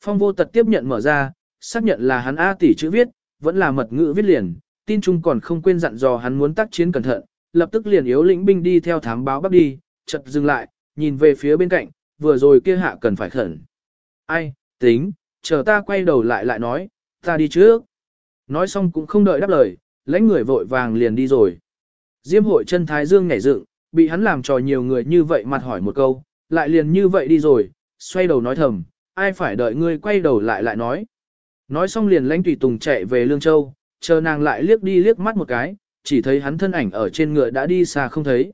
Phong vô tật tiếp nhận mở ra, xác nhận là hắn A tỷ chữ viết, vẫn là mật ngữ viết liền, tin chung còn không quên dặn dò hắn muốn tác chiến cẩn thận, lập tức liền yếu lĩnh binh đi theo thám báo bắt đi, chợt dừng lại, nhìn về phía bên cạnh, vừa rồi kia hạ cần phải khẩn. Ai, tính, chờ ta quay đầu lại lại nói, ta đi trước. Nói xong cũng không đợi đáp lời, lãnh người vội vàng liền đi rồi. Diêm hội chân thái dương nhảy dựng, bị hắn làm trò nhiều người như vậy mặt hỏi một câu, lại liền như vậy đi rồi, xoay đầu nói thầm, ai phải đợi ngươi quay đầu lại lại nói. Nói xong liền lãnh tùy tùng chạy về Lương Châu, chờ nàng lại liếc đi liếc mắt một cái, chỉ thấy hắn thân ảnh ở trên ngựa đã đi xa không thấy.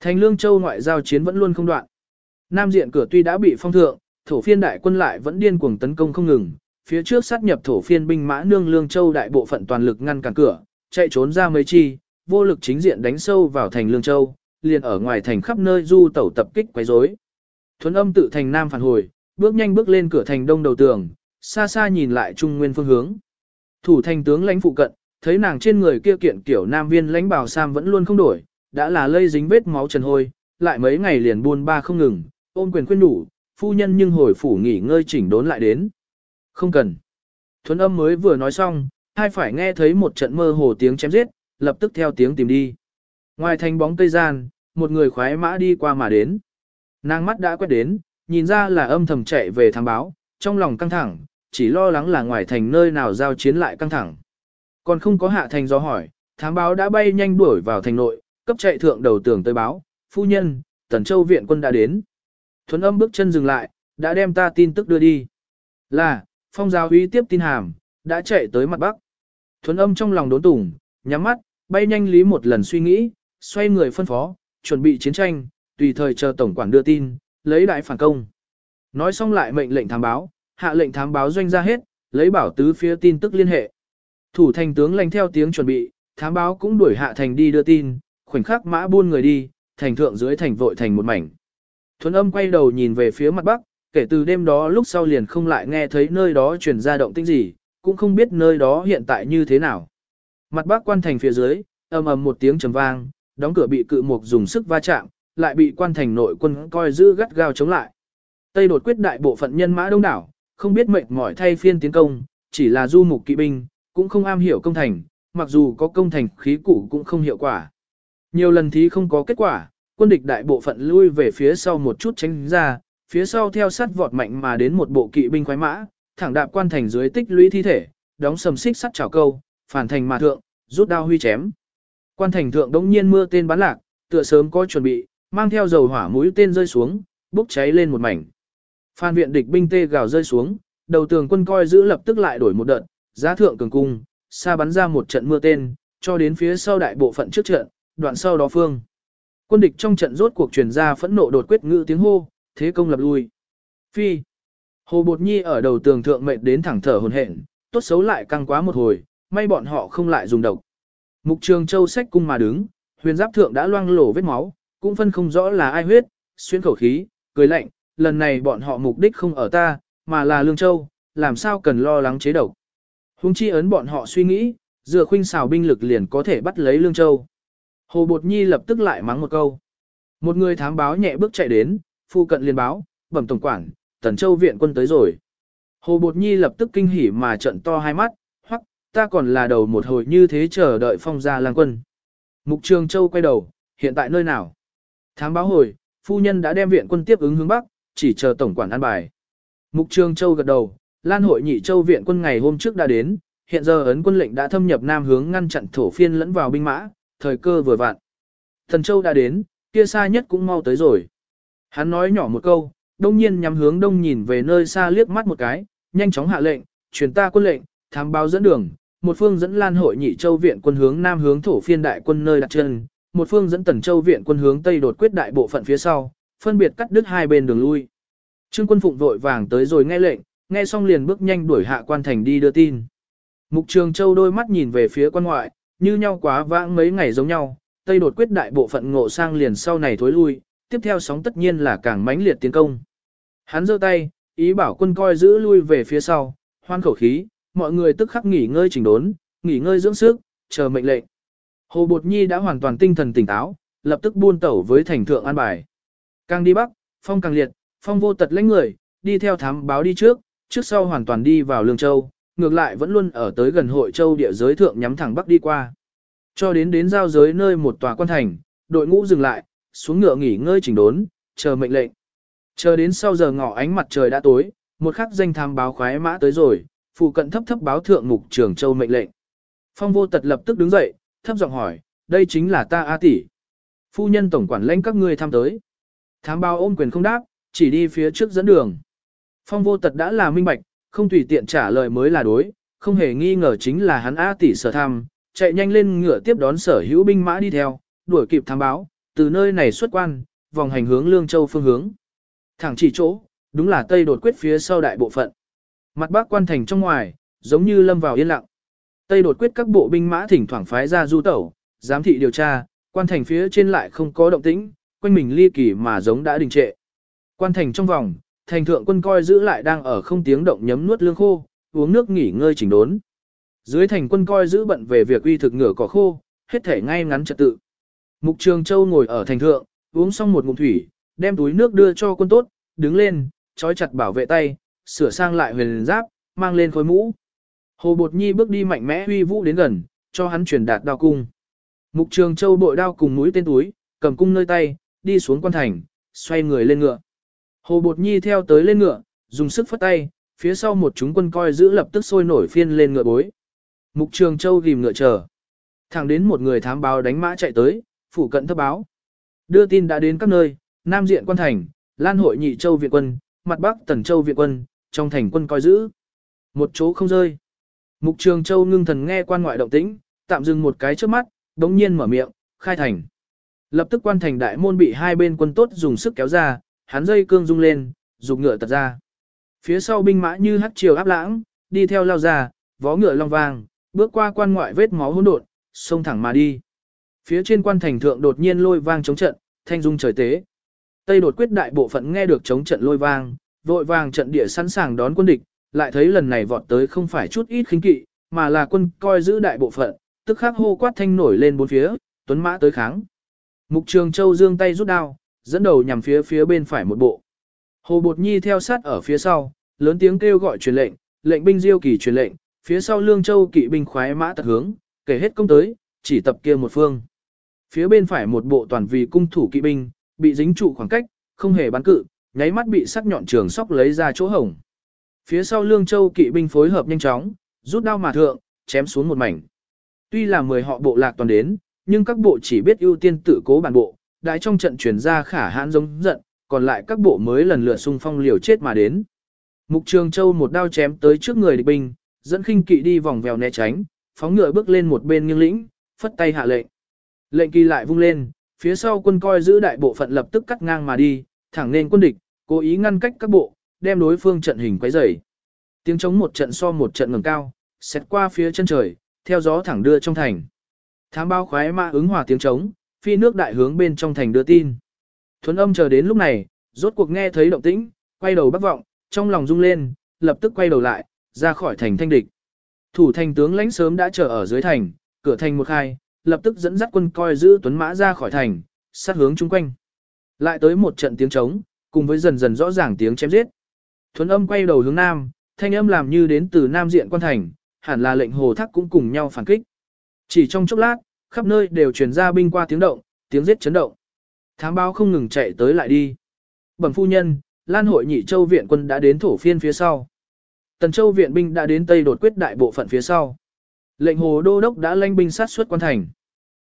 Thành Lương Châu ngoại giao chiến vẫn luôn không đoạn. Nam diện cửa tuy đã bị phong thượng, thổ phiên đại quân lại vẫn điên cuồng tấn công không ngừng, phía trước sát nhập thổ phiên binh mã nương Lương Châu đại bộ phận toàn lực ngăn cản cửa, chạy trốn ra mấy chi, vô lực chính diện đánh sâu vào thành Lương Châu, liền ở ngoài thành khắp nơi du tẩu tập kích quấy rối. Thuấn âm tự thành Nam phản hồi, bước nhanh bước lên cửa thành đông đầu tường, xa xa nhìn lại trung nguyên phương hướng. Thủ thành tướng lãnh phụ cận, thấy nàng trên người kia kiện kiểu nam viên lãnh bào sam vẫn luôn không đổi, đã là lây dính vết máu trần hôi, lại mấy ngày liền buôn ba không ngừng, ôm quyền khuyên đủ, phu nhân nhưng hồi phủ nghỉ ngơi chỉnh đốn lại đến. Không cần. Thuấn âm mới vừa nói xong, hai phải nghe thấy một trận mơ hồ tiếng chém giết, lập tức theo tiếng tìm đi. Ngoài thành bóng cây gian, một người khoái mã đi qua mà đến. Nàng mắt đã quét đến, nhìn ra là âm thầm chạy về thám báo, trong lòng căng thẳng, chỉ lo lắng là ngoài thành nơi nào giao chiến lại căng thẳng. Còn không có hạ thành do hỏi, thám báo đã bay nhanh đuổi vào thành nội, cấp chạy thượng đầu tường tới báo, phu nhân, tần châu viện quân đã đến. Thuấn âm bước chân dừng lại, đã đem ta tin tức đưa đi. Là, phong giáo uy tiếp tin hàm, đã chạy tới mặt bắc. Thuấn âm trong lòng đốn tủng, nhắm mắt, bay nhanh lý một lần suy nghĩ, xoay người phân phó, chuẩn bị chiến tranh, tùy thời chờ tổng quản đưa tin, lấy đại phản công. Nói xong lại mệnh lệnh thám báo, hạ lệnh thám báo doanh ra hết, lấy bảo tứ phía tin tức liên hệ. Thủ thành tướng lành theo tiếng chuẩn bị, thám báo cũng đuổi hạ thành đi đưa tin, khoảnh khắc mã buôn người đi, thành thượng dưới thành vội thành một mảnh. Thuấn âm quay đầu nhìn về phía mặt bắc, kể từ đêm đó lúc sau liền không lại nghe thấy nơi đó truyền ra động tĩnh gì, cũng không biết nơi đó hiện tại như thế nào. Mặt bắc quan thành phía dưới, ầm ầm một tiếng trầm vang, đóng cửa bị cự mục dùng sức va chạm, lại bị quan thành nội quân coi giữ gắt gao chống lại. Tây đột quyết đại bộ phận nhân mã đông đảo, không biết mệt mỏi thay phiên tiến công, chỉ là du mục kỵ binh, cũng không am hiểu công thành, mặc dù có công thành khí củ cũng không hiệu quả. Nhiều lần thí không có kết quả, quân địch đại bộ phận lui về phía sau một chút tránh ra, phía sau theo sát vọt mạnh mà đến một bộ kỵ binh khoái mã, thẳng đạp quan thành dưới tích lũy thi thể, đóng sầm xích sắt chảo câu, phản thành mà thượng, rút đao huy chém. Quan thành thượng đống nhiên mưa tên bắn lạc, tựa sớm có chuẩn bị, mang theo dầu hỏa mũi tên rơi xuống, bốc cháy lên một mảnh. Phan viện địch binh tê gào rơi xuống, đầu tường quân coi giữ lập tức lại đổi một đợt, giá thượng cường cung, xa bắn ra một trận mưa tên, cho đến phía sau đại bộ phận trước trận, đoạn sau đó phương. Quân địch trong trận rốt cuộc truyền ra phẫn nộ đột quyết ngữ tiếng hô, thế công lập lui. Phi. Hồ Bột Nhi ở đầu tường thượng mệt đến thẳng thở hồn hển, tốt xấu lại căng quá một hồi, may bọn họ không lại dùng độc. Mục Trường Châu sách cung mà đứng, huyền giáp thượng đã loang lổ vết máu, cũng phân không rõ là ai huyết, xuyên khẩu khí, cười lạnh, lần này bọn họ mục đích không ở ta, mà là Lương Châu, làm sao cần lo lắng chế độc. Hùng chi ấn bọn họ suy nghĩ, dựa khuynh xào binh lực liền có thể bắt lấy Lương Châu. Hồ Bột Nhi lập tức lại mắng một câu. Một người thám báo nhẹ bước chạy đến, phu cận liên báo, bẩm tổng quản, Tần Châu viện quân tới rồi. Hồ Bột Nhi lập tức kinh hỉ mà trận to hai mắt, hoặc ta còn là đầu một hồi như thế chờ đợi phong gia lang quân. Mục Trường Châu quay đầu, hiện tại nơi nào? Thám báo hồi, phu nhân đã đem viện quân tiếp ứng hướng Bắc, chỉ chờ tổng quản an bài. Mục Trường Châu gật đầu, Lan hội nhị châu viện quân ngày hôm trước đã đến, hiện giờ ấn quân lệnh đã thâm nhập nam hướng ngăn chặn thổ phiên lẫn vào binh mã, thời cơ vừa vặn. Thần Châu đã đến, kia xa nhất cũng mau tới rồi. Hắn nói nhỏ một câu, đông nhiên nhắm hướng đông nhìn về nơi xa liếc mắt một cái, nhanh chóng hạ lệnh, truyền ta quân lệnh, thám báo dẫn đường, một phương dẫn Lan hội nhị châu viện quân hướng nam hướng thổ phiên đại quân nơi đặt chân, một phương dẫn Tần Châu viện quân hướng tây đột quyết đại bộ phận phía sau, phân biệt cắt đứt hai bên đường lui. Trương quân phụng vội vàng tới rồi nghe lệnh, nghe xong liền bước nhanh đuổi hạ quan thành đi đưa tin. Mục Trường Châu đôi mắt nhìn về phía quan ngoại, như nhau quá vãng mấy ngày giống nhau, Tây đột quyết đại bộ phận ngộ sang liền sau này thối lui, tiếp theo sóng tất nhiên là càng mãnh liệt tiến công. Hắn giơ tay, ý bảo quân coi giữ lui về phía sau, hoan khẩu khí, mọi người tức khắc nghỉ ngơi chỉnh đốn, nghỉ ngơi dưỡng sức, chờ mệnh lệnh. Hồ Bột Nhi đã hoàn toàn tinh thần tỉnh táo, lập tức buôn tẩu với thành thượng an bài. Càng đi bắc, phong càng liệt, phong vô tật lãnh người, đi theo thám báo đi trước, trước sau hoàn toàn đi vào Lương Châu, ngược lại vẫn luôn ở tới gần hội châu địa giới thượng nhắm thẳng bắc đi qua. Cho đến đến giao giới nơi một tòa quan thành, đội ngũ dừng lại, xuống ngựa nghỉ ngơi chỉnh đốn, chờ mệnh lệnh. Chờ đến sau giờ ngọ ánh mặt trời đã tối, một khắc danh tham báo khoái mã tới rồi, phụ cận thấp thấp báo thượng mục trưởng châu mệnh lệnh. Phong vô tật lập tức đứng dậy, thấp giọng hỏi, đây chính là ta A tỷ. Phu nhân tổng quản lãnh các ngươi tham tới. Thám báo ôm quyền không đáp, chỉ đi phía trước dẫn đường. Phong vô tật đã là minh bạch, không tùy tiện trả lời mới là đối, không hề nghi ngờ chính là hắn A tỷ sở tham, chạy nhanh lên ngựa tiếp đón sở hữu binh mã đi theo, đuổi kịp thám báo, từ nơi này xuất quan, vòng hành hướng Lương Châu phương hướng. Thẳng chỉ chỗ, đúng là Tây đột quyết phía sau đại bộ phận. Mặt bắc quan thành trong ngoài, giống như lâm vào yên lặng. Tây đột quyết các bộ binh mã thỉnh thoảng phái ra du tẩu, giám thị điều tra, quan thành phía trên lại không có động tĩnh, quanh mình ly kỳ mà giống đã đình trệ. Quan thành trong vòng, thành thượng quân coi giữ lại đang ở không tiếng động nhấm nuốt lương khô, uống nước nghỉ ngơi chỉnh đốn. Dưới thành quân coi giữ bận về việc uy thực ngửa cỏ khô, hết thể ngay ngắn trật tự. Mục Trường Châu ngồi ở thành thượng, uống xong một ngụm thủy, đem túi nước đưa cho quân tốt, đứng lên, trói chặt bảo vệ tay, sửa sang lại huyền giáp, mang lên khối mũ. Hồ Bột Nhi bước đi mạnh mẽ uy vũ đến gần, cho hắn truyền đạt đao cung. Mục Trường Châu bội đao cùng mũi tên túi, cầm cung nơi tay, đi xuống quan thành, xoay người lên ngựa. Hồ Bột Nhi theo tới lên ngựa, dùng sức phất tay, phía sau một chúng quân coi giữ lập tức sôi nổi phiên lên ngựa bối. Mục Trường Châu ghim ngựa chờ. Thẳng đến một người thám báo đánh mã chạy tới, phủ cận thấp báo. Đưa tin đã đến các nơi, Nam Diện quan thành, Lan hội nhị châu viện quân, mặt Bắc Tần Châu viện quân, trong thành quân coi giữ. Một chỗ không rơi. Mục Trường Châu ngưng thần nghe quan ngoại động tĩnh, tạm dừng một cái trước mắt, đống nhiên mở miệng, khai thành. Lập tức quan thành đại môn bị hai bên quân tốt dùng sức kéo ra, hắn dây cương rung lên, dục ngựa tật ra. Phía sau binh mã như hắt chiều áp lãng, đi theo lao ra, vó ngựa long vàng bước qua quan ngoại vết máu hỗn độn, xông thẳng mà đi. Phía trên quan thành thượng đột nhiên lôi vang chống trận, thanh dung trời tế. Tây đột quyết đại bộ phận nghe được chống trận lôi vang, vội vàng trận địa sẵn sàng đón quân địch, lại thấy lần này vọt tới không phải chút ít khinh kỵ, mà là quân coi giữ đại bộ phận, tức khắc hô quát thanh nổi lên bốn phía, tuấn mã tới kháng. Mục Trường Châu dương tay rút đao, dẫn đầu nhằm phía phía bên phải một bộ. Hồ Bột Nhi theo sát ở phía sau, lớn tiếng kêu gọi truyền lệnh, lệnh binh diêu kỳ truyền lệnh, phía sau Lương Châu kỵ binh khoái mã tật hướng, kể hết công tới, chỉ tập kia một phương. Phía bên phải một bộ toàn vì cung thủ kỵ binh, bị dính trụ khoảng cách, không hề bắn cự, nháy mắt bị sắc nhọn trường sóc lấy ra chỗ hổng. Phía sau Lương Châu kỵ binh phối hợp nhanh chóng, rút đao mà thượng, chém xuống một mảnh. Tuy là 10 họ bộ lạc toàn đến, nhưng các bộ chỉ biết ưu tiên tự cố bản bộ, đại trong trận chuyển ra khả hãn giống giận, còn lại các bộ mới lần lượt xung phong liều chết mà đến. Mục Trường Châu một đao chém tới trước người địch binh, dẫn khinh kỵ đi vòng vèo né tránh, phóng ngựa bước lên một bên nghiêng lĩnh, phất tay hạ lệnh. Lệnh kỳ lại vung lên, phía sau quân coi giữ đại bộ phận lập tức cắt ngang mà đi, thẳng lên quân địch, cố ý ngăn cách các bộ, đem đối phương trận hình quấy rầy. Tiếng chống một trận so một trận ngẩng cao, xét qua phía chân trời, theo gió thẳng đưa trong thành. Thám bao khoái mã ứng hòa tiếng trống, phi nước đại hướng bên trong thành đưa tin. Thuấn âm chờ đến lúc này, rốt cuộc nghe thấy động tĩnh, quay đầu bắt vọng, trong lòng rung lên, lập tức quay đầu lại, ra khỏi thành thanh địch. Thủ thành tướng lãnh sớm đã chờ ở dưới thành, cửa thành một khai, lập tức dẫn dắt quân coi giữ tuấn mã ra khỏi thành, sát hướng chung quanh. Lại tới một trận tiếng trống, cùng với dần dần rõ ràng tiếng chém giết. Thuấn âm quay đầu hướng nam, thanh âm làm như đến từ nam diện quan thành, hẳn là lệnh hồ thác cũng cùng nhau phản kích. Chỉ trong chốc lát, khắp nơi đều truyền ra binh qua tiếng động, tiếng giết chấn động. Thám báo không ngừng chạy tới lại đi. Bẩm phu nhân, Lan hội nhị châu viện quân đã đến thổ phiên phía sau. Tần châu viện binh đã đến Tây đột quyết đại bộ phận phía sau. Lệnh hồ đô đốc đã lanh binh sát xuất quan thành.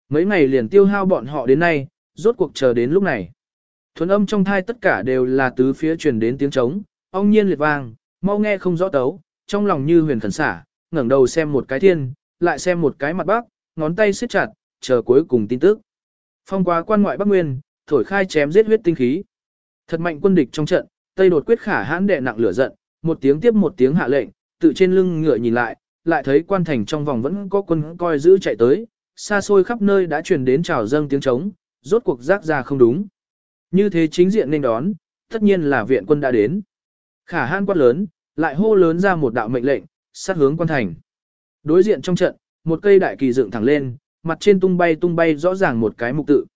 Mấy ngày liền tiêu hao bọn họ đến nay, rốt cuộc chờ đến lúc này. Thuấn âm trong thai tất cả đều là tứ phía truyền đến tiếng trống, ong nhiên liệt vang, mau nghe không rõ tấu, trong lòng như huyền khẩn xả, ngẩng đầu xem một cái thiên, lại xem một cái mặt bắc, ngón tay siết chặt, chờ cuối cùng tin tức. Phong quá quan ngoại Bắc Nguyên, thổi khai chém giết huyết tinh khí. Thật mạnh quân địch trong trận, Tây đột quyết khả hãn đệ nặng lửa giận, một tiếng tiếp một tiếng hạ lệnh, tự trên lưng ngựa nhìn lại, lại thấy quan thành trong vòng vẫn có quân coi giữ chạy tới, xa xôi khắp nơi đã truyền đến trào dâng tiếng trống, rốt cuộc giác ra không đúng. Như thế chính diện nên đón, tất nhiên là viện quân đã đến. Khả hãn quát lớn, lại hô lớn ra một đạo mệnh lệnh, sát hướng quan thành. Đối diện trong trận, một cây đại kỳ dựng thẳng lên, mặt trên tung bay tung bay rõ ràng một cái mục tự.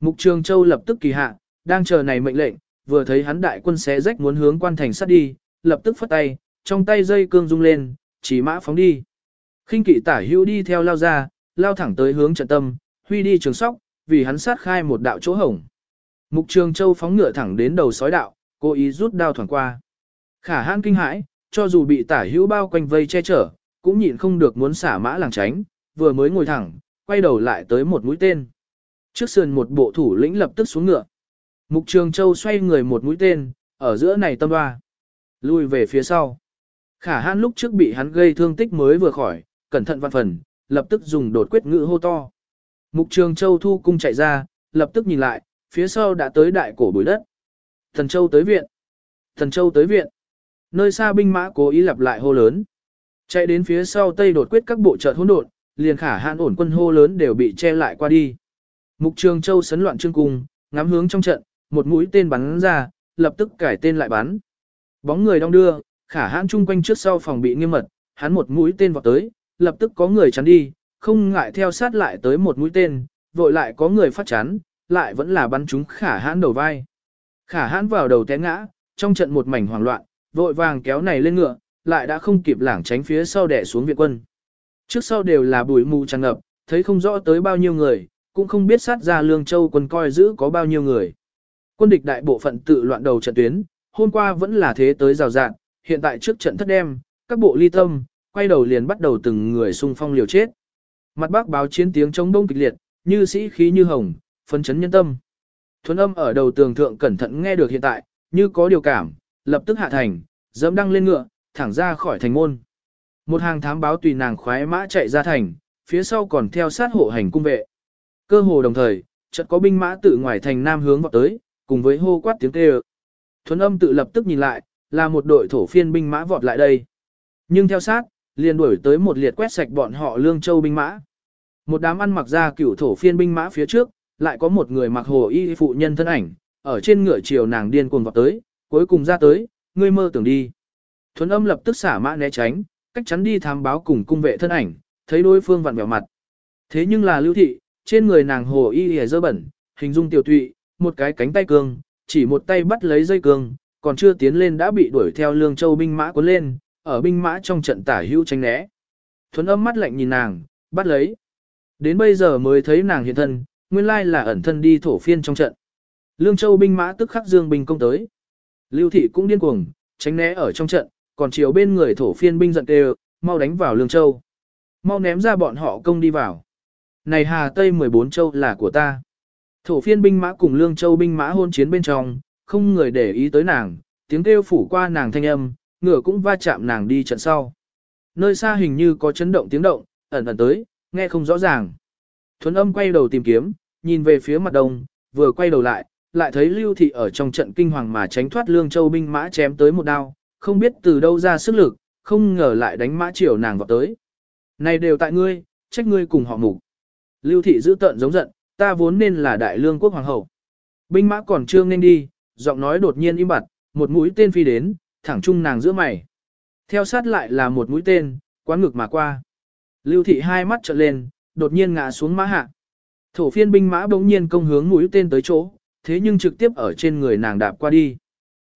Mục Trường Châu lập tức kỳ hạ, đang chờ này mệnh lệnh, vừa thấy hắn đại quân xé rách muốn hướng quan thành sát đi, lập tức phất tay, trong tay dây cương rung lên, chỉ mã phóng đi. khinh kỵ tả hữu đi theo lao ra, lao thẳng tới hướng trận tâm, huy đi trường sóc, vì hắn sát khai một đạo chỗ hổng. Mục Trường Châu phóng ngựa thẳng đến đầu sói đạo, cố ý rút đao thoảng qua. Khả hãn kinh hãi, cho dù bị tả hữu bao quanh vây che chở, cũng nhịn không được muốn xả mã làng tránh, vừa mới ngồi thẳng, quay đầu lại tới một mũi tên. Trước sườn một bộ thủ lĩnh lập tức xuống ngựa. Mục Trường Châu xoay người một mũi tên, ở giữa này tâm hoa. Lui về phía sau. Khả hãn lúc trước bị hắn gây thương tích mới vừa khỏi, cẩn thận văn phần, lập tức dùng đột quyết ngữ hô to. Mục Trường Châu thu cung chạy ra, lập tức nhìn lại, phía sau đã tới đại cổ bùi đất. Thần Châu tới viện. Thần Châu tới viện. Nơi xa binh mã cố ý lặp lại hô lớn. Chạy đến phía sau tây đột quyết các bộ chợt hỗn độn, liền khả hạn ổn quân hô lớn đều bị che lại qua đi. Mục Trường Châu sấn loạn trương cung, ngắm hướng trong trận, một mũi tên bắn ra, lập tức cải tên lại bắn. Bóng người đong đưa, khả hãn chung quanh trước sau phòng bị nghiêm mật, hắn một mũi tên vọt tới, lập tức có người chắn đi, không ngại theo sát lại tới một mũi tên, vội lại có người phát chắn, lại vẫn là bắn trúng khả hãn đầu vai. Khả hãn vào đầu té ngã, trong trận một mảnh hoảng loạn, vội vàng kéo này lên ngựa, lại đã không kịp lảng tránh phía sau đẻ xuống viện quân. Trước sau đều là bụi mù tràn ngập, thấy không rõ tới bao nhiêu người, cũng không biết sát ra lương châu quân coi giữ có bao nhiêu người. Quân địch đại bộ phận tự loạn đầu trận tuyến, hôm qua vẫn là thế tới rào rạn, hiện tại trước trận thất đêm, các bộ ly tâm, quay đầu liền bắt đầu từng người xung phong liều chết. Mặt bác báo chiến tiếng chống đông kịch liệt, như sĩ khí như hồng, phấn chấn nhân tâm. Thuấn âm ở đầu tường thượng cẩn thận nghe được hiện tại, như có điều cảm, lập tức hạ thành, dẫm đăng lên ngựa, thẳng ra khỏi thành môn. Một hàng thám báo tùy nàng khoái mã chạy ra thành, phía sau còn theo sát hộ hành cung vệ. Cơ hồ đồng thời, chợt có binh mã tự ngoài thành nam hướng vào tới, cùng với hô quát tiếng kêu. Thuấn âm tự lập tức nhìn lại, là một đội thổ phiên binh mã vọt lại đây. Nhưng theo sát, liền đuổi tới một liệt quét sạch bọn họ lương châu binh mã. Một đám ăn mặc ra cửu thổ phiên binh mã phía trước, lại có một người mặc hồ y phụ nhân thân ảnh, ở trên ngựa chiều nàng điên cuồng vọt tới, cuối cùng ra tới, ngươi mơ tưởng đi. Thuấn âm lập tức xả mã né tránh, cách chắn đi thám báo cùng cung vệ thân ảnh, thấy đối phương vặn vẹo mặt. Thế nhưng là lưu thị, trên người nàng hồ y hề dơ bẩn, hình dung tiểu tụy, một cái cánh tay cương, chỉ một tay bắt lấy dây cương, còn chưa tiến lên đã bị đuổi theo lương châu binh mã cuốn lên, ở binh mã trong trận tả hữu tranh né. Thuấn âm mắt lạnh nhìn nàng, bắt lấy. Đến bây giờ mới thấy nàng hiện thân, nguyên lai là ẩn thân đi thổ phiên trong trận. Lương châu binh mã tức khắc dương binh công tới. Lưu thị cũng điên cuồng, tránh né ở trong trận, còn chiều bên người thổ phiên binh giận tê, mau đánh vào lương châu. Mau ném ra bọn họ công đi vào. Này Hà Tây 14 châu là của ta. Thổ phiên binh mã cùng lương châu binh mã hôn chiến bên trong, không người để ý tới nàng, tiếng kêu phủ qua nàng thanh âm, ngựa cũng va chạm nàng đi trận sau. Nơi xa hình như có chấn động tiếng động, ẩn ẩn tới, nghe không rõ ràng. Thuấn âm quay đầu tìm kiếm, nhìn về phía mặt đông, vừa quay đầu lại, lại thấy lưu thị ở trong trận kinh hoàng mà tránh thoát lương châu binh mã chém tới một đao, không biết từ đâu ra sức lực, không ngờ lại đánh mã chiều nàng vào tới. Này đều tại ngươi, trách ngươi cùng họ mục. Lưu thị giữ tận giống giận, ta vốn nên là đại lương quốc hoàng hậu. Binh mã còn chưa nên đi, giọng nói đột nhiên im bặt, một mũi tên phi đến, thẳng chung nàng giữa mày. Theo sát lại là một mũi tên, quán ngực mà qua. Lưu thị hai mắt trợn lên, đột nhiên ngã xuống mã hạ. Thổ phiên binh mã bỗng nhiên công hướng mũi tên tới chỗ, thế nhưng trực tiếp ở trên người nàng đạp qua đi.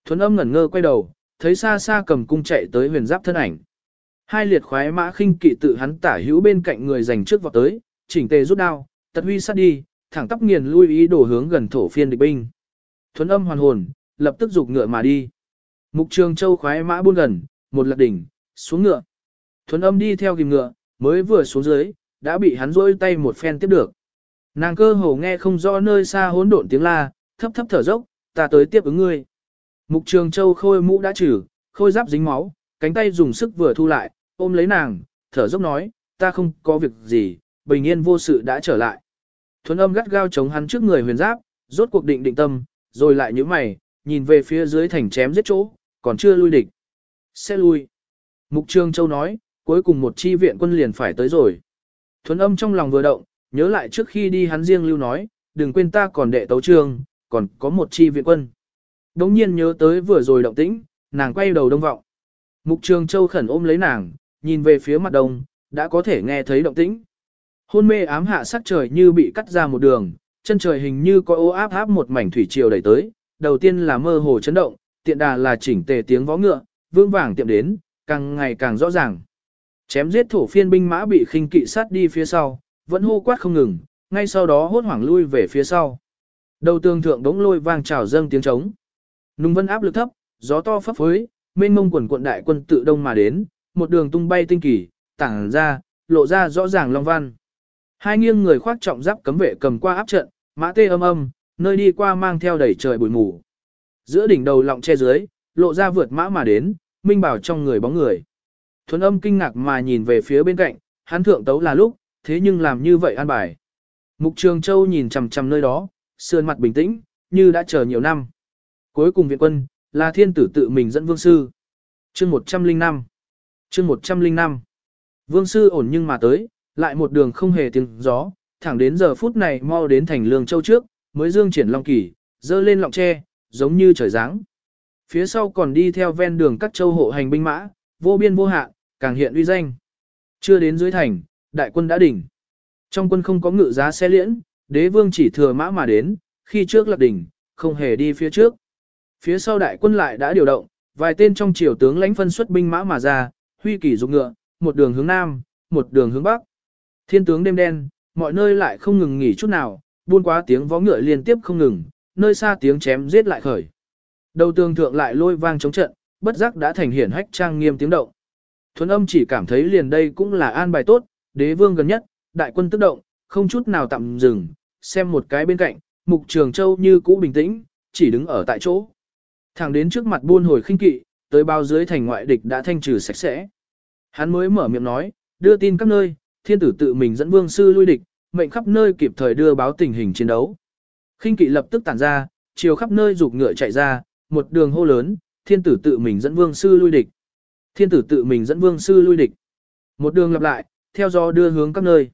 Thuấn âm ngẩn ngơ quay đầu, thấy xa xa cầm cung chạy tới huyền giáp thân ảnh. Hai liệt khoái mã khinh kỵ tự hắn tả hữu bên cạnh người giành trước vọt tới, chỉnh tề rút đao, tật huy sát đi, thẳng tóc nghiền lui ý đổ hướng gần thổ phiên địch binh. Thuấn âm hoàn hồn, lập tức dục ngựa mà đi. Mục trường châu khoái mã buôn gần, một lật đỉnh, xuống ngựa. Thuấn âm đi theo kìm ngựa, mới vừa xuống dưới, đã bị hắn rôi tay một phen tiếp được. Nàng cơ hồ nghe không rõ nơi xa hỗn độn tiếng la, thấp thấp thở dốc, ta tới tiếp ứng ngươi. Mục trường châu khôi mũ đã trừ, khôi giáp dính máu, cánh tay dùng sức vừa thu lại, ôm lấy nàng, thở dốc nói, ta không có việc gì, bình yên vô sự đã trở lại. Thuấn âm gắt gao chống hắn trước người huyền giáp, rốt cuộc định định tâm, rồi lại như mày, nhìn về phía dưới thành chém giết chỗ, còn chưa lui địch. Sẽ lui. Mục Trường Châu nói, cuối cùng một chi viện quân liền phải tới rồi. Thuấn âm trong lòng vừa động, nhớ lại trước khi đi hắn riêng lưu nói, đừng quên ta còn đệ tấu trường, còn có một chi viện quân. Đống nhiên nhớ tới vừa rồi động tĩnh, nàng quay đầu đông vọng. Mục Trường Châu khẩn ôm lấy nàng, nhìn về phía mặt đông, đã có thể nghe thấy động tĩnh. Hôn mê ám hạ sắc trời như bị cắt ra một đường, chân trời hình như có ô áp áp một mảnh thủy triều đẩy tới, đầu tiên là mơ hồ chấn động, tiện đà là chỉnh tề tiếng vó ngựa, vương vàng tiệm đến, càng ngày càng rõ ràng. Chém giết thổ phiên binh mã bị khinh kỵ sát đi phía sau, vẫn hô quát không ngừng, ngay sau đó hốt hoảng lui về phía sau. Đầu tường thượng đống lôi vang trào dâng tiếng trống. Nùng vân áp lực thấp, gió to phấp phới, mênh mông quần quận đại quân tự đông mà đến, một đường tung bay tinh kỳ, tảng ra, lộ ra rõ ràng long văn. Hai nghiêng người khoác trọng giáp cấm vệ cầm qua áp trận, mã tê âm âm, nơi đi qua mang theo đầy trời bụi mù. Giữa đỉnh đầu lọng che dưới, lộ ra vượt mã mà đến, minh bảo trong người bóng người. Thuấn âm kinh ngạc mà nhìn về phía bên cạnh, hắn thượng tấu là lúc, thế nhưng làm như vậy an bài. Mục Trường Châu nhìn chằm chằm nơi đó, sườn mặt bình tĩnh, như đã chờ nhiều năm. Cuối cùng viện quân, là thiên tử tự mình dẫn vương sư. chương 105 chương 105 Vương sư ổn nhưng mà tới, lại một đường không hề tiếng gió, thẳng đến giờ phút này mau đến thành lương châu trước, mới dương triển long kỳ, dơ lên lọng tre, giống như trời giáng. Phía sau còn đi theo ven đường các châu hộ hành binh mã, vô biên vô hạn, càng hiện uy danh. Chưa đến dưới thành, đại quân đã đỉnh. Trong quân không có ngự giá xe liễn, đế vương chỉ thừa mã mà đến, khi trước lập đỉnh, không hề đi phía trước. Phía sau đại quân lại đã điều động, vài tên trong triều tướng lãnh phân xuất binh mã mà ra, huy kỳ dục ngựa, một đường hướng nam, một đường hướng bắc. Thiên tướng đêm đen, mọi nơi lại không ngừng nghỉ chút nào, buôn quá tiếng vó ngựa liên tiếp không ngừng, nơi xa tiếng chém giết lại khởi. Đầu tường thượng lại lôi vang chống trận, bất giác đã thành hiển hách trang nghiêm tiếng động. Thuấn âm chỉ cảm thấy liền đây cũng là an bài tốt, đế vương gần nhất, đại quân tức động, không chút nào tạm dừng, xem một cái bên cạnh, mục trường châu như cũ bình tĩnh, chỉ đứng ở tại chỗ. Thẳng đến trước mặt buôn hồi khinh kỵ, tới bao dưới thành ngoại địch đã thanh trừ sạch sẽ. Hắn mới mở miệng nói, đưa tin các nơi, thiên tử tự mình dẫn vương sư lui địch, mệnh khắp nơi kịp thời đưa báo tình hình chiến đấu. Khinh kỵ lập tức tản ra, chiều khắp nơi rục ngựa chạy ra, một đường hô lớn, thiên tử tự mình dẫn vương sư lui địch. Thiên tử tự mình dẫn vương sư lui địch. Một đường lặp lại, theo gió đưa hướng các nơi.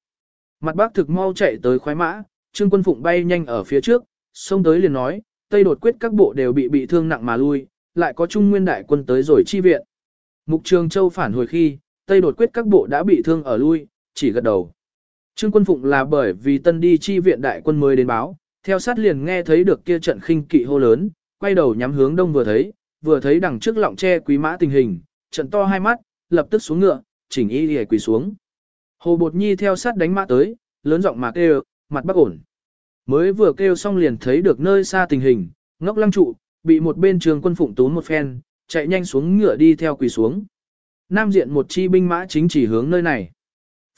Mặt bác thực mau chạy tới khoái mã, trương quân phụng bay nhanh ở phía trước, xông tới liền nói, Tây đột quyết các bộ đều bị bị thương nặng mà lui, lại có trung nguyên đại quân tới rồi chi viện. Mục Trường Châu phản hồi khi, Tây đột quyết các bộ đã bị thương ở lui, chỉ gật đầu. Trương quân phụng là bởi vì tân đi chi viện đại quân mới đến báo, theo sát liền nghe thấy được kia trận khinh kỵ hô lớn, quay đầu nhắm hướng đông vừa thấy, vừa thấy đằng trước lọng tre quý mã tình hình, trận to hai mắt, lập tức xuống ngựa, chỉnh y lìa quỳ xuống. Hồ Bột Nhi theo sát đánh mã tới, lớn giọng mà kêu, mặt bắc ổn. Mới vừa kêu xong liền thấy được nơi xa tình hình, ngốc lăng trụ, bị một bên trường quân phụng tún một phen, chạy nhanh xuống ngựa đi theo quỳ xuống. Nam diện một chi binh mã chính chỉ hướng nơi này.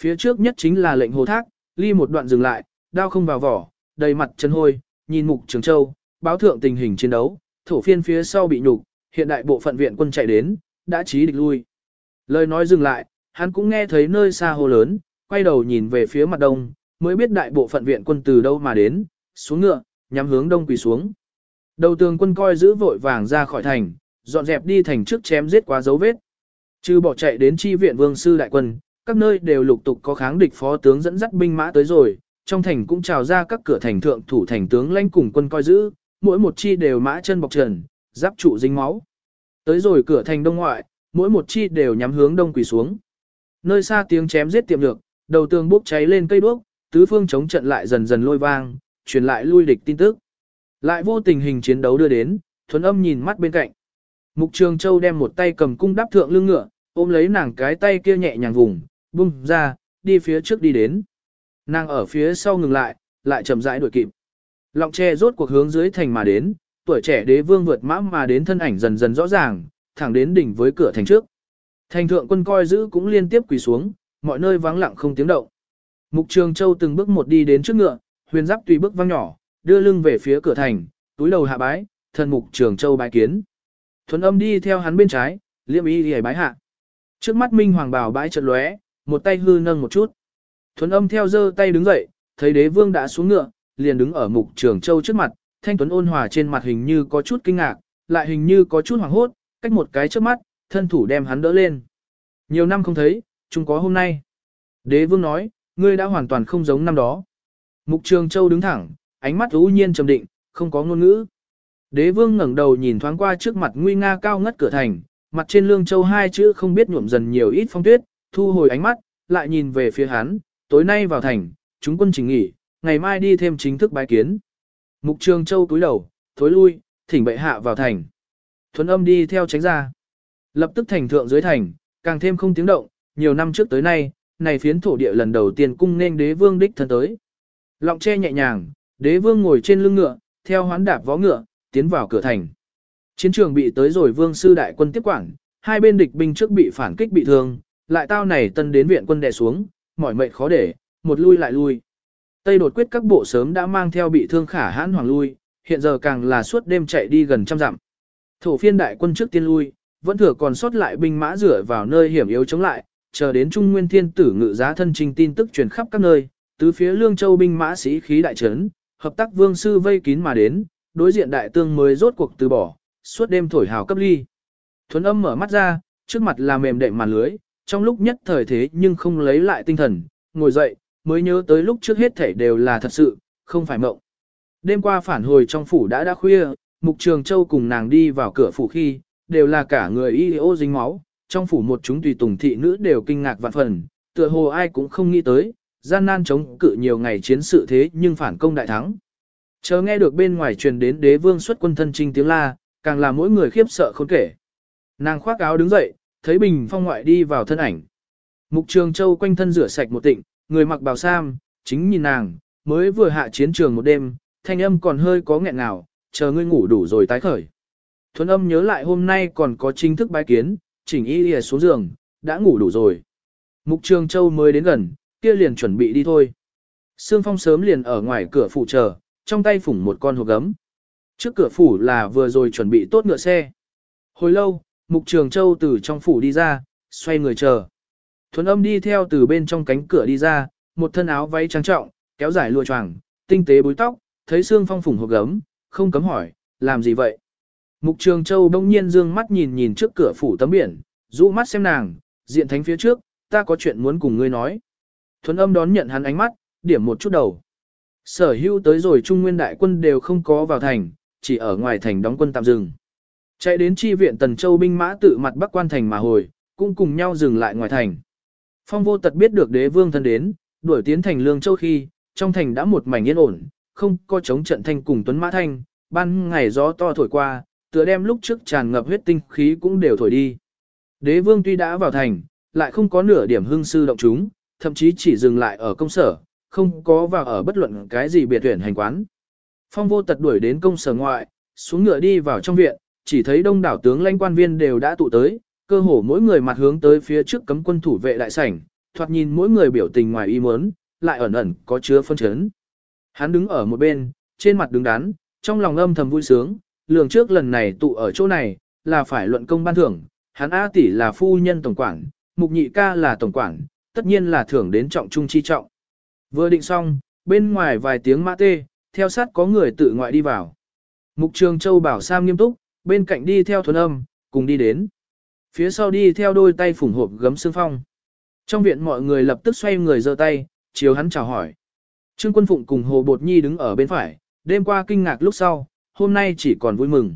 Phía trước nhất chính là lệnh hồ thác, ly một đoạn dừng lại, đao không vào vỏ, đầy mặt chân hôi, nhìn mục trường châu, báo thượng tình hình chiến đấu, thổ phiên phía sau bị nhục, hiện đại bộ phận viện quân chạy đến, đã trí địch lui. Lời nói dừng lại, hắn cũng nghe thấy nơi xa hồ lớn, quay đầu nhìn về phía mặt đông, mới biết đại bộ phận viện quân từ đâu mà đến, xuống ngựa, nhắm hướng đông quỳ xuống. Đầu tường quân coi giữ vội vàng ra khỏi thành, dọn dẹp đi thành trước chém giết quá dấu vết. Trừ bỏ chạy đến chi viện vương sư đại quân, các nơi đều lục tục có kháng địch phó tướng dẫn dắt binh mã tới rồi, trong thành cũng trào ra các cửa thành thượng thủ thành tướng lãnh cùng quân coi giữ, mỗi một chi đều mã chân bọc trần, giáp trụ dính máu. Tới rồi cửa thành đông ngoại, mỗi một chi đều nhắm hướng đông quỳ xuống. Nơi xa tiếng chém giết tiệm được, đầu tường bốc cháy lên cây đuốc, tứ phương chống trận lại dần dần lôi vang, truyền lại lui địch tin tức. Lại vô tình hình chiến đấu đưa đến, thuần âm nhìn mắt bên cạnh. Mục Trường Châu đem một tay cầm cung đáp thượng lưng ngựa, ôm lấy nàng cái tay kia nhẹ nhàng vùng, bung ra, đi phía trước đi đến. Nàng ở phía sau ngừng lại, lại chậm rãi đuổi kịp. Lọng tre rốt cuộc hướng dưới thành mà đến, tuổi trẻ đế vương vượt mã mà đến thân ảnh dần dần rõ ràng, thẳng đến đỉnh với cửa thành trước. Thành thượng quân coi giữ cũng liên tiếp quỳ xuống, mọi nơi vắng lặng không tiếng động. Mục Trường Châu từng bước một đi đến trước ngựa, huyền giáp tùy bước văng nhỏ, đưa lưng về phía cửa thành, túi đầu hạ bái, thần Mục Trường Châu bái kiến. Thuần âm đi theo hắn bên trái, liêm y đi bái hạ. Trước mắt Minh Hoàng bảo bái chợt lóe, một tay hư nâng một chút. Thuần âm theo giơ tay đứng dậy, thấy đế vương đã xuống ngựa, liền đứng ở Mục Trường Châu trước mặt, thanh tuấn ôn hòa trên mặt hình như có chút kinh ngạc, lại hình như có chút hoảng hốt, cách một cái trước mắt, thân thủ đem hắn đỡ lên. Nhiều năm không thấy, chúng có hôm nay. Đế vương nói, ngươi đã hoàn toàn không giống năm đó. Mục Trường Châu đứng thẳng, ánh mắt u nhiên trầm định, không có ngôn ngữ. Đế vương ngẩng đầu nhìn thoáng qua trước mặt nguy nga cao ngất cửa thành, mặt trên lương châu hai chữ không biết nhuộm dần nhiều ít phong tuyết, thu hồi ánh mắt, lại nhìn về phía hắn, tối nay vào thành, chúng quân chỉnh nghỉ, ngày mai đi thêm chính thức bái kiến. Mục Trường Châu túi đầu, thối lui, thỉnh bệ hạ vào thành. Thuấn âm đi theo tránh ra. Lập tức thành thượng dưới thành, càng thêm không tiếng động, nhiều năm trước tới nay, này phiến thổ địa lần đầu tiên cung nên đế vương đích thân tới. Lọng che nhẹ nhàng, đế vương ngồi trên lưng ngựa, theo hoán đạp vó ngựa, tiến vào cửa thành. Chiến trường bị tới rồi vương sư đại quân tiếp quản, hai bên địch binh trước bị phản kích bị thương, lại tao này tân đến viện quân đè xuống, mỏi mệt khó để, một lui lại lui. Tây đột quyết các bộ sớm đã mang theo bị thương khả hãn hoàng lui, hiện giờ càng là suốt đêm chạy đi gần trăm dặm. Thổ phiên đại quân trước tiên lui, vẫn thừa còn sót lại binh mã rửa vào nơi hiểm yếu chống lại, chờ đến Trung Nguyên Thiên tử ngự giá thân trình tin tức truyền khắp các nơi, tứ phía Lương Châu binh mã sĩ khí đại trấn, hợp tác vương sư vây kín mà đến, đối diện đại tương mới rốt cuộc từ bỏ, suốt đêm thổi hào cấp ly. Thuấn âm mở mắt ra, trước mặt là mềm đệm màn lưới, trong lúc nhất thời thế nhưng không lấy lại tinh thần, ngồi dậy, mới nhớ tới lúc trước hết thể đều là thật sự, không phải mộng. Đêm qua phản hồi trong phủ đã đã khuya, Mục Trường Châu cùng nàng đi vào cửa phủ khi, đều là cả người y ô dính máu, trong phủ một chúng tùy tùng thị nữ đều kinh ngạc vạn phần, tựa hồ ai cũng không nghĩ tới, gian nan chống cự nhiều ngày chiến sự thế nhưng phản công đại thắng. Chờ nghe được bên ngoài truyền đến đế vương xuất quân thân trinh tiếng la, càng làm mỗi người khiếp sợ khôn kể. Nàng khoác áo đứng dậy, thấy bình phong ngoại đi vào thân ảnh. Mục Trường Châu quanh thân rửa sạch một tịnh, người mặc bào sam, chính nhìn nàng, mới vừa hạ chiến trường một đêm, thanh âm còn hơi có nghẹn nào, chờ ngươi ngủ đủ rồi tái khởi. Thuấn âm nhớ lại hôm nay còn có chính thức bái kiến, chỉnh y lìa xuống giường, đã ngủ đủ rồi. Mục Trường Châu mới đến gần, kia liền chuẩn bị đi thôi. Sương Phong sớm liền ở ngoài cửa phủ chờ, trong tay phủng một con hộp gấm. Trước cửa phủ là vừa rồi chuẩn bị tốt ngựa xe. Hồi lâu, Mục Trường Châu từ trong phủ đi ra, xoay người chờ. Thuấn âm đi theo từ bên trong cánh cửa đi ra, một thân áo váy trang trọng, kéo dài lụa choàng, tinh tế búi tóc, thấy Sương Phong phủng hộp gấm, không cấm hỏi, làm gì vậy? Mục Trường Châu bỗng nhiên dương mắt nhìn nhìn trước cửa phủ tấm biển, rũ mắt xem nàng, diện thánh phía trước, ta có chuyện muốn cùng ngươi nói. Thuấn âm đón nhận hắn ánh mắt, điểm một chút đầu. Sở hữu tới rồi Trung Nguyên đại quân đều không có vào thành, chỉ ở ngoài thành đóng quân tạm dừng. Chạy đến chi viện Tần Châu binh mã tự mặt bắc quan thành mà hồi, cũng cùng nhau dừng lại ngoài thành. Phong vô tật biết được đế vương thân đến, đuổi tiến thành Lương Châu khi, trong thành đã một mảnh yên ổn, không có chống trận thanh cùng Tuấn Mã Thanh, ban ngày gió to thổi qua, tựa đem lúc trước tràn ngập huyết tinh khí cũng đều thổi đi. Đế vương tuy đã vào thành, lại không có nửa điểm hưng sư động chúng, thậm chí chỉ dừng lại ở công sở, không có vào ở bất luận cái gì biệt tuyển hành quán. Phong vô tật đuổi đến công sở ngoại, xuống ngựa đi vào trong viện, chỉ thấy đông đảo tướng lãnh quan viên đều đã tụ tới, cơ hồ mỗi người mặt hướng tới phía trước cấm quân thủ vệ đại sảnh, thoạt nhìn mỗi người biểu tình ngoài ý muốn, lại ẩn ẩn có chứa phân chấn. Hắn đứng ở một bên, trên mặt đứng đắn, trong lòng âm thầm vui sướng, lường trước lần này tụ ở chỗ này, là phải luận công ban thưởng, hắn A tỷ là phu nhân tổng quản, mục nhị ca là tổng quản, tất nhiên là thưởng đến trọng trung chi trọng. Vừa định xong, bên ngoài vài tiếng mã tê, theo sát có người tự ngoại đi vào. Mục trường châu bảo Sam nghiêm túc, bên cạnh đi theo thuần âm, cùng đi đến. Phía sau đi theo đôi tay phủng hộp gấm xương phong. Trong viện mọi người lập tức xoay người giơ tay, chiếu hắn chào hỏi. Trương Quân Phụng cùng Hồ Bột Nhi đứng ở bên phải, đêm qua kinh ngạc lúc sau, hôm nay chỉ còn vui mừng.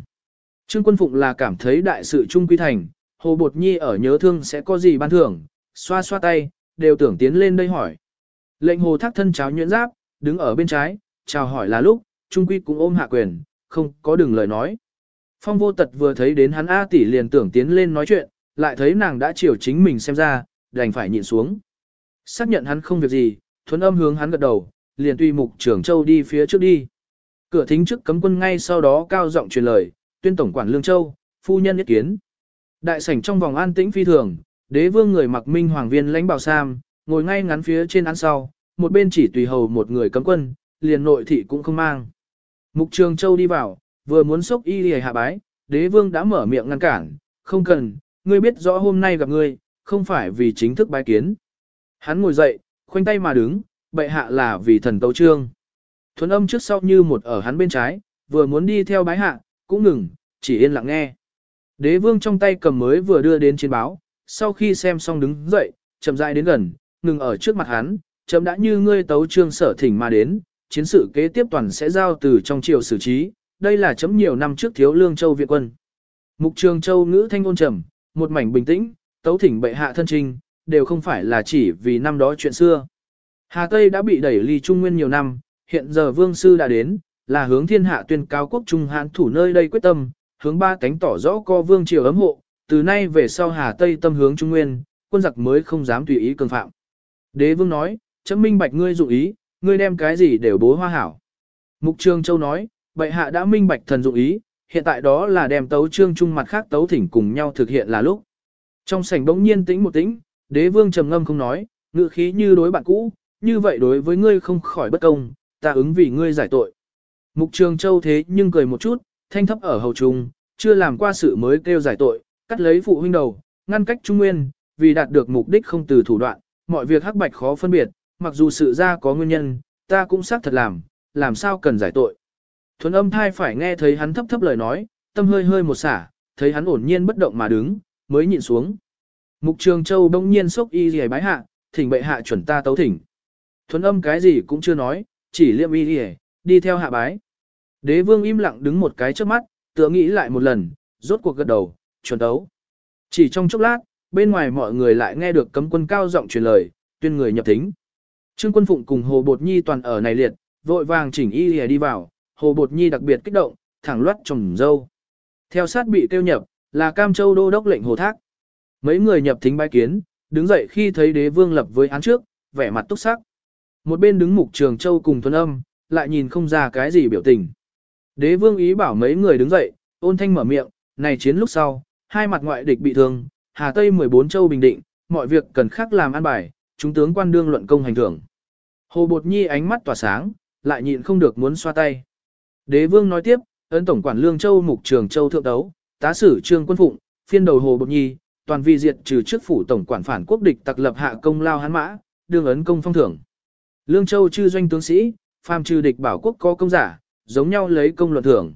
Trương Quân Phụng là cảm thấy đại sự trung quy thành, Hồ Bột Nhi ở nhớ thương sẽ có gì ban thưởng, xoa xoa tay, đều tưởng tiến lên đây hỏi. Lệnh Hồ Thác thân cháo nhuyễn giáp, đứng ở bên trái, chào hỏi là lúc, trung quy cũng ôm hạ quyền, không có đừng lời nói. Phong vô tật vừa thấy đến hắn A tỷ liền tưởng tiến lên nói chuyện, lại thấy nàng đã chiều chính mình xem ra, đành phải nhịn xuống. Xác nhận hắn không việc gì, thuấn âm hướng hắn gật đầu, liền tùy mục trưởng châu đi phía trước đi. Cửa thính trước cấm quân ngay sau đó cao giọng truyền lời, tuyên tổng quản Lương Châu, phu nhân ý kiến. Đại sảnh trong vòng an tĩnh phi thường, đế vương người mặc minh hoàng viên lãnh bào sam, ngồi ngay ngắn phía trên án sau, một bên chỉ tùy hầu một người cấm quân, liền nội thị cũng không mang. Mục Trường Châu đi vào, vừa muốn xốc y lìa hạ bái, đế vương đã mở miệng ngăn cản, không cần, ngươi biết rõ hôm nay gặp ngươi, không phải vì chính thức bái kiến. Hắn ngồi dậy, khoanh tay mà đứng, bệ hạ là vì thần tấu trương. Thuấn âm trước sau như một ở hắn bên trái, vừa muốn đi theo bái hạ, cũng ngừng, chỉ yên lặng nghe. Đế vương trong tay cầm mới vừa đưa đến chiến báo, sau khi xem xong đứng dậy, chậm rãi đến gần, ngừng ở trước mặt hắn, chậm đã như ngươi tấu trương sở thỉnh mà đến, chiến sự kế tiếp toàn sẽ giao từ trong triều xử trí, đây là chấm nhiều năm trước thiếu lương châu viện quân. Mục trường châu ngữ thanh ôn trầm, một mảnh bình tĩnh, tấu thỉnh bệ hạ thân trình, đều không phải là chỉ vì năm đó chuyện xưa. Hà Tây đã bị đẩy ly Trung Nguyên nhiều năm, hiện giờ vương sư đã đến, là hướng thiên hạ tuyên cao quốc Trung Hán thủ nơi đây quyết tâm, hướng ba cánh tỏ rõ co vương triều ấm hộ, từ nay về sau Hà Tây tâm hướng Trung Nguyên, quân giặc mới không dám tùy ý cường phạm. Đế vương nói, chấm minh bạch ngươi dụng ý, ngươi đem cái gì đều bố hoa hảo. Mục trương Châu nói, bệ hạ đã minh bạch thần dụng ý, hiện tại đó là đem tấu trương trung mặt khác tấu thỉnh cùng nhau thực hiện là lúc. Trong sảnh bỗng nhiên tĩnh một tĩnh, đế vương trầm ngâm không nói, ngự khí như đối bạn cũ, như vậy đối với ngươi không khỏi bất công, ta ứng vì ngươi giải tội. Mục Trường Châu thế nhưng cười một chút, thanh thấp ở hầu trung, chưa làm qua sự mới kêu giải tội, cắt lấy phụ huynh đầu, ngăn cách trung nguyên, vì đạt được mục đích không từ thủ đoạn, mọi việc hắc bạch khó phân biệt, mặc dù sự ra có nguyên nhân, ta cũng xác thật làm, làm sao cần giải tội. Thuấn âm thai phải nghe thấy hắn thấp thấp lời nói, tâm hơi hơi một xả, thấy hắn ổn nhiên bất động mà đứng, mới nhịn xuống. Mục Trường Châu đông nhiên sốc y rìa bái hạ, thỉnh bệ hạ chuẩn ta tấu thỉnh. Thuấn âm cái gì cũng chưa nói, chỉ liệm y đi, đi theo hạ bái. Đế vương im lặng đứng một cái trước mắt, tựa nghĩ lại một lần, rốt cuộc gật đầu, chuẩn đấu Chỉ trong chốc lát, bên ngoài mọi người lại nghe được cấm quân cao giọng truyền lời, tuyên người nhập thính. Trương quân phụng cùng Hồ Bột Nhi toàn ở này liệt, vội vàng chỉnh y lìa đi vào, Hồ Bột Nhi đặc biệt kích động, thẳng loát trồng dâu. Theo sát bị tiêu nhập, là Cam Châu đô đốc lệnh Hồ Thác. Mấy người nhập thính bái kiến, đứng dậy khi thấy đế vương lập với án trước, vẻ mặt túc sắc. Một bên đứng mục trường châu cùng thuần âm, lại nhìn không ra cái gì biểu tình. Đế vương ý bảo mấy người đứng dậy, ôn thanh mở miệng, này chiến lúc sau, hai mặt ngoại địch bị thương, Hà Tây 14 châu bình định, mọi việc cần khác làm an bài, chúng tướng quan đương luận công hành thưởng. Hồ Bột Nhi ánh mắt tỏa sáng, lại nhịn không được muốn xoa tay. Đế vương nói tiếp, ấn tổng quản Lương Châu mục trường châu thượng đấu, tá sử trương quân phụng, phiên đầu Hồ Bột Nhi, toàn vi diệt trừ trước phủ tổng quản phản quốc địch tặc lập hạ công lao hán mã, đương ấn công phong thưởng. Lương Châu chư doanh tướng sĩ, phàm trừ địch bảo quốc có công giả, giống nhau lấy công luận thưởng.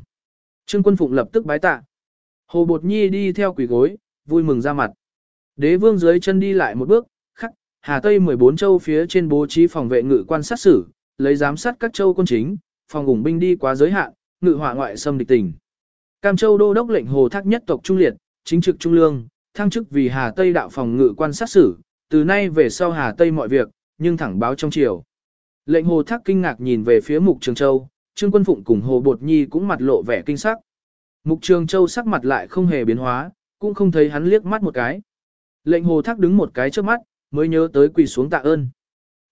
Trương quân phụng lập tức bái tạ. Hồ Bột Nhi đi theo quỷ gối, vui mừng ra mặt. Đế vương dưới chân đi lại một bước, khắc, Hà Tây 14 châu phía trên bố trí phòng vệ ngự quan sát xử, lấy giám sát các châu quân chính, phòng ủng binh đi quá giới hạn, ngự hỏa ngoại xâm địch tình. Cam Châu đô đốc lệnh Hồ Thác nhất tộc trung liệt, chính trực trung lương, thăng chức vì Hà Tây đạo phòng ngự quan sát xử, từ nay về sau Hà Tây mọi việc, nhưng thẳng báo trong triều. Lệnh Hồ Thác kinh ngạc nhìn về phía Mục Trường Châu, Trương Quân Phụng cùng Hồ Bột Nhi cũng mặt lộ vẻ kinh sắc. Mục Trường Châu sắc mặt lại không hề biến hóa, cũng không thấy hắn liếc mắt một cái. Lệnh Hồ Thác đứng một cái trước mắt, mới nhớ tới quỳ xuống tạ ơn.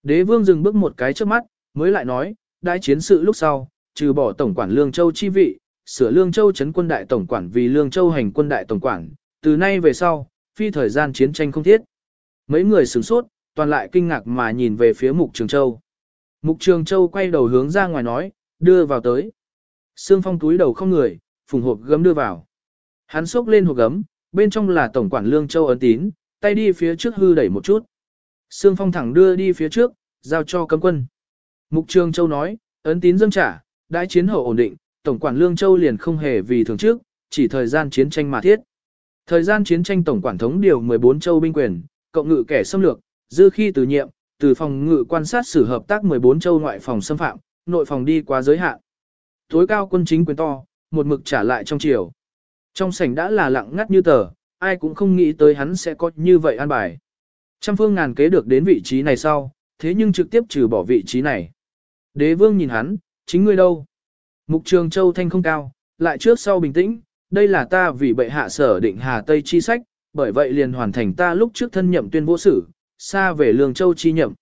Đế vương dừng bước một cái trước mắt, mới lại nói, đại chiến sự lúc sau, trừ bỏ tổng quản Lương Châu chi vị, sửa Lương Châu chấn quân đại tổng quản vì Lương Châu hành quân đại tổng quản, từ nay về sau, phi thời gian chiến tranh không thiết. Mấy người sửng sốt, toàn lại kinh ngạc mà nhìn về phía Mục Trường Châu. Mục Trường Châu quay đầu hướng ra ngoài nói, đưa vào tới. Sương Phong túi đầu không người, phùng hộp gấm đưa vào. Hắn xốc lên hộp gấm, bên trong là tổng quản Lương Châu ấn tín, tay đi phía trước hư đẩy một chút. Sương Phong thẳng đưa đi phía trước, giao cho cấm quân. Mục Trường Châu nói, ấn tín dâng trả, đại chiến hậu ổn định, tổng quản Lương Châu liền không hề vì thường trước, chỉ thời gian chiến tranh mà thiết. Thời gian chiến tranh tổng quản thống điều 14 châu binh quyền, cộng ngự kẻ xâm lược, dư khi từ nhiệm, từ phòng ngự quan sát xử hợp tác 14 châu ngoại phòng xâm phạm, nội phòng đi qua giới hạn. Tối cao quân chính quyền to, một mực trả lại trong chiều. Trong sảnh đã là lặng ngắt như tờ, ai cũng không nghĩ tới hắn sẽ có như vậy an bài. Trăm phương ngàn kế được đến vị trí này sau, thế nhưng trực tiếp trừ bỏ vị trí này. Đế vương nhìn hắn, chính ngươi đâu? Mục trường châu thanh không cao, lại trước sau bình tĩnh, đây là ta vì bệ hạ sở định Hà Tây chi sách, bởi vậy liền hoàn thành ta lúc trước thân nhậm tuyên vô sử, xa về Lương Châu chi nhậm.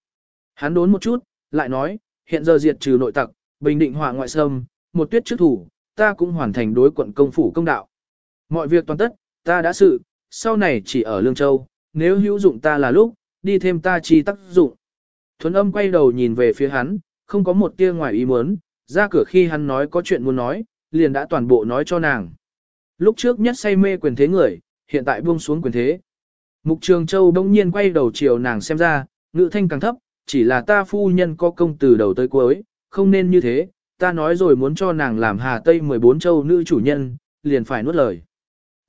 Hắn đốn một chút, lại nói, hiện giờ diệt trừ nội tặc, bình định hỏa ngoại sâm, một tuyết trước thủ, ta cũng hoàn thành đối quận công phủ công đạo. Mọi việc toàn tất, ta đã sự, sau này chỉ ở Lương Châu, nếu hữu dụng ta là lúc, đi thêm ta chi tác dụng. Thuấn âm quay đầu nhìn về phía hắn, không có một tia ngoài ý muốn, ra cửa khi hắn nói có chuyện muốn nói, liền đã toàn bộ nói cho nàng. Lúc trước nhất say mê quyền thế người, hiện tại buông xuống quyền thế. Mục Trường Châu đông nhiên quay đầu chiều nàng xem ra, ngữ thanh càng thấp, chỉ là ta phu nhân có công từ đầu tới cuối, không nên như thế, ta nói rồi muốn cho nàng làm Hà Tây 14 châu nữ chủ nhân, liền phải nuốt lời.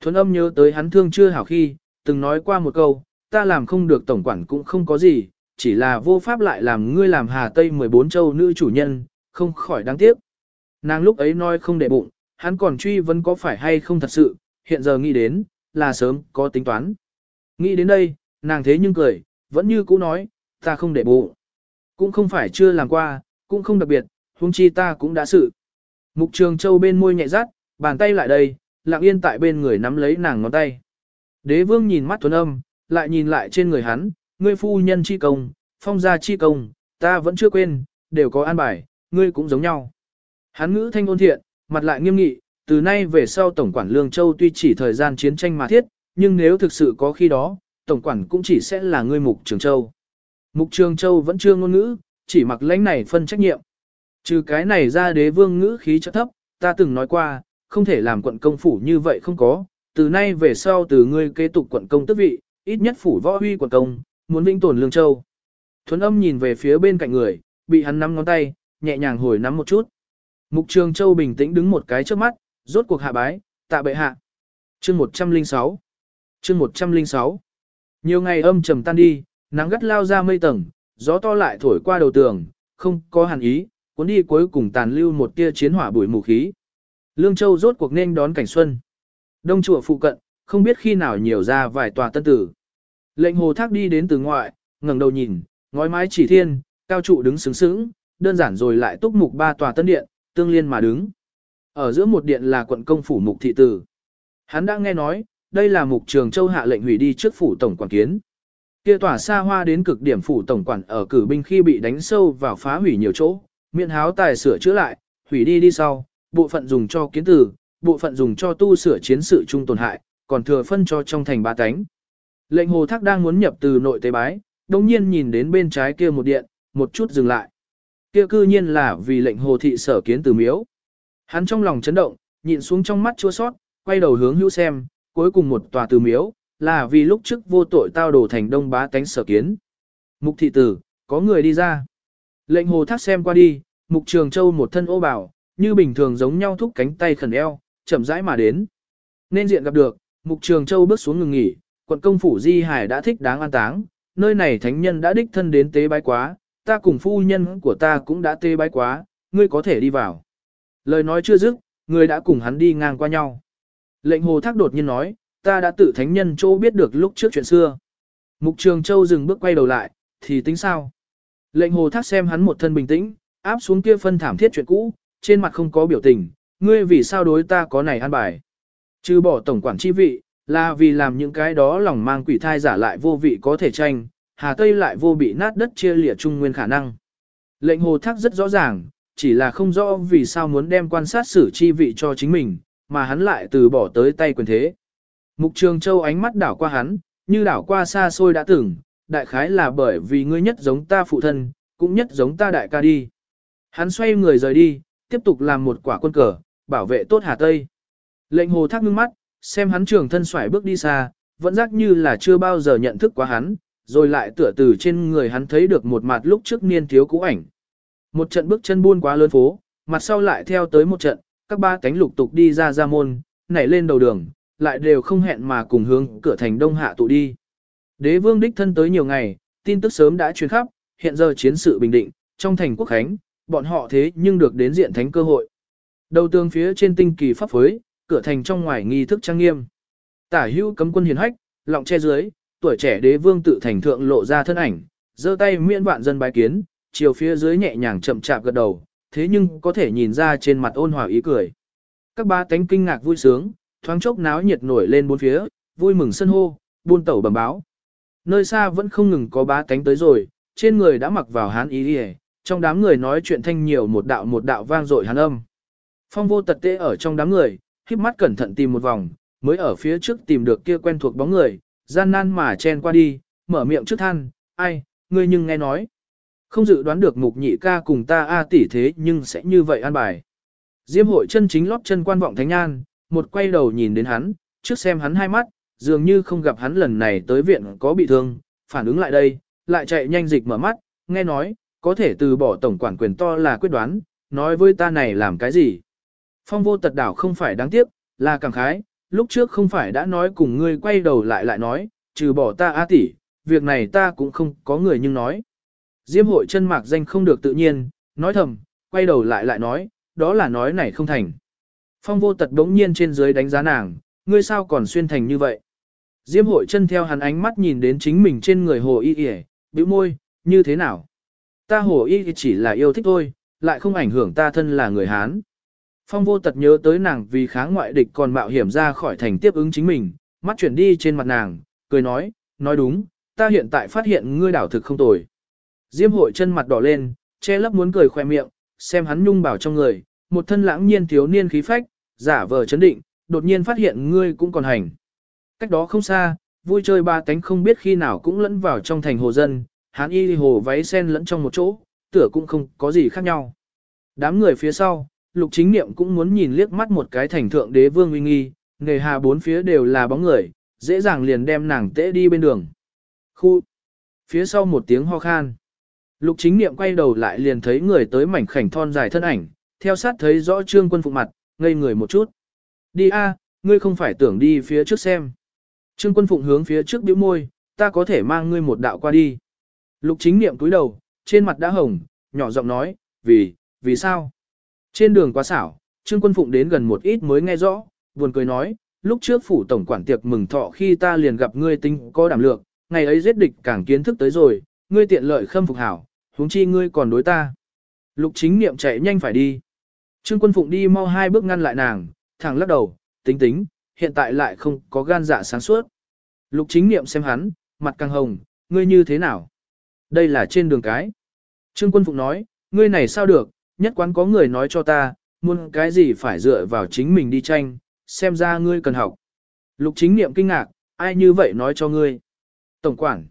Thuấn âm nhớ tới hắn thương chưa hảo khi, từng nói qua một câu, ta làm không được tổng quản cũng không có gì, chỉ là vô pháp lại làm ngươi làm Hà Tây 14 châu nữ chủ nhân, không khỏi đáng tiếc. Nàng lúc ấy nói không để bụng, hắn còn truy vấn có phải hay không thật sự, hiện giờ nghĩ đến, là sớm có tính toán. Nghĩ đến đây, nàng thế nhưng cười, vẫn như cũ nói, ta không để bụng. Cũng không phải chưa làm qua, cũng không đặc biệt, huống chi ta cũng đã sự. Mục trường châu bên môi nhẹ rát, bàn tay lại đây, lặng yên tại bên người nắm lấy nàng ngón tay. Đế vương nhìn mắt thuần âm, lại nhìn lại trên người hắn, ngươi phu nhân chi công, phong gia chi công, ta vẫn chưa quên, đều có an bài, ngươi cũng giống nhau. Hắn ngữ thanh ôn thiện, mặt lại nghiêm nghị, từ nay về sau Tổng quản Lương Châu tuy chỉ thời gian chiến tranh mà thiết, nhưng nếu thực sự có khi đó, Tổng quản cũng chỉ sẽ là ngươi Mục Trường Châu. Mục Trường Châu vẫn chưa ngôn ngữ, chỉ mặc lãnh này phân trách nhiệm. Trừ cái này ra đế vương ngữ khí chất thấp, ta từng nói qua, không thể làm quận công phủ như vậy không có, từ nay về sau từ ngươi kế tục quận công tước vị, ít nhất phủ võ huy quận công, muốn vĩnh tồn Lương Châu. Thuấn âm nhìn về phía bên cạnh người, bị hắn nắm ngón tay, nhẹ nhàng hồi nắm một chút. Mục Trường Châu bình tĩnh đứng một cái trước mắt, rốt cuộc hạ bái, tạ bệ hạ. Chương 106 Chương 106 Nhiều ngày âm trầm tan đi, nắng gắt lao ra mây tầng, gió to lại thổi qua đầu tường, không có hàn ý, cuốn đi cuối cùng tàn lưu một tia chiến hỏa bụi mù khí. Lương Châu rốt cuộc nên đón cảnh xuân. Đông chùa phụ cận, không biết khi nào nhiều ra vài tòa tân tử. Lệnh hồ thác đi đến từ ngoại, ngẩng đầu nhìn, ngói mái chỉ thiên, cao trụ đứng sướng sướng, đơn giản rồi lại túc mục ba tòa tân điện, tương liên mà đứng. Ở giữa một điện là quận công phủ mục thị tử. Hắn đã nghe nói, đây là mục trường châu hạ lệnh hủy đi trước phủ tổng quản kiến. Kia tỏa xa hoa đến cực điểm phủ tổng quản ở cử binh khi bị đánh sâu vào phá hủy nhiều chỗ, miễn háo tài sửa chữa lại, hủy đi đi sau, bộ phận dùng cho kiến tử, bộ phận dùng cho tu sửa chiến sự trung tổn hại, còn thừa phân cho trong thành ba cánh. Lệnh hồ thác đang muốn nhập từ nội tế bái, đồng nhiên nhìn đến bên trái kia một điện, một chút dừng lại. Kia cư nhiên là vì lệnh hồ thị sở kiến từ miếu. Hắn trong lòng chấn động, nhịn xuống trong mắt chua sót, quay đầu hướng hữu xem, cuối cùng một tòa từ miếu, là vì lúc trước vô tội tao đổ thành đông bá tánh sở kiến. Mục thị tử, có người đi ra. Lệnh hồ thác xem qua đi, mục trường châu một thân ô bảo, như bình thường giống nhau thúc cánh tay khẩn eo, chậm rãi mà đến. Nên diện gặp được, mục trường châu bước xuống ngừng nghỉ, quận công phủ Di Hải đã thích đáng an táng, nơi này thánh nhân đã đích thân đến tế bái quá, ta cùng phu nhân của ta cũng đã tế bái quá, ngươi có thể đi vào. Lời nói chưa dứt, người đã cùng hắn đi ngang qua nhau. Lệnh hồ thác đột nhiên nói, ta đã tự thánh nhân chỗ biết được lúc trước chuyện xưa. Mục trường châu dừng bước quay đầu lại, thì tính sao? Lệnh hồ thác xem hắn một thân bình tĩnh, áp xuống kia phân thảm thiết chuyện cũ, trên mặt không có biểu tình, ngươi vì sao đối ta có này an bài. Chứ bỏ tổng quản chi vị, là vì làm những cái đó lòng mang quỷ thai giả lại vô vị có thể tranh, Hà Tây lại vô bị nát đất chia lìa trung nguyên khả năng. Lệnh hồ thác rất rõ ràng, chỉ là không rõ vì sao muốn đem quan sát xử chi vị cho chính mình, mà hắn lại từ bỏ tới tay quyền thế. Mục Trường Châu ánh mắt đảo qua hắn, như đảo qua xa xôi đã từng, đại khái là bởi vì ngươi nhất giống ta phụ thân, cũng nhất giống ta đại ca đi. Hắn xoay người rời đi, tiếp tục làm một quả quân cờ, bảo vệ tốt Hà Tây. Lệnh hồ thác ngưng mắt, xem hắn trường thân xoải bước đi xa, vẫn giác như là chưa bao giờ nhận thức quá hắn, rồi lại tựa từ trên người hắn thấy được một mặt lúc trước niên thiếu cũ ảnh. Một trận bước chân buôn quá lớn phố, mặt sau lại theo tới một trận, các ba cánh lục tục đi ra ra môn, nảy lên đầu đường, lại đều không hẹn mà cùng hướng cửa thành đông hạ tụ đi. Đế vương đích thân tới nhiều ngày, tin tức sớm đã truyền khắp, hiện giờ chiến sự bình định, trong thành quốc khánh, bọn họ thế nhưng được đến diện thánh cơ hội. Đầu tường phía trên tinh kỳ pháp phối, cửa thành trong ngoài nghi thức trang nghiêm. Tả hữu cấm quân hiền hách, lọng che dưới, tuổi trẻ đế vương tự thành thượng lộ ra thân ảnh, giơ tay miễn vạn dân bái kiến, chiều phía dưới nhẹ nhàng chậm chạp gật đầu, thế nhưng có thể nhìn ra trên mặt ôn hòa ý cười. Các ba tánh kinh ngạc vui sướng, thoáng chốc náo nhiệt nổi lên bốn phía, vui mừng sân hô, buôn tẩu bẩm báo. Nơi xa vẫn không ngừng có ba tánh tới rồi, trên người đã mặc vào hán ý đi trong đám người nói chuyện thanh nhiều một đạo một đạo vang dội hán âm. Phong vô tật tê ở trong đám người, khiếp mắt cẩn thận tìm một vòng, mới ở phía trước tìm được kia quen thuộc bóng người, gian nan mà chen qua đi, mở miệng trước than, ai, ngươi nhưng nghe nói. Không dự đoán được mục nhị ca cùng ta a tỷ thế nhưng sẽ như vậy an bài. Diêm hội chân chính lót chân quan vọng thánh nhan, một quay đầu nhìn đến hắn, trước xem hắn hai mắt, dường như không gặp hắn lần này tới viện có bị thương, phản ứng lại đây, lại chạy nhanh dịch mở mắt, nghe nói, có thể từ bỏ tổng quản quyền to là quyết đoán, nói với ta này làm cái gì. Phong vô tật đảo không phải đáng tiếc, là cảm khái, lúc trước không phải đã nói cùng ngươi quay đầu lại lại nói, trừ bỏ ta a tỷ, việc này ta cũng không có người nhưng nói. Diêm hội chân mạc danh không được tự nhiên, nói thầm, quay đầu lại lại nói, đó là nói này không thành. Phong vô tật đống nhiên trên dưới đánh giá nàng, ngươi sao còn xuyên thành như vậy. Diêm hội chân theo hắn ánh mắt nhìn đến chính mình trên người hồ y y, bĩu môi, như thế nào? Ta hồ y chỉ là yêu thích thôi, lại không ảnh hưởng ta thân là người Hán. Phong vô tật nhớ tới nàng vì kháng ngoại địch còn mạo hiểm ra khỏi thành tiếp ứng chính mình, mắt chuyển đi trên mặt nàng, cười nói, nói đúng, ta hiện tại phát hiện ngươi đảo thực không tồi. Diêm hội chân mặt đỏ lên, che lấp muốn cười khoe miệng, xem hắn nhung bảo trong người, một thân lãng nhiên thiếu niên khí phách, giả vờ chấn định, đột nhiên phát hiện ngươi cũng còn hành. Cách đó không xa, vui chơi ba tánh không biết khi nào cũng lẫn vào trong thành hồ dân, hắn y hồ váy sen lẫn trong một chỗ, tựa cũng không có gì khác nhau. Đám người phía sau, lục chính niệm cũng muốn nhìn liếc mắt một cái thành thượng đế vương uy nghi, nghề hà bốn phía đều là bóng người, dễ dàng liền đem nàng tễ đi bên đường. Khu! Phía sau một tiếng ho khan. Lục chính niệm quay đầu lại liền thấy người tới mảnh khảnh thon dài thân ảnh, theo sát thấy rõ trương quân phục mặt, ngây người một chút. Đi a, ngươi không phải tưởng đi phía trước xem. Trương quân phụng hướng phía trước bĩu môi, ta có thể mang ngươi một đạo qua đi. Lục chính niệm cúi đầu, trên mặt đã hồng, nhỏ giọng nói, vì, vì sao? Trên đường quá xảo, Trương quân phụng đến gần một ít mới nghe rõ, buồn cười nói, lúc trước phủ tổng quản tiệc mừng thọ khi ta liền gặp ngươi tinh có đảm lược, ngày ấy giết địch càng kiến thức tới rồi, ngươi tiện lợi khâm phục hảo, huống chi ngươi còn đối ta. Lục chính niệm chạy nhanh phải đi. Trương quân phụng đi mau hai bước ngăn lại nàng, thẳng lắc đầu, tính tính, hiện tại lại không có gan dạ sáng suốt. Lục chính niệm xem hắn, mặt càng hồng, ngươi như thế nào? Đây là trên đường cái. Trương quân phụng nói, ngươi này sao được, nhất quán có người nói cho ta, muốn cái gì phải dựa vào chính mình đi tranh, xem ra ngươi cần học. Lục chính niệm kinh ngạc, ai như vậy nói cho ngươi? Tổng quản.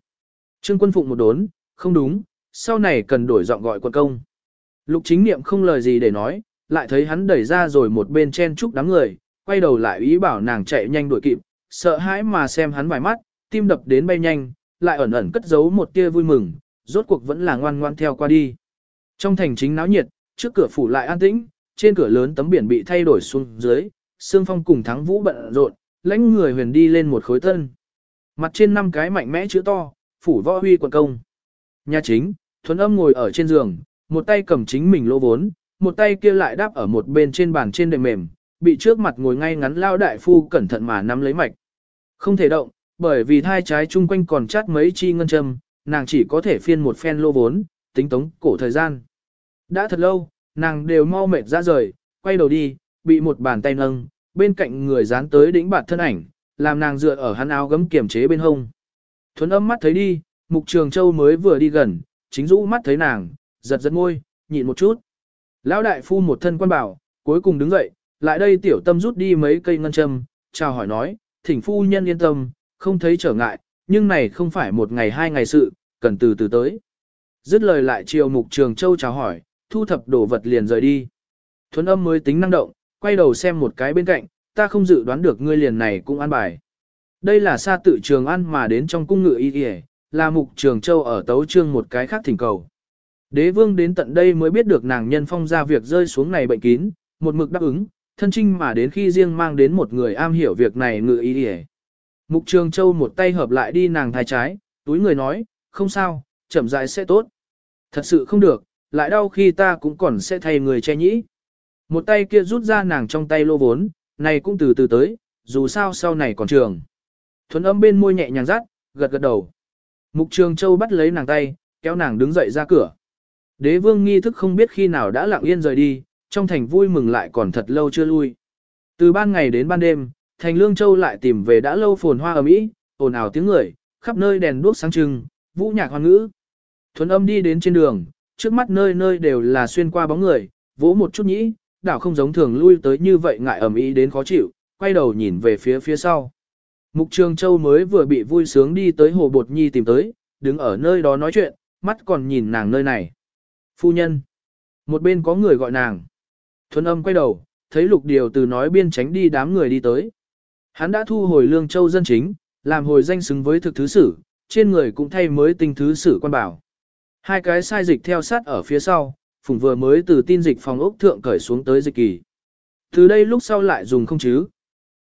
Trương quân phụng một đốn, không đúng, sau này cần đổi giọng gọi quân công. Lục chính niệm không lời gì để nói, lại thấy hắn đẩy ra rồi một bên chen chúc đám người, quay đầu lại ý bảo nàng chạy nhanh đuổi kịp, sợ hãi mà xem hắn vài mắt, tim đập đến bay nhanh, lại ẩn ẩn cất giấu một tia vui mừng, rốt cuộc vẫn là ngoan ngoan theo qua đi. Trong thành chính náo nhiệt, trước cửa phủ lại an tĩnh, trên cửa lớn tấm biển bị thay đổi xuống dưới, Sương Phong cùng Thắng Vũ bận rộn, lãnh người huyền đi lên một khối thân Mặt trên năm cái mạnh mẽ chữ to, phủ võ huy quận công. Nhà chính, Thuấn Âm ngồi ở trên giường, một tay cầm chính mình lỗ vốn, một tay kia lại đáp ở một bên trên bàn trên đệm mềm, bị trước mặt ngồi ngay ngắn lao đại phu cẩn thận mà nắm lấy mạch. Không thể động, bởi vì thai trái chung quanh còn chát mấy chi ngân châm, nàng chỉ có thể phiên một phen lô vốn, tính tống cổ thời gian. Đã thật lâu, nàng đều mau mệt ra rời, quay đầu đi, bị một bàn tay nâng, bên cạnh người dán tới đỉnh bạt thân ảnh, làm nàng dựa ở hắn áo gấm kiểm chế bên hông. Thuấn âm mắt thấy đi, mục trường châu mới vừa đi gần, chính rũ mắt thấy nàng, giật giật môi, nhịn một chút. Lão đại phu một thân quan bảo, cuối cùng đứng dậy, lại đây tiểu tâm rút đi mấy cây ngân châm, chào hỏi nói, thỉnh phu nhân yên tâm, không thấy trở ngại, nhưng này không phải một ngày hai ngày sự, cần từ từ tới. Dứt lời lại chiều mục trường châu chào hỏi, thu thập đồ vật liền rời đi. Thuấn âm mới tính năng động, quay đầu xem một cái bên cạnh, ta không dự đoán được ngươi liền này cũng an bài. Đây là xa tự trường ăn mà đến trong cung ngự y y, là mục trường châu ở tấu trương một cái khác thỉnh cầu. Đế vương đến tận đây mới biết được nàng nhân phong ra việc rơi xuống này bệnh kín, một mực đáp ứng, thân trinh mà đến khi riêng mang đến một người am hiểu việc này ngự ý y. Mục trường châu một tay hợp lại đi nàng thai trái, túi người nói, không sao, chậm rãi sẽ tốt. Thật sự không được, lại đau khi ta cũng còn sẽ thay người che nhĩ. Một tay kia rút ra nàng trong tay lô vốn, này cũng từ từ tới, dù sao sau này còn trường. Thuấn âm bên môi nhẹ nhàng rát, gật gật đầu. Mục trường châu bắt lấy nàng tay, kéo nàng đứng dậy ra cửa. Đế vương nghi thức không biết khi nào đã lặng yên rời đi, trong thành vui mừng lại còn thật lâu chưa lui. Từ ban ngày đến ban đêm, thành lương châu lại tìm về đã lâu phồn hoa ở Mỹ, ồn ào tiếng người, khắp nơi đèn đuốc sáng trưng, vũ nhạc hoan ngữ. Thuấn âm đi đến trên đường, trước mắt nơi nơi đều là xuyên qua bóng người, vỗ một chút nhĩ, đảo không giống thường lui tới như vậy ngại ẩm ý đến khó chịu, quay đầu nhìn về phía phía sau. Mục Trường Châu mới vừa bị vui sướng đi tới hồ bột nhi tìm tới, đứng ở nơi đó nói chuyện, mắt còn nhìn nàng nơi này. Phu nhân. Một bên có người gọi nàng. Thuấn âm quay đầu, thấy lục điều từ nói biên tránh đi đám người đi tới. Hắn đã thu hồi lương châu dân chính, làm hồi danh xứng với thực thứ sử, trên người cũng thay mới tinh thứ sử quan bảo. Hai cái sai dịch theo sát ở phía sau, phùng vừa mới từ tin dịch phòng ốc thượng cởi xuống tới dịch kỳ. Từ đây lúc sau lại dùng không chứ.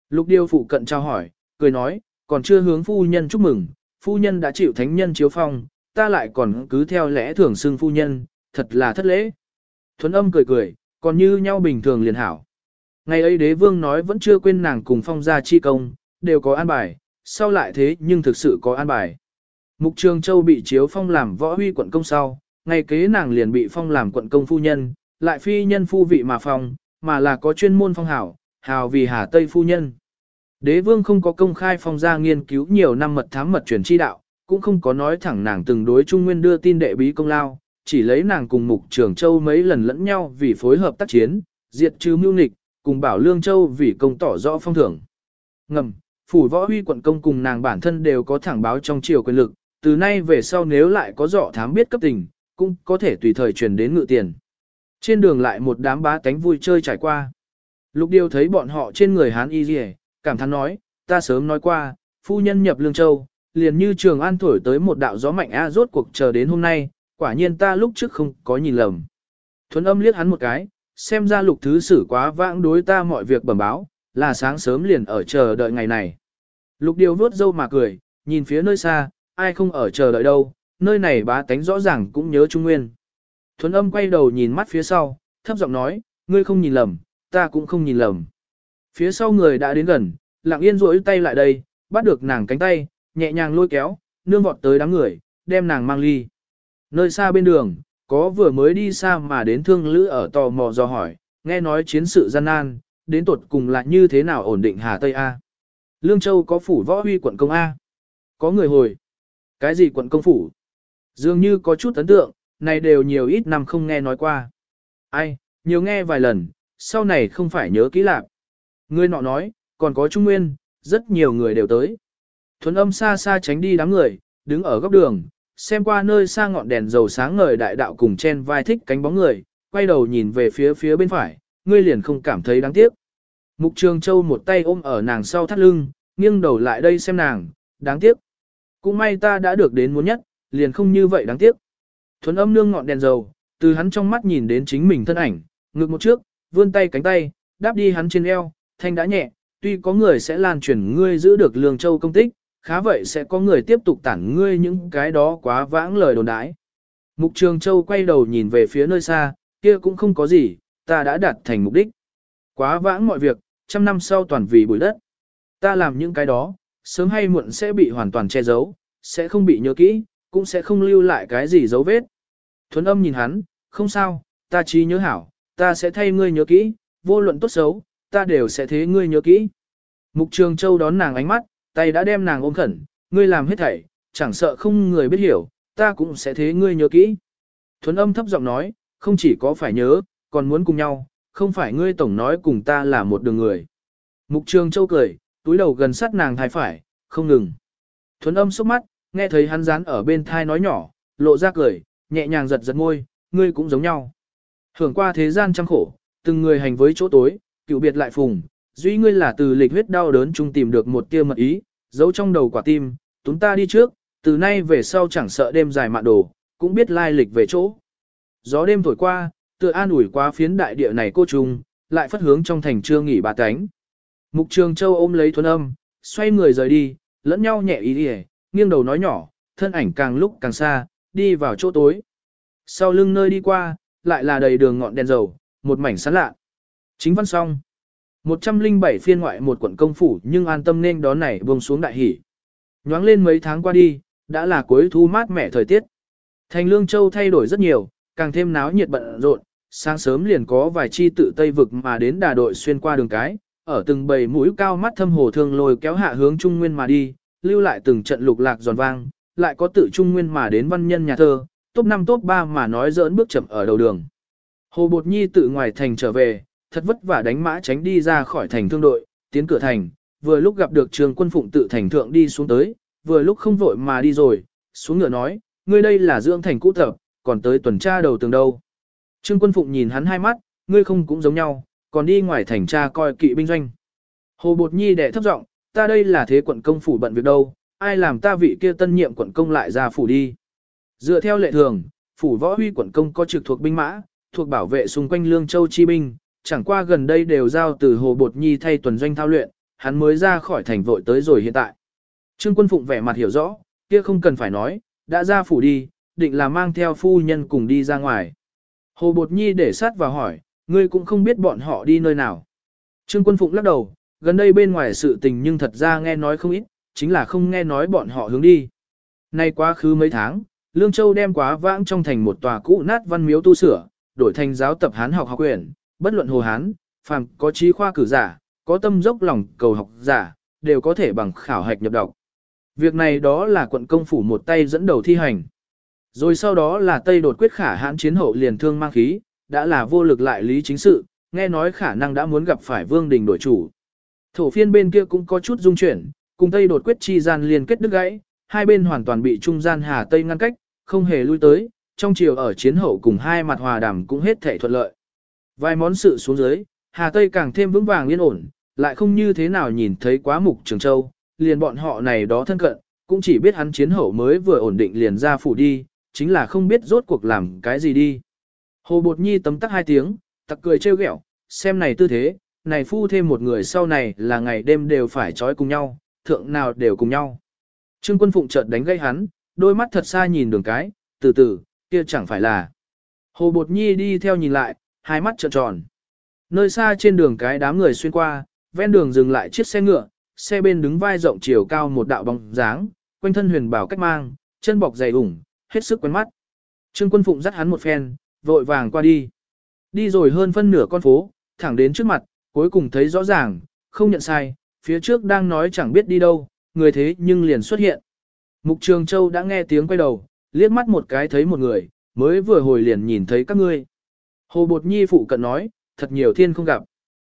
Lục điều phụ cận trao hỏi, cười nói, còn chưa hướng phu nhân chúc mừng, phu nhân đã chịu thánh nhân chiếu phong, ta lại còn cứ theo lẽ thường xưng phu nhân, thật là thất lễ. Thuấn âm cười cười, còn như nhau bình thường liền hảo. Ngày ấy đế vương nói vẫn chưa quên nàng cùng phong gia chi công, đều có an bài, sau lại thế nhưng thực sự có an bài. Mục Trường Châu bị chiếu phong làm võ huy quận công sau, ngày kế nàng liền bị phong làm quận công phu nhân, lại phi nhân phu vị mà phong, mà là có chuyên môn phong hảo, hào vì hà tây phu nhân. Đế vương không có công khai phong ra nghiên cứu nhiều năm mật thám mật truyền chi đạo, cũng không có nói thẳng nàng từng đối Trung Nguyên đưa tin đệ bí công lao, chỉ lấy nàng cùng Mục Trường Châu mấy lần lẫn nhau vì phối hợp tác chiến, diệt trừ mưu nghịch, cùng Bảo Lương Châu vì công tỏ rõ phong thưởng. Ngầm, phủ võ huy quận công cùng nàng bản thân đều có thẳng báo trong triều quyền lực, từ nay về sau nếu lại có dọ thám biết cấp tình, cũng có thể tùy thời truyền đến ngự tiền. Trên đường lại một đám bá tánh vui chơi trải qua. Lục điều thấy bọn họ trên người Hán y rìa, cảm thán nói, ta sớm nói qua, phu nhân nhập Lương Châu, liền như trường an thổi tới một đạo gió mạnh a rốt cuộc chờ đến hôm nay, quả nhiên ta lúc trước không có nhìn lầm. Thuấn âm liếc hắn một cái, xem ra lục thứ sử quá vãng đối ta mọi việc bẩm báo, là sáng sớm liền ở chờ đợi ngày này. Lục điều vuốt dâu mà cười, nhìn phía nơi xa, ai không ở chờ đợi đâu, nơi này bá tánh rõ ràng cũng nhớ Trung Nguyên. Thuấn âm quay đầu nhìn mắt phía sau, thấp giọng nói, ngươi không nhìn lầm, ta cũng không nhìn lầm. Phía sau người đã đến gần, lặng yên rỗi tay lại đây, bắt được nàng cánh tay, nhẹ nhàng lôi kéo, nương vọt tới đám người, đem nàng mang ly. Nơi xa bên đường, có vừa mới đi xa mà đến thương lữ ở tò mò do hỏi, nghe nói chiến sự gian nan, đến tột cùng là như thế nào ổn định Hà Tây A. Lương Châu có phủ võ huy quận công A. Có người hồi. Cái gì quận công phủ? Dường như có chút ấn tượng, này đều nhiều ít năm không nghe nói qua. Ai, nhiều nghe vài lần, sau này không phải nhớ kỹ lạc. Người nọ nói, còn có Trung Nguyên, rất nhiều người đều tới. Thuấn âm xa xa tránh đi đám người, đứng ở góc đường, xem qua nơi xa ngọn đèn dầu sáng ngời đại đạo cùng chen vai thích cánh bóng người, quay đầu nhìn về phía phía bên phải, ngươi liền không cảm thấy đáng tiếc. Mục Trường Châu một tay ôm ở nàng sau thắt lưng, nghiêng đầu lại đây xem nàng, đáng tiếc. Cũng may ta đã được đến muốn nhất, liền không như vậy đáng tiếc. Thuấn âm nương ngọn đèn dầu, từ hắn trong mắt nhìn đến chính mình thân ảnh, ngực một trước, vươn tay cánh tay, đáp đi hắn trên eo, thanh đã nhẹ, tuy có người sẽ lan truyền ngươi giữ được lương châu công tích, khá vậy sẽ có người tiếp tục tản ngươi những cái đó quá vãng lời đồn đãi. Mục Trường Châu quay đầu nhìn về phía nơi xa, kia cũng không có gì, ta đã đạt thành mục đích. Quá vãng mọi việc, trăm năm sau toàn vì bụi đất. Ta làm những cái đó, sớm hay muộn sẽ bị hoàn toàn che giấu, sẽ không bị nhớ kỹ, cũng sẽ không lưu lại cái gì dấu vết. Thuấn âm nhìn hắn, không sao, ta trí nhớ hảo, ta sẽ thay ngươi nhớ kỹ, vô luận tốt xấu, ta đều sẽ thế ngươi nhớ kỹ. Mục Trường Châu đón nàng ánh mắt, tay đã đem nàng ôm khẩn, ngươi làm hết thảy, chẳng sợ không người biết hiểu, ta cũng sẽ thế ngươi nhớ kỹ. Thuấn âm thấp giọng nói, không chỉ có phải nhớ, còn muốn cùng nhau, không phải ngươi tổng nói cùng ta là một đường người. Mục Trường Châu cười, túi đầu gần sát nàng thai phải, không ngừng. Thuấn âm sốc mắt, nghe thấy hắn dán ở bên thai nói nhỏ, lộ ra cười, nhẹ nhàng giật giật môi, ngươi cũng giống nhau. Hưởng qua thế gian trăm khổ, từng người hành với chỗ tối, cựu biệt lại phùng, duy ngươi là từ lịch huyết đau đớn chung tìm được một tia mật ý, giấu trong đầu quả tim, chúng ta đi trước, từ nay về sau chẳng sợ đêm dài mạn đồ, cũng biết lai lịch về chỗ. Gió đêm thổi qua, tựa an ủi qua phiến đại địa này cô trùng, lại phất hướng trong thành trưa nghỉ bà cánh. Mục Trường Châu ôm lấy thuần âm, xoay người rời đi, lẫn nhau nhẹ ý đi nghiêng đầu nói nhỏ, thân ảnh càng lúc càng xa, đi vào chỗ tối. Sau lưng nơi đi qua, lại là đầy đường ngọn đèn dầu, một mảnh sáng lạ. Chính văn xong. 107 phiên ngoại một quận công phủ nhưng an tâm nên đón này buông xuống đại hỷ. Nhoáng lên mấy tháng qua đi, đã là cuối thu mát mẻ thời tiết. Thành Lương Châu thay đổi rất nhiều, càng thêm náo nhiệt bận rộn, sáng sớm liền có vài chi tự Tây vực mà đến đà đội xuyên qua đường cái, ở từng bầy mũi cao mắt thâm hồ thương lồi kéo hạ hướng Trung Nguyên mà đi, lưu lại từng trận lục lạc giòn vang, lại có tự Trung Nguyên mà đến văn nhân nhà thơ, top 5 top 3 mà nói dỡn bước chậm ở đầu đường. Hồ Bột Nhi tự ngoài thành trở về, thật vất vả đánh mã tránh đi ra khỏi thành thương đội, tiến cửa thành, vừa lúc gặp được trường quân phụng tự thành thượng đi xuống tới, vừa lúc không vội mà đi rồi, xuống ngựa nói, ngươi đây là dưỡng thành cũ tập, còn tới tuần tra đầu tường đâu. Trương quân phụng nhìn hắn hai mắt, ngươi không cũng giống nhau, còn đi ngoài thành tra coi kỵ binh doanh. Hồ Bột Nhi đệ thấp giọng, ta đây là thế quận công phủ bận việc đâu, ai làm ta vị kia tân nhiệm quận công lại ra phủ đi. Dựa theo lệ thường, phủ võ huy quận công có trực thuộc binh mã, thuộc bảo vệ xung quanh lương châu chi binh, chẳng qua gần đây đều giao từ Hồ Bột Nhi thay tuần doanh thao luyện, hắn mới ra khỏi thành vội tới rồi hiện tại. Trương Quân Phụng vẻ mặt hiểu rõ, kia không cần phải nói, đã ra phủ đi, định là mang theo phu nhân cùng đi ra ngoài. Hồ Bột Nhi để sát vào hỏi, ngươi cũng không biết bọn họ đi nơi nào. Trương Quân Phụng lắc đầu, gần đây bên ngoài sự tình nhưng thật ra nghe nói không ít, chính là không nghe nói bọn họ hướng đi. Nay quá khứ mấy tháng, Lương Châu đem quá vãng trong thành một tòa cũ nát văn miếu tu sửa, đổi thành giáo tập hán học học quyển, bất luận hồ hán, phàm có trí khoa cử giả, có tâm dốc lòng cầu học giả, đều có thể bằng khảo hạch nhập đọc. Việc này đó là quận công phủ một tay dẫn đầu thi hành. Rồi sau đó là Tây đột quyết khả hãn chiến hậu liền thương mang khí, đã là vô lực lại lý chính sự, nghe nói khả năng đã muốn gặp phải vương đình đổi chủ. Thổ phiên bên kia cũng có chút dung chuyển, cùng Tây đột quyết chi gian liên kết đứt gãy, hai bên hoàn toàn bị trung gian Hà Tây ngăn cách, không hề lui tới, trong chiều ở chiến hậu cùng hai mặt hòa đàm cũng hết thể thuận lợi. Vài món sự xuống dưới, Hà Tây càng thêm vững vàng yên ổn, lại không như thế nào nhìn thấy quá mục Trường Châu, liền bọn họ này đó thân cận, cũng chỉ biết hắn chiến hậu mới vừa ổn định liền ra phủ đi, chính là không biết rốt cuộc làm cái gì đi. Hồ Bột Nhi tấm tắc hai tiếng, tặc cười trêu ghẹo, xem này tư thế, này phu thêm một người sau này là ngày đêm đều phải trói cùng nhau, thượng nào đều cùng nhau. Trương quân phụng chợt đánh gây hắn, đôi mắt thật xa nhìn đường cái, từ từ, kia chẳng phải là. Hồ Bột Nhi đi theo nhìn lại, hai mắt trợn tròn. Nơi xa trên đường cái đám người xuyên qua, ven đường dừng lại chiếc xe ngựa, xe bên đứng vai rộng chiều cao một đạo bóng dáng, quanh thân huyền bảo cách mang, chân bọc dày ủng, hết sức quen mắt. Trương Quân Phụng dắt hắn một phen, vội vàng qua đi. Đi rồi hơn phân nửa con phố, thẳng đến trước mặt, cuối cùng thấy rõ ràng, không nhận sai, phía trước đang nói chẳng biết đi đâu, người thế nhưng liền xuất hiện. Mục Trường Châu đã nghe tiếng quay đầu, liếc mắt một cái thấy một người, mới vừa hồi liền nhìn thấy các ngươi. Hồ Bột Nhi phụ cận nói, thật nhiều thiên không gặp.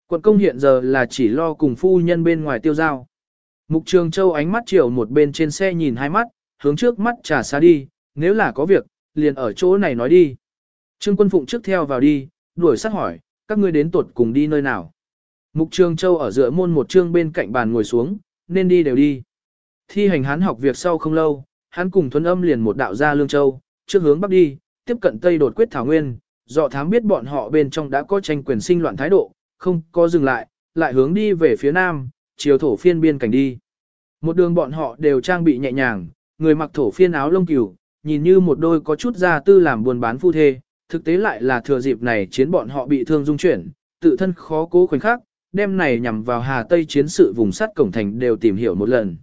Quận công hiện giờ là chỉ lo cùng phu nhân bên ngoài tiêu giao. Mục Trường Châu ánh mắt chiều một bên trên xe nhìn hai mắt, hướng trước mắt trả xa đi, nếu là có việc, liền ở chỗ này nói đi. Trương quân phụng trước theo vào đi, đuổi sát hỏi, các ngươi đến tuột cùng đi nơi nào. Mục Trường Châu ở giữa môn một trương bên cạnh bàn ngồi xuống, nên đi đều đi. Thi hành hắn học việc sau không lâu, hắn cùng thuấn âm liền một đạo ra Lương Châu, trước hướng bắc đi, tiếp cận Tây đột quyết Thảo Nguyên, dọ thám biết bọn họ bên trong đã có tranh quyền sinh loạn thái độ, không có dừng lại, lại hướng đi về phía nam, chiều thổ phiên biên cảnh đi. Một đường bọn họ đều trang bị nhẹ nhàng, người mặc thổ phiên áo lông cừu, nhìn như một đôi có chút gia tư làm buôn bán phu thê, thực tế lại là thừa dịp này chiến bọn họ bị thương dung chuyển, tự thân khó cố khoảnh khắc, đêm này nhằm vào Hà Tây chiến sự vùng sắt cổng thành đều tìm hiểu một lần.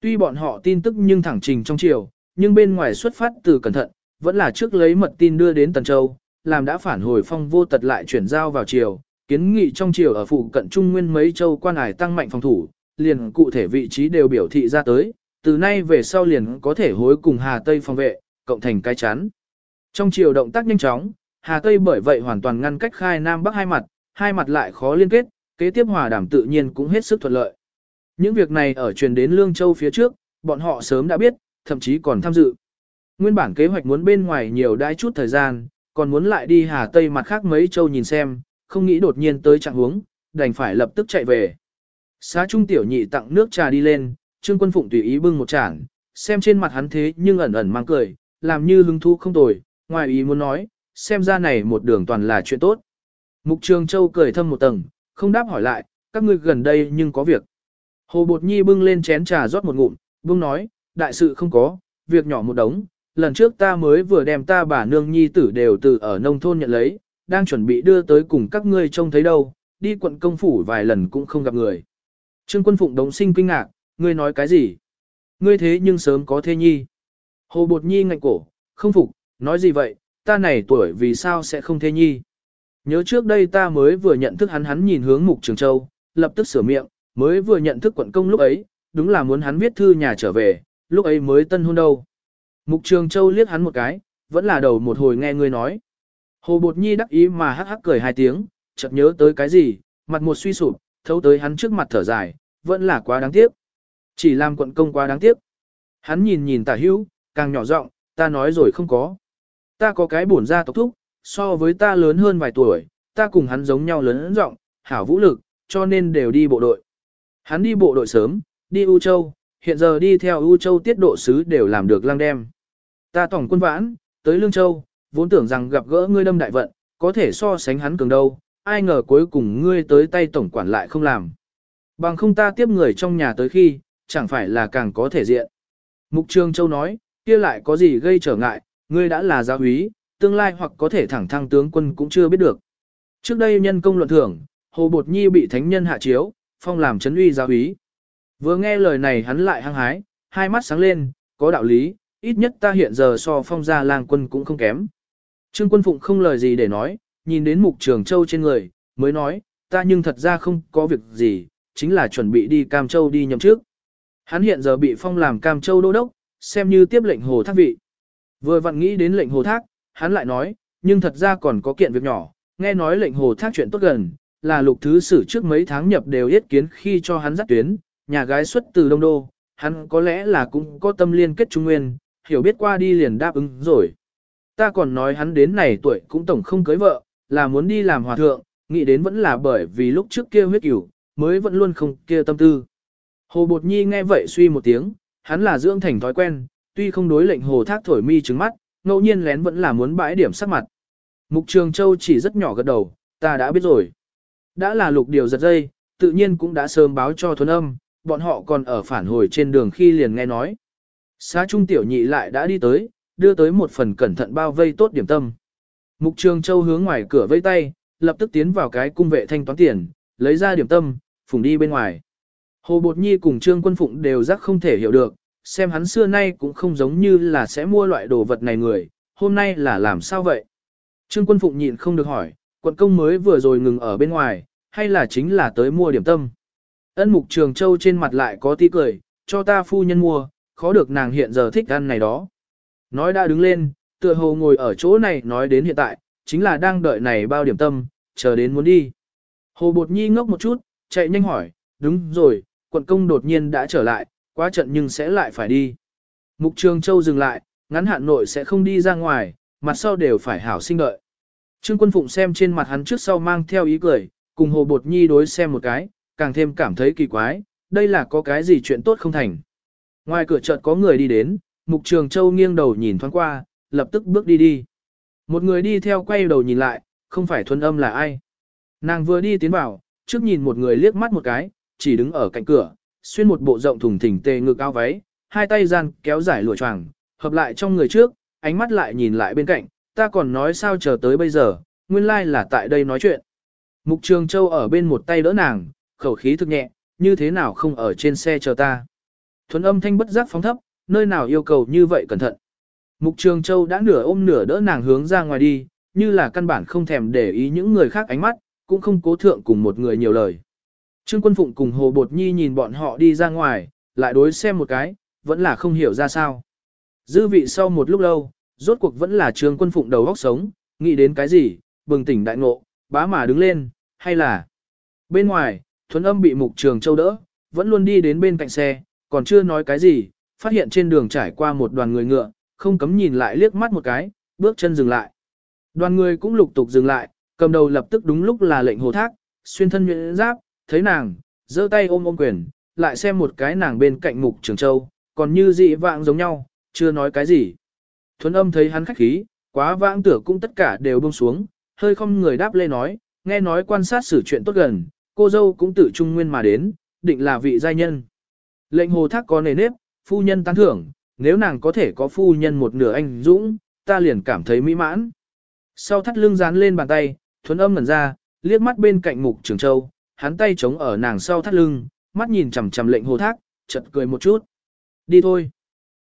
Tuy bọn họ tin tức nhưng thẳng trình trong chiều, nhưng bên ngoài xuất phát từ cẩn thận, vẫn là trước lấy mật tin đưa đến Tần Châu, làm đã phản hồi phong vô tật lại chuyển giao vào triều kiến nghị trong triều ở phụ cận trung nguyên mấy châu quan ải tăng mạnh phòng thủ, liền cụ thể vị trí đều biểu thị ra tới, từ nay về sau liền có thể hối cùng Hà Tây phòng vệ, cộng thành cái chắn. Trong triều động tác nhanh chóng, Hà Tây bởi vậy hoàn toàn ngăn cách khai Nam Bắc hai mặt, hai mặt lại khó liên kết, kế tiếp hòa đàm tự nhiên cũng hết sức thuận lợi. Những việc này ở truyền đến Lương Châu phía trước, bọn họ sớm đã biết, thậm chí còn tham dự. Nguyên bản kế hoạch muốn bên ngoài nhiều đãi chút thời gian, còn muốn lại đi Hà Tây mặt khác mấy châu nhìn xem, không nghĩ đột nhiên tới trạng huống, đành phải lập tức chạy về. Xá trung tiểu nhị tặng nước trà đi lên, Trương Quân Phụng tùy ý bưng một chản, xem trên mặt hắn thế nhưng ẩn ẩn mang cười, làm như hứng thú không tồi, ngoài ý muốn nói, xem ra này một đường toàn là chuyện tốt. Mục Trường Châu cười thâm một tầng, không đáp hỏi lại, các ngươi gần đây nhưng có việc. Hồ Bột Nhi bưng lên chén trà rót một ngụm, bưng nói, đại sự không có, việc nhỏ một đống, lần trước ta mới vừa đem ta bà nương nhi tử đều từ ở nông thôn nhận lấy, đang chuẩn bị đưa tới cùng các ngươi trông thấy đâu, đi quận công phủ vài lần cũng không gặp người. Trương quân phụng đống sinh kinh ngạc, ngươi nói cái gì? Ngươi thế nhưng sớm có thê nhi. Hồ Bột Nhi ngạnh cổ, không phục, nói gì vậy, ta này tuổi vì sao sẽ không thê nhi? Nhớ trước đây ta mới vừa nhận thức hắn hắn nhìn hướng Mục Trường Châu, lập tức sửa miệng, mới vừa nhận thức quận công lúc ấy, đúng là muốn hắn viết thư nhà trở về, lúc ấy mới tân hôn đâu. Mục Trường Châu liếc hắn một cái, vẫn là đầu một hồi nghe ngươi nói. Hồ Bột Nhi đắc ý mà hắc hắc cười hai tiếng, chợt nhớ tới cái gì, mặt một suy sụp, thấu tới hắn trước mặt thở dài, vẫn là quá đáng tiếc. Chỉ làm quận công quá đáng tiếc. Hắn nhìn nhìn tả hữu, càng nhỏ giọng, ta nói rồi không có. Ta có cái bổn ra tộc thúc, so với ta lớn hơn vài tuổi, ta cùng hắn giống nhau lớn giọng, hảo vũ lực, cho nên đều đi bộ đội. Hắn đi bộ đội sớm, đi U Châu, hiện giờ đi theo U Châu tiết độ sứ đều làm được lang đem. Ta tổng quân vãn, tới Lương Châu, vốn tưởng rằng gặp gỡ ngươi đâm đại vận, có thể so sánh hắn cường đâu, ai ngờ cuối cùng ngươi tới tay tổng quản lại không làm. Bằng không ta tiếp người trong nhà tới khi, chẳng phải là càng có thể diện. Mục trương Châu nói, kia lại có gì gây trở ngại, ngươi đã là giáo úy, tương lai hoặc có thể thẳng thăng tướng quân cũng chưa biết được. Trước đây nhân công luận thưởng, Hồ Bột Nhi bị thánh nhân hạ chiếu, phong làm chấn uy giáo úy. Vừa nghe lời này hắn lại hăng hái, hai mắt sáng lên, có đạo lý, ít nhất ta hiện giờ so phong gia lang quân cũng không kém. Trương quân phụng không lời gì để nói, nhìn đến mục trường châu trên người, mới nói, ta nhưng thật ra không có việc gì, chính là chuẩn bị đi Cam Châu đi nhậm trước. Hắn hiện giờ bị phong làm Cam Châu đô đốc, xem như tiếp lệnh hồ thác vị. Vừa vặn nghĩ đến lệnh hồ thác, hắn lại nói, nhưng thật ra còn có kiện việc nhỏ, nghe nói lệnh hồ thác chuyện tốt gần, là lục thứ sử trước mấy tháng nhập đều yết kiến khi cho hắn dắt tuyến, nhà gái xuất từ Đông Đô, hắn có lẽ là cũng có tâm liên kết trung nguyên, hiểu biết qua đi liền đáp ứng rồi. Ta còn nói hắn đến này tuổi cũng tổng không cưới vợ, là muốn đi làm hòa thượng, nghĩ đến vẫn là bởi vì lúc trước kia huyết cửu, mới vẫn luôn không kia tâm tư. Hồ Bột Nhi nghe vậy suy một tiếng, hắn là dưỡng thành thói quen, tuy không đối lệnh hồ thác thổi mi trứng mắt, ngẫu nhiên lén vẫn là muốn bãi điểm sắc mặt. Mục Trường Châu chỉ rất nhỏ gật đầu, ta đã biết rồi. Đã là lục điều giật dây, tự nhiên cũng đã sớm báo cho thuần âm, bọn họ còn ở phản hồi trên đường khi liền nghe nói. Xá trung tiểu nhị lại đã đi tới, đưa tới một phần cẩn thận bao vây tốt điểm tâm. Mục Trường Châu hướng ngoài cửa vây tay, lập tức tiến vào cái cung vệ thanh toán tiền, lấy ra điểm tâm, phùng đi bên ngoài. Hồ Bột Nhi cùng Trương Quân Phụng đều rắc không thể hiểu được, xem hắn xưa nay cũng không giống như là sẽ mua loại đồ vật này người, hôm nay là làm sao vậy? Trương Quân Phụng nhịn không được hỏi, quận công mới vừa rồi ngừng ở bên ngoài, hay là chính là tới mua điểm tâm? Ân Mục Trường Châu trên mặt lại có tí cười, cho ta phu nhân mua, khó được nàng hiện giờ thích ăn này đó. Nói đã đứng lên, tựa hồ ngồi ở chỗ này nói đến hiện tại, chính là đang đợi này bao điểm tâm, chờ đến muốn đi. Hồ Bột Nhi ngốc một chút, chạy nhanh hỏi, đúng rồi, quận công đột nhiên đã trở lại, quá trận nhưng sẽ lại phải đi. Mục Trường Châu dừng lại, ngắn hạn nội sẽ không đi ra ngoài, mặt sau đều phải hảo sinh đợi. Trương Quân Phụng xem trên mặt hắn trước sau mang theo ý cười, cùng Hồ Bột Nhi đối xem một cái, càng thêm cảm thấy kỳ quái, đây là có cái gì chuyện tốt không thành. Ngoài cửa chợt có người đi đến, Mục Trường Châu nghiêng đầu nhìn thoáng qua, lập tức bước đi đi. Một người đi theo quay đầu nhìn lại, không phải thuần âm là ai. Nàng vừa đi tiến vào, trước nhìn một người liếc mắt một cái, chỉ đứng ở cạnh cửa, xuyên một bộ rộng thùng thình tề ngực áo váy, hai tay gian kéo giải lụa choàng, hợp lại trong người trước, ánh mắt lại nhìn lại bên cạnh, ta còn nói sao chờ tới bây giờ, nguyên lai like là tại đây nói chuyện. Mục Trường Châu ở bên một tay đỡ nàng, khẩu khí thực nhẹ, như thế nào không ở trên xe chờ ta. Thuấn âm thanh bất giác phóng thấp, nơi nào yêu cầu như vậy cẩn thận. Mục Trường Châu đã nửa ôm nửa đỡ nàng hướng ra ngoài đi, như là căn bản không thèm để ý những người khác ánh mắt, cũng không cố thượng cùng một người nhiều lời. Trương Quân Phụng cùng Hồ Bột Nhi nhìn bọn họ đi ra ngoài, lại đối xem một cái, vẫn là không hiểu ra sao. Dư vị sau một lúc lâu, rốt cuộc vẫn là Trương Quân Phụng đầu góc sống, nghĩ đến cái gì, bừng tỉnh đại ngộ, bá mà đứng lên, hay là... Bên ngoài, Thuấn Âm bị Mục Trường Châu đỡ, vẫn luôn đi đến bên cạnh xe, còn chưa nói cái gì, phát hiện trên đường trải qua một đoàn người ngựa, không cấm nhìn lại liếc mắt một cái, bước chân dừng lại. Đoàn người cũng lục tục dừng lại, cầm đầu lập tức đúng lúc là lệnh hồ thác, xuyên thân nhuyễn giáp, thấy nàng, giơ tay ôm ôm quyền, lại xem một cái nàng bên cạnh mục trường châu, còn như dị vãng giống nhau, chưa nói cái gì. Thuấn âm thấy hắn khách khí, quá vãng tưởng cũng tất cả đều buông xuống, hơi không người đáp lê nói, nghe nói quan sát xử chuyện tốt gần, cô dâu cũng tự trung nguyên mà đến, định là vị giai nhân. Lệnh hồ thác có nề nếp, phu nhân tán thưởng, nếu nàng có thể có phu nhân một nửa anh dũng, ta liền cảm thấy mỹ mãn. Sau thắt lưng dán lên bàn tay, thuấn âm ngẩn ra, liếc mắt bên cạnh mục trường châu, hắn tay chống ở nàng sau thắt lưng, mắt nhìn chằm chằm lệnh hồ thác, chợt cười một chút. Đi thôi.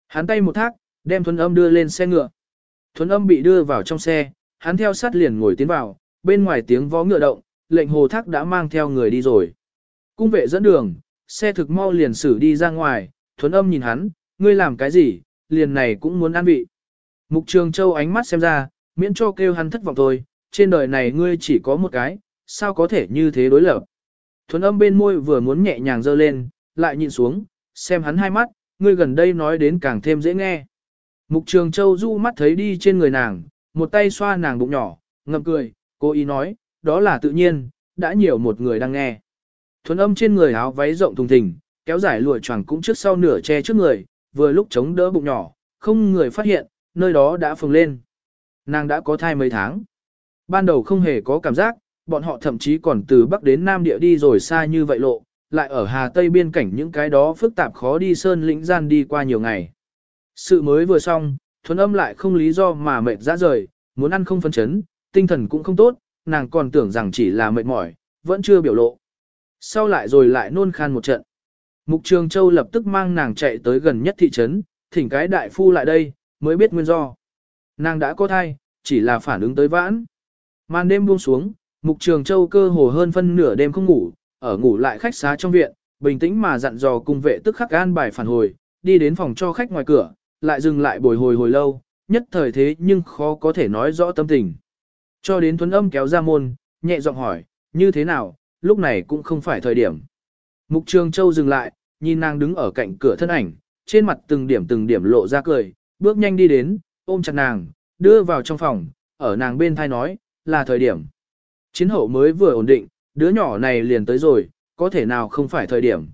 Hắn tay một thác, đem thuấn âm đưa lên xe ngựa. Thuấn âm bị đưa vào trong xe, hắn theo sát liền ngồi tiến vào, bên ngoài tiếng vó ngựa động, lệnh hồ thác đã mang theo người đi rồi. Cung vệ dẫn đường, xe thực mau liền xử đi ra ngoài, thuấn âm nhìn hắn, ngươi làm cái gì, liền này cũng muốn ăn vị. Mục trường châu ánh mắt xem ra, miễn cho kêu hắn thất vọng thôi, trên đời này ngươi chỉ có một cái, sao có thể như thế đối lập. Thuấn âm bên môi vừa muốn nhẹ nhàng dơ lên, lại nhìn xuống, xem hắn hai mắt, ngươi gần đây nói đến càng thêm dễ nghe. Mục trường châu du mắt thấy đi trên người nàng, một tay xoa nàng bụng nhỏ, ngậm cười, cô ý nói, đó là tự nhiên, đã nhiều một người đang nghe. Thuấn âm trên người áo váy rộng thùng thình, kéo dài lụa choàng cũng trước sau nửa che trước người, vừa lúc chống đỡ bụng nhỏ, không người phát hiện, nơi đó đã phồng lên. Nàng đã có thai mấy tháng. Ban đầu không hề có cảm giác, bọn họ thậm chí còn từ Bắc đến Nam địa đi rồi xa như vậy lộ, lại ở Hà Tây biên cảnh những cái đó phức tạp khó đi sơn lĩnh gian đi qua nhiều ngày. Sự mới vừa xong, thuần âm lại không lý do mà mệt ra rời, muốn ăn không phân chấn, tinh thần cũng không tốt, nàng còn tưởng rằng chỉ là mệt mỏi, vẫn chưa biểu lộ. Sau lại rồi lại nôn khan một trận. Mục Trường Châu lập tức mang nàng chạy tới gần nhất thị trấn, thỉnh cái đại phu lại đây, mới biết nguyên do. Nàng đã có thai, chỉ là phản ứng tới vãn. Màn đêm buông xuống, Mục Trường Châu cơ hồ hơn phân nửa đêm không ngủ, ở ngủ lại khách xá trong viện, bình tĩnh mà dặn dò cung vệ tức khắc gan bài phản hồi, đi đến phòng cho khách ngoài cửa, lại dừng lại bồi hồi hồi lâu, nhất thời thế nhưng khó có thể nói rõ tâm tình. Cho đến thuấn âm kéo ra môn, nhẹ giọng hỏi, như thế nào, lúc này cũng không phải thời điểm. Mục Trường Châu dừng lại, nhìn nàng đứng ở cạnh cửa thân ảnh, trên mặt từng điểm từng điểm lộ ra cười, bước nhanh đi đến, ôm chặt nàng, đưa vào trong phòng, ở nàng bên thai nói, là thời điểm. Chiến hậu mới vừa ổn định, đứa nhỏ này liền tới rồi, có thể nào không phải thời điểm.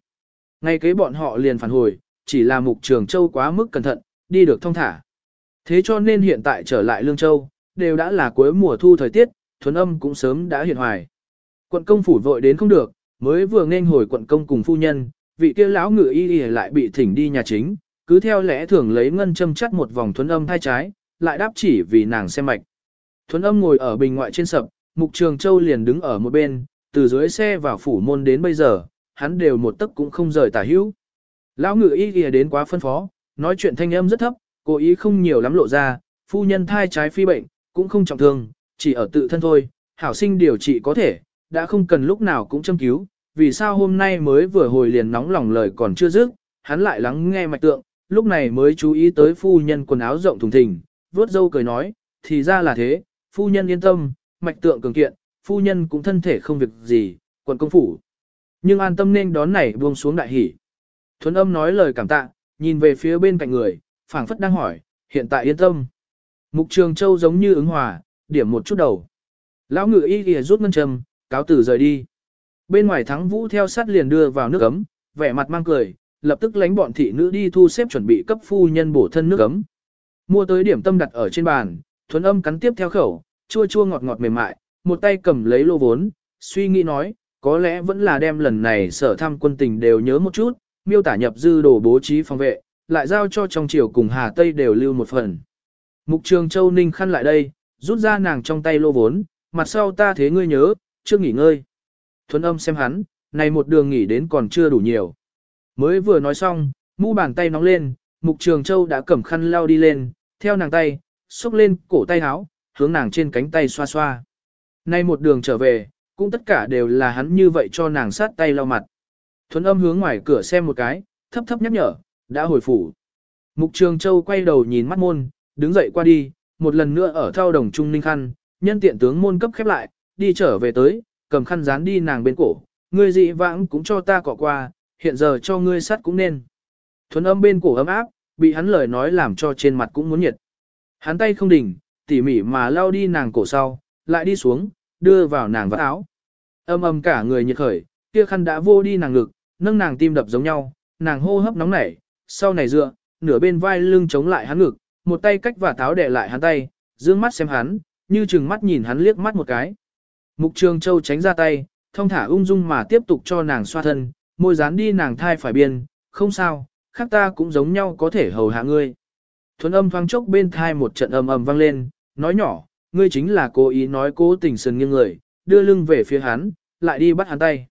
Ngay kế bọn họ liền phản hồi, chỉ là mục trường châu quá mức cẩn thận, đi được thông thả. Thế cho nên hiện tại trở lại Lương Châu, đều đã là cuối mùa thu thời tiết, thuần âm cũng sớm đã hiện hoài. Quận công phủ vội đến không được, mới vừa nên hồi quận công cùng phu nhân, vị kia lão ngự y y lại bị thỉnh đi nhà chính, cứ theo lẽ thường lấy ngân châm chắt một vòng thuấn âm thai trái, lại đáp chỉ vì nàng xem mạch. Thuấn âm ngồi ở bình ngoại trên sập, mục trường châu liền đứng ở một bên, từ dưới xe vào phủ môn đến bây giờ, hắn đều một tấc cũng không rời tả hữu. Lão ngự y y đến quá phân phó, nói chuyện thanh âm rất thấp, cố ý không nhiều lắm lộ ra, phu nhân thai trái phi bệnh, cũng không trọng thương, chỉ ở tự thân thôi, hảo sinh điều trị có thể, đã không cần lúc nào cũng châm cứu, vì sao hôm nay mới vừa hồi liền nóng lòng lời còn chưa dứt, hắn lại lắng nghe mạch tượng, lúc này mới chú ý tới phu nhân quần áo rộng thùng thình, vuốt dâu cười nói, thì ra là thế, phu nhân yên tâm, mạch tượng cường kiện, phu nhân cũng thân thể không việc gì, quận công phủ. Nhưng an tâm nên đón này buông xuống đại hỉ, Thuấn âm nói lời cảm tạ, nhìn về phía bên cạnh người, phảng phất đang hỏi, hiện tại yên tâm. Mục trường châu giống như ứng hòa, điểm một chút đầu. Lão ngự y kìa rút ngân châm, cáo tử rời đi. Bên ngoài thắng vũ theo sát liền đưa vào nước ấm, vẻ mặt mang cười, lập tức lánh bọn thị nữ đi thu xếp chuẩn bị cấp phu nhân bổ thân nước ấm. Mua tới điểm tâm đặt ở trên bàn, thuấn âm cắn tiếp theo khẩu, chua chua ngọt ngọt mềm mại, một tay cầm lấy lô vốn, suy nghĩ nói, có lẽ vẫn là đem lần này sở thăm quân tình đều nhớ một chút, miêu tả nhập dư đồ bố trí phòng vệ, lại giao cho trong triều cùng Hà Tây đều lưu một phần. Mục trường Châu Ninh khăn lại đây, rút ra nàng trong tay lô vốn, mặt sau ta thế ngươi nhớ, chưa nghỉ ngơi. Thuấn âm xem hắn, này một đường nghỉ đến còn chưa đủ nhiều. Mới vừa nói xong, mu bàn tay nóng lên, mục trường châu đã cầm khăn lao đi lên, theo nàng tay, xúc lên cổ tay áo, hướng nàng trên cánh tay xoa xoa. Nay một đường trở về, cũng tất cả đều là hắn như vậy cho nàng sát tay lau mặt. Thuấn âm hướng ngoài cửa xem một cái, thấp thấp nhắc nhở, đã hồi phủ. Mục trường châu quay đầu nhìn mắt môn, đứng dậy qua đi, một lần nữa ở thao đồng trung ninh khăn, nhân tiện tướng môn cấp khép lại, đi trở về tới, cầm khăn dán đi nàng bên cổ, ngươi dị vãng cũng cho ta cọ qua, hiện giờ cho ngươi sắt cũng nên. Thuấn âm bên cổ ấm áp, bị hắn lời nói làm cho trên mặt cũng muốn nhiệt. Hắn tay không đỉnh, tỉ mỉ mà lao đi nàng cổ sau, lại đi xuống, đưa vào nàng vắt áo. Âm âm cả người nhiệt khởi, kia khăn đã vô đi nàng ngực, nâng nàng tim đập giống nhau, nàng hô hấp nóng nảy, sau này dựa, nửa bên vai lưng chống lại hắn ngực, một tay cách và táo đè lại hắn tay, dương mắt xem hắn, như chừng mắt nhìn hắn liếc mắt một cái. Mục Trường Châu tránh ra tay, thông thả ung dung mà tiếp tục cho nàng xoa thân, môi dán đi nàng thai phải biên, không sao, khác ta cũng giống nhau có thể hầu hạ ngươi. Thuấn âm thoáng chốc bên thai một trận âm ầm vang lên, nói nhỏ, ngươi chính là cố ý nói cố tình sườn nghiêng người, đưa lưng về phía hắn, lại đi bắt hắn tay.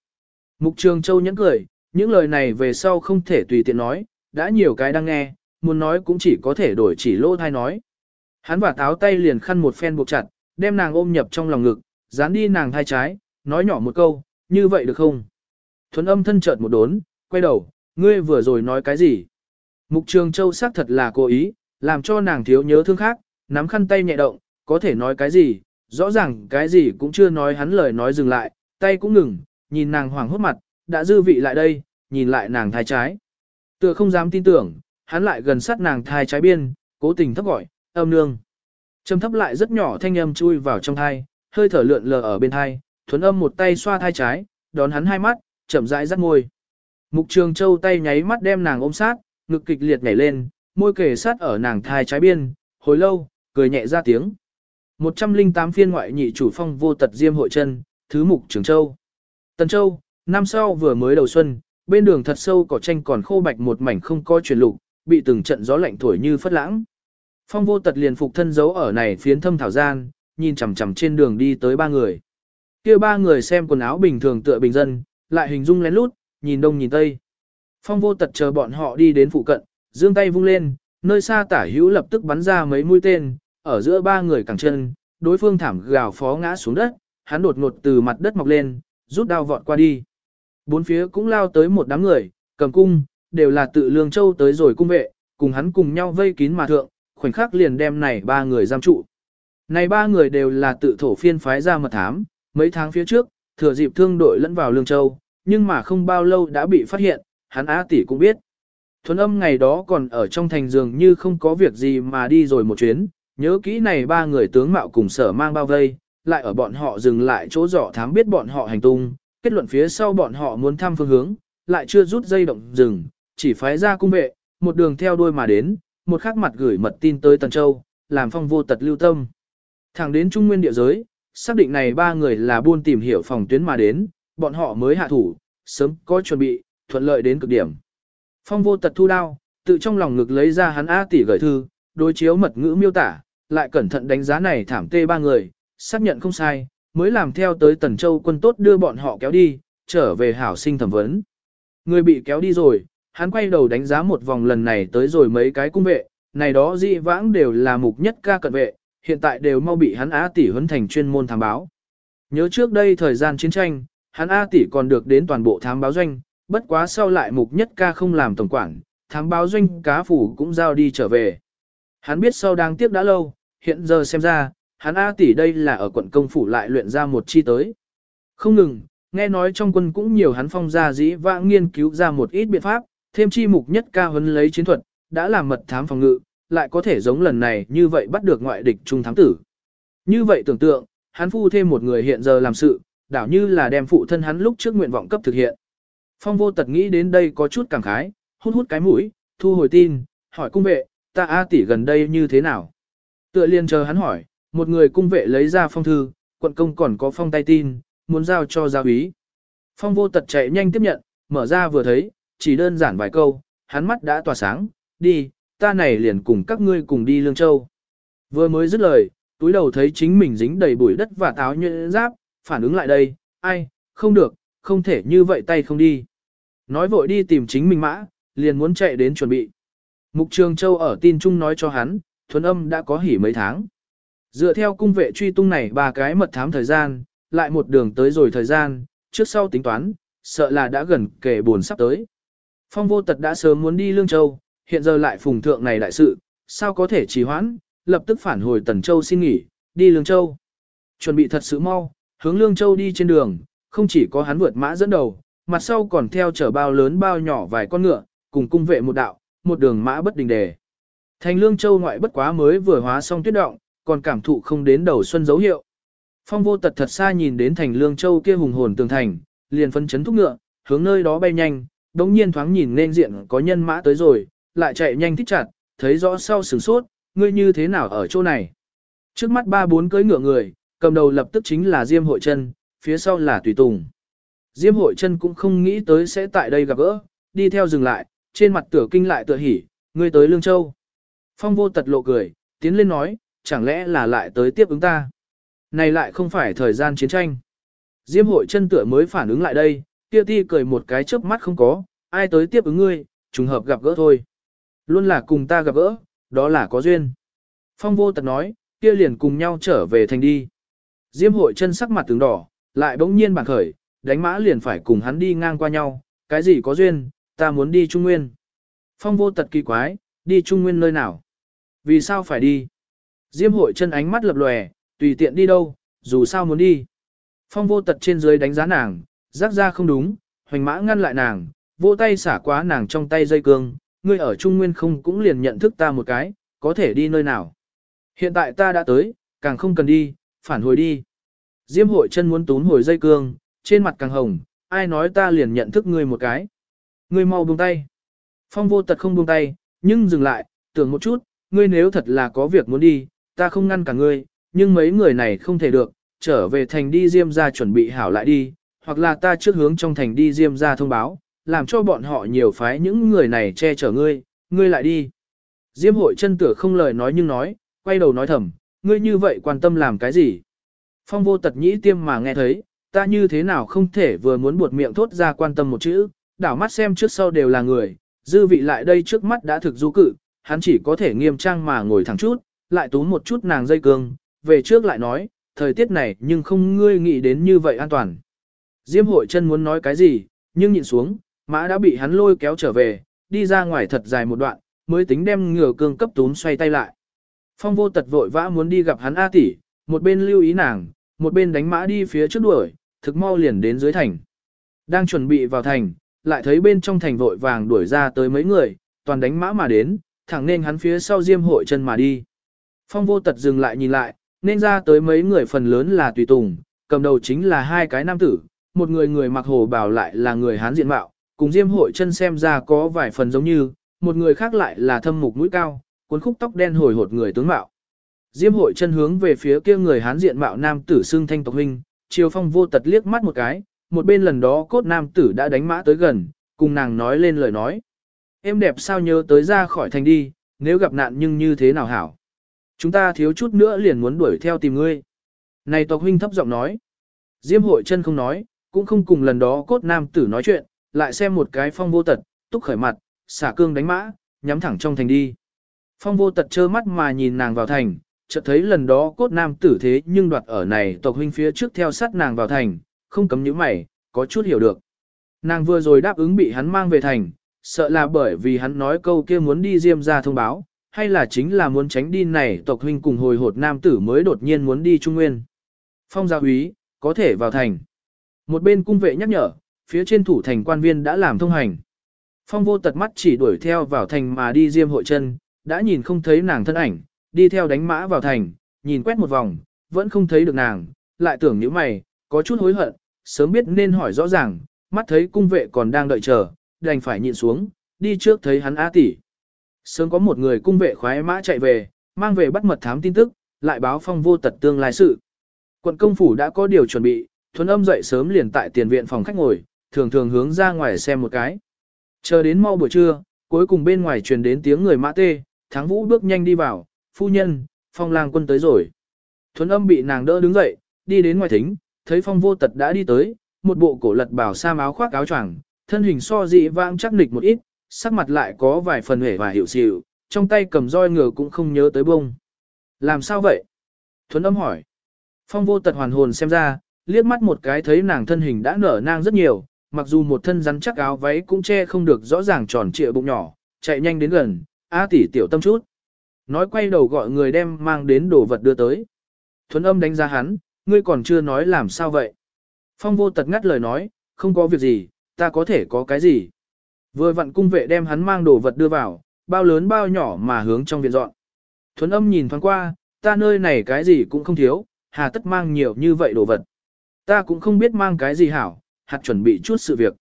Mục Trường Châu nhẫn cười, những lời này về sau không thể tùy tiện nói, đã nhiều cái đang nghe, muốn nói cũng chỉ có thể đổi chỉ lỗ thai nói. Hắn và táo tay liền khăn một phen buộc chặt, đem nàng ôm nhập trong lòng ngực, dán đi nàng thai trái, nói nhỏ một câu, như vậy được không? Thuấn âm thân chợt một đốn, quay đầu, ngươi vừa rồi nói cái gì? Mục Trường Châu xác thật là cố ý, làm cho nàng thiếu nhớ thương khác, nắm khăn tay nhẹ động, có thể nói cái gì, rõ ràng cái gì cũng chưa nói hắn lời nói dừng lại, tay cũng ngừng, nhìn nàng hoảng hốt mặt, đã dư vị lại đây, nhìn lại nàng thai trái. Tựa không dám tin tưởng, hắn lại gần sát nàng thai trái biên, cố tình thấp gọi, âm nương. Trầm thấp lại rất nhỏ thanh âm chui vào trong thai, hơi thở lượn lờ ở bên thai, thuấn âm một tay xoa thai trái, đón hắn hai mắt, chậm rãi rắt môi. Mục trường châu tay nháy mắt đem nàng ôm sát, ngực kịch liệt nhảy lên, môi kề sát ở nàng thai trái biên, hồi lâu, cười nhẹ ra tiếng. 108 phiên ngoại nhị chủ phong vô tật diêm hội chân, thứ mục trường châu. Tần châu, năm sau vừa mới đầu xuân, bên đường thật sâu cỏ tranh còn khô bạch một mảnh không có chuyển lục, bị từng trận gió lạnh thổi như phất lãng. Phong vô tật liền phục thân giấu ở này phiến thâm thảo gian, nhìn chằm chằm trên đường đi tới ba người. kia ba người xem quần áo bình thường tựa bình dân, lại hình dung lén lút, nhìn đông nhìn tây. Phong vô tật chờ bọn họ đi đến phụ cận, giương tay vung lên, nơi xa tả hữu lập tức bắn ra mấy mũi tên, ở giữa ba người cẳng chân, đối phương thảm gào phó ngã xuống đất, hắn đột ngột từ mặt đất mọc lên, rút đao vọt qua đi. Bốn phía cũng lao tới một đám người, cầm cung, đều là tự lương châu tới rồi cung vệ, cùng hắn cùng nhau vây kín mà thượng, khoảnh khắc liền đem này ba người giam trụ. Này ba người đều là tự thổ phiên phái ra mật thám, mấy tháng phía trước, thừa dịp thương đội lẫn vào lương châu, nhưng mà không bao lâu đã bị phát hiện, hắn á tỷ cũng biết. Thuấn âm ngày đó còn ở trong thành giường như không có việc gì mà đi rồi một chuyến, nhớ kỹ này ba người tướng mạo cùng sở mang bao vây, lại ở bọn họ dừng lại chỗ dọ thám biết bọn họ hành tung, kết luận phía sau bọn họ muốn thăm phương hướng, lại chưa rút dây động rừng, chỉ phái ra cung vệ, một đường theo đuôi mà đến, một khắc mặt gửi mật tin tới Tần Châu, làm phong vô tật lưu tâm. Thẳng đến trung nguyên địa giới, xác định này ba người là buôn tìm hiểu phòng tuyến mà đến, bọn họ mới hạ thủ, sớm có chuẩn bị, thuận lợi đến cực điểm. Phong vô tật thu đao, tự trong lòng ngực lấy ra hắn A tỷ gửi thư, đối chiếu mật ngữ miêu tả, lại cẩn thận đánh giá này thảm tê ba người, xác nhận không sai, mới làm theo tới Tần Châu quân tốt đưa bọn họ kéo đi, trở về hảo sinh thẩm vấn. Người bị kéo đi rồi, hắn quay đầu đánh giá một vòng lần này tới rồi mấy cái cung vệ, này đó dị vãng đều là mục nhất ca cận vệ, hiện tại đều mau bị hắn A tỷ huấn thành chuyên môn thám báo. Nhớ trước đây thời gian chiến tranh, hắn A tỷ còn được đến toàn bộ thám báo doanh, bất quá sau lại mục nhất ca không làm tổng quản, thám báo doanh cá phủ cũng giao đi trở về. Hắn biết sau đang tiếc đã lâu, hiện giờ xem ra, hắn A tỷ đây là ở quận công phủ lại luyện ra một chi tới. Không ngừng, nghe nói trong quân cũng nhiều hắn phong gia dĩ vãng nghiên cứu ra một ít biện pháp, thêm chi mục nhất ca huấn lấy chiến thuật, đã làm mật thám phòng ngự, lại có thể giống lần này như vậy bắt được ngoại địch trung thám tử. Như vậy tưởng tượng, hắn phu thêm một người hiện giờ làm sự, đảo như là đem phụ thân hắn lúc trước nguyện vọng cấp thực hiện. Phong vô tật nghĩ đến đây có chút cảm khái, hút hút cái mũi, thu hồi tin, hỏi cung vệ, ta A tỷ gần đây như thế nào? Tựa liền chờ hắn hỏi, một người cung vệ lấy ra phong thư, quận công còn có phong tay tin, muốn giao cho gia úy. Phong vô tật chạy nhanh tiếp nhận, mở ra vừa thấy, chỉ đơn giản vài câu, hắn mắt đã tỏa sáng, đi, ta này liền cùng các ngươi cùng đi Lương Châu. Vừa mới dứt lời, túi đầu thấy chính mình dính đầy bụi đất và táo nhuyễn giáp, phản ứng lại đây, ai, không được, không thể như vậy tay không đi. Nói vội đi tìm chính mình mã, liền muốn chạy đến chuẩn bị. Mục Trường Châu ở tin chung nói cho hắn, thuần âm đã có hỉ mấy tháng. Dựa theo cung vệ truy tung này ba cái mật thám thời gian, lại một đường tới rồi thời gian, trước sau tính toán, sợ là đã gần kể buồn sắp tới. Phong vô tật đã sớm muốn đi Lương Châu, hiện giờ lại phùng thượng này đại sự, sao có thể trì hoãn, lập tức phản hồi Tần Châu xin nghỉ, đi Lương Châu. Chuẩn bị thật sự mau, hướng Lương Châu đi trên đường, không chỉ có hắn vượt mã dẫn đầu, mặt sau còn theo chở bao lớn bao nhỏ vài con ngựa, cùng cung vệ một đạo, một đường mã bất đình đề. Thành Lương Châu ngoại bất quá mới vừa hóa xong tuyết động, còn cảm thụ không đến đầu xuân dấu hiệu. Phong vô tật thật xa nhìn đến thành Lương Châu kia hùng hồn tường thành, liền phân chấn thúc ngựa, hướng nơi đó bay nhanh, đống nhiên thoáng nhìn nên diện có nhân mã tới rồi, lại chạy nhanh thích chặt, thấy rõ sau sửng sốt, ngươi như thế nào ở chỗ này. Trước mắt ba bốn cưỡi ngựa người, cầm đầu lập tức chính là Diêm Hội Trân, phía sau là Tùy Tùng. Diêm Hội Trân cũng không nghĩ tới sẽ tại đây gặp gỡ, đi theo dừng lại, trên mặt tựa kinh lại tựa hỉ, ngươi tới Lương Châu. Phong vô tật lộ cười, tiến lên nói, chẳng lẽ là lại tới tiếp ứng ta. Này lại không phải thời gian chiến tranh. Diêm hội Trân tựa mới phản ứng lại đây, kia ti cười một cái chớp mắt không có, ai tới tiếp ứng ngươi, trùng hợp gặp gỡ thôi. Luôn là cùng ta gặp gỡ, đó là có duyên. Phong vô tật nói, kia liền cùng nhau trở về thành đi. Diêm hội chân sắc mặt tướng đỏ, lại bỗng nhiên bản khởi, đánh mã liền phải cùng hắn đi ngang qua nhau, cái gì có duyên, ta muốn đi Trung Nguyên. Phong vô tật kỳ quái, đi Trung Nguyên nơi nào? Vì sao phải đi? Diêm hội chân ánh mắt lập lòe, tùy tiện đi đâu, dù sao muốn đi. Phong vô tật trên dưới đánh giá nàng, rắc ra không đúng, hoành mã ngăn lại nàng, vỗ tay xả quá nàng trong tay dây cương, ngươi ở Trung Nguyên không cũng liền nhận thức ta một cái, có thể đi nơi nào. Hiện tại ta đã tới, càng không cần đi, phản hồi đi. Diêm hội chân muốn tún hồi dây cương, trên mặt càng hồng, ai nói ta liền nhận thức ngươi một cái. Ngươi mau buông tay. Phong vô tật không buông tay, nhưng dừng lại, tưởng một chút, ngươi nếu thật là có việc muốn đi, ta không ngăn cả ngươi, nhưng mấy người này không thể được, trở về thành đi diêm ra chuẩn bị hảo lại đi, hoặc là ta trước hướng trong thành đi diêm ra thông báo, làm cho bọn họ nhiều phái những người này che chở ngươi, ngươi lại đi. Diêm hội chân tửa không lời nói nhưng nói, quay đầu nói thầm, ngươi như vậy quan tâm làm cái gì? Phong vô tật nhĩ tiêm mà nghe thấy, ta như thế nào không thể vừa muốn buột miệng thốt ra quan tâm một chữ, đảo mắt xem trước sau đều là người, dư vị lại đây trước mắt đã thực du cự, hắn chỉ có thể nghiêm trang mà ngồi thẳng chút, lại túm một chút nàng dây cương, về trước lại nói, thời tiết này nhưng không ngươi nghĩ đến như vậy an toàn. Diêm hội chân muốn nói cái gì, nhưng nhịn xuống, mã đã bị hắn lôi kéo trở về, đi ra ngoài thật dài một đoạn, mới tính đem ngựa cương cấp túm xoay tay lại. Phong vô tật vội vã muốn đi gặp hắn A tỷ, một bên lưu ý nàng, một bên đánh mã đi phía trước đuổi, thực mau liền đến dưới thành. Đang chuẩn bị vào thành, lại thấy bên trong thành vội vàng đuổi ra tới mấy người, toàn đánh mã mà đến, thẳng nên hắn phía sau diêm hội chân mà đi. Phong vô tật dừng lại nhìn lại, nên ra tới mấy người phần lớn là tùy tùng, cầm đầu chính là hai cái nam tử, một người người mặc hồ bào lại là người hán diện mạo, cùng diêm hội chân xem ra có vài phần giống như, một người khác lại là thâm mục mũi cao, cuốn khúc tóc đen hồi hột người tướng mạo. Diêm hội chân hướng về phía kia người hán diện mạo nam tử xương thanh tộc huynh, chiều phong vô tật liếc mắt một cái, một bên lần đó cốt nam tử đã đánh mã tới gần, cùng nàng nói lên lời nói. Em đẹp sao nhớ tới ra khỏi thành đi, nếu gặp nạn nhưng như thế nào hảo. Chúng ta thiếu chút nữa liền muốn đuổi theo tìm ngươi. Này tộc huynh thấp giọng nói. Diêm hội chân không nói, cũng không cùng lần đó cốt nam tử nói chuyện, lại xem một cái phong vô tật, túc khởi mặt, xả cương đánh mã, nhắm thẳng trong thành đi. Phong vô tật trơ mắt mà nhìn nàng vào thành, chợt thấy lần đó cốt nam tử thế nhưng đoạt ở này tộc huynh phía trước theo sát nàng vào thành, không cấm những mày, có chút hiểu được. Nàng vừa rồi đáp ứng bị hắn mang về thành, sợ là bởi vì hắn nói câu kia muốn đi diêm ra thông báo, hay là chính là muốn tránh đi này tộc huynh cùng hồi hột nam tử mới đột nhiên muốn đi Trung Nguyên. Phong gia úy, có thể vào thành. Một bên cung vệ nhắc nhở, phía trên thủ thành quan viên đã làm thông hành. Phong vô tật mắt chỉ đuổi theo vào thành mà đi diêm hội chân, đã nhìn không thấy nàng thân ảnh, đi theo đánh mã vào thành, nhìn quét một vòng, vẫn không thấy được nàng, lại tưởng như mày, có chút hối hận, sớm biết nên hỏi rõ ràng, mắt thấy cung vệ còn đang đợi chờ, đành phải nhịn xuống, đi trước thấy hắn á tỷ. Sớm có một người cung vệ khoái mã chạy về, mang về bắt mật thám tin tức, lại báo phong vô tật tương lai sự. Quận công phủ đã có điều chuẩn bị, thuần âm dậy sớm liền tại tiền viện phòng khách ngồi, thường thường hướng ra ngoài xem một cái. Chờ đến mau buổi trưa, cuối cùng bên ngoài truyền đến tiếng người mã tê, thắng vũ bước nhanh đi vào, phu nhân, phong lang quân tới rồi. Thuấn âm bị nàng đỡ đứng dậy, đi đến ngoài thính, thấy phong vô tật đã đi tới, một bộ cổ lật bảo sa áo khoác áo choàng, thân hình so dị vãng chắc nịch một ít, sắc mặt lại có vài phần hể và hiểu xịu, trong tay cầm roi ngựa cũng không nhớ tới bông. Làm sao vậy? Thuấn âm hỏi. Phong vô tật hoàn hồn xem ra, liếc mắt một cái thấy nàng thân hình đã nở nang rất nhiều, mặc dù một thân rắn chắc áo váy cũng che không được rõ ràng tròn trịa bụng nhỏ, chạy nhanh đến gần, a tỷ tiểu tâm chút. Nói quay đầu gọi người đem mang đến đồ vật đưa tới. Thuấn âm đánh giá hắn, ngươi còn chưa nói làm sao vậy. Phong vô tật ngắt lời nói, không có việc gì, ta có thể có cái gì. Vừa vặn cung vệ đem hắn mang đồ vật đưa vào, bao lớn bao nhỏ mà hướng trong viện dọn. Thuấn âm nhìn thoáng qua, ta nơi này cái gì cũng không thiếu, hà tất mang nhiều như vậy đồ vật. Ta cũng không biết mang cái gì hảo, hạt chuẩn bị chút sự việc.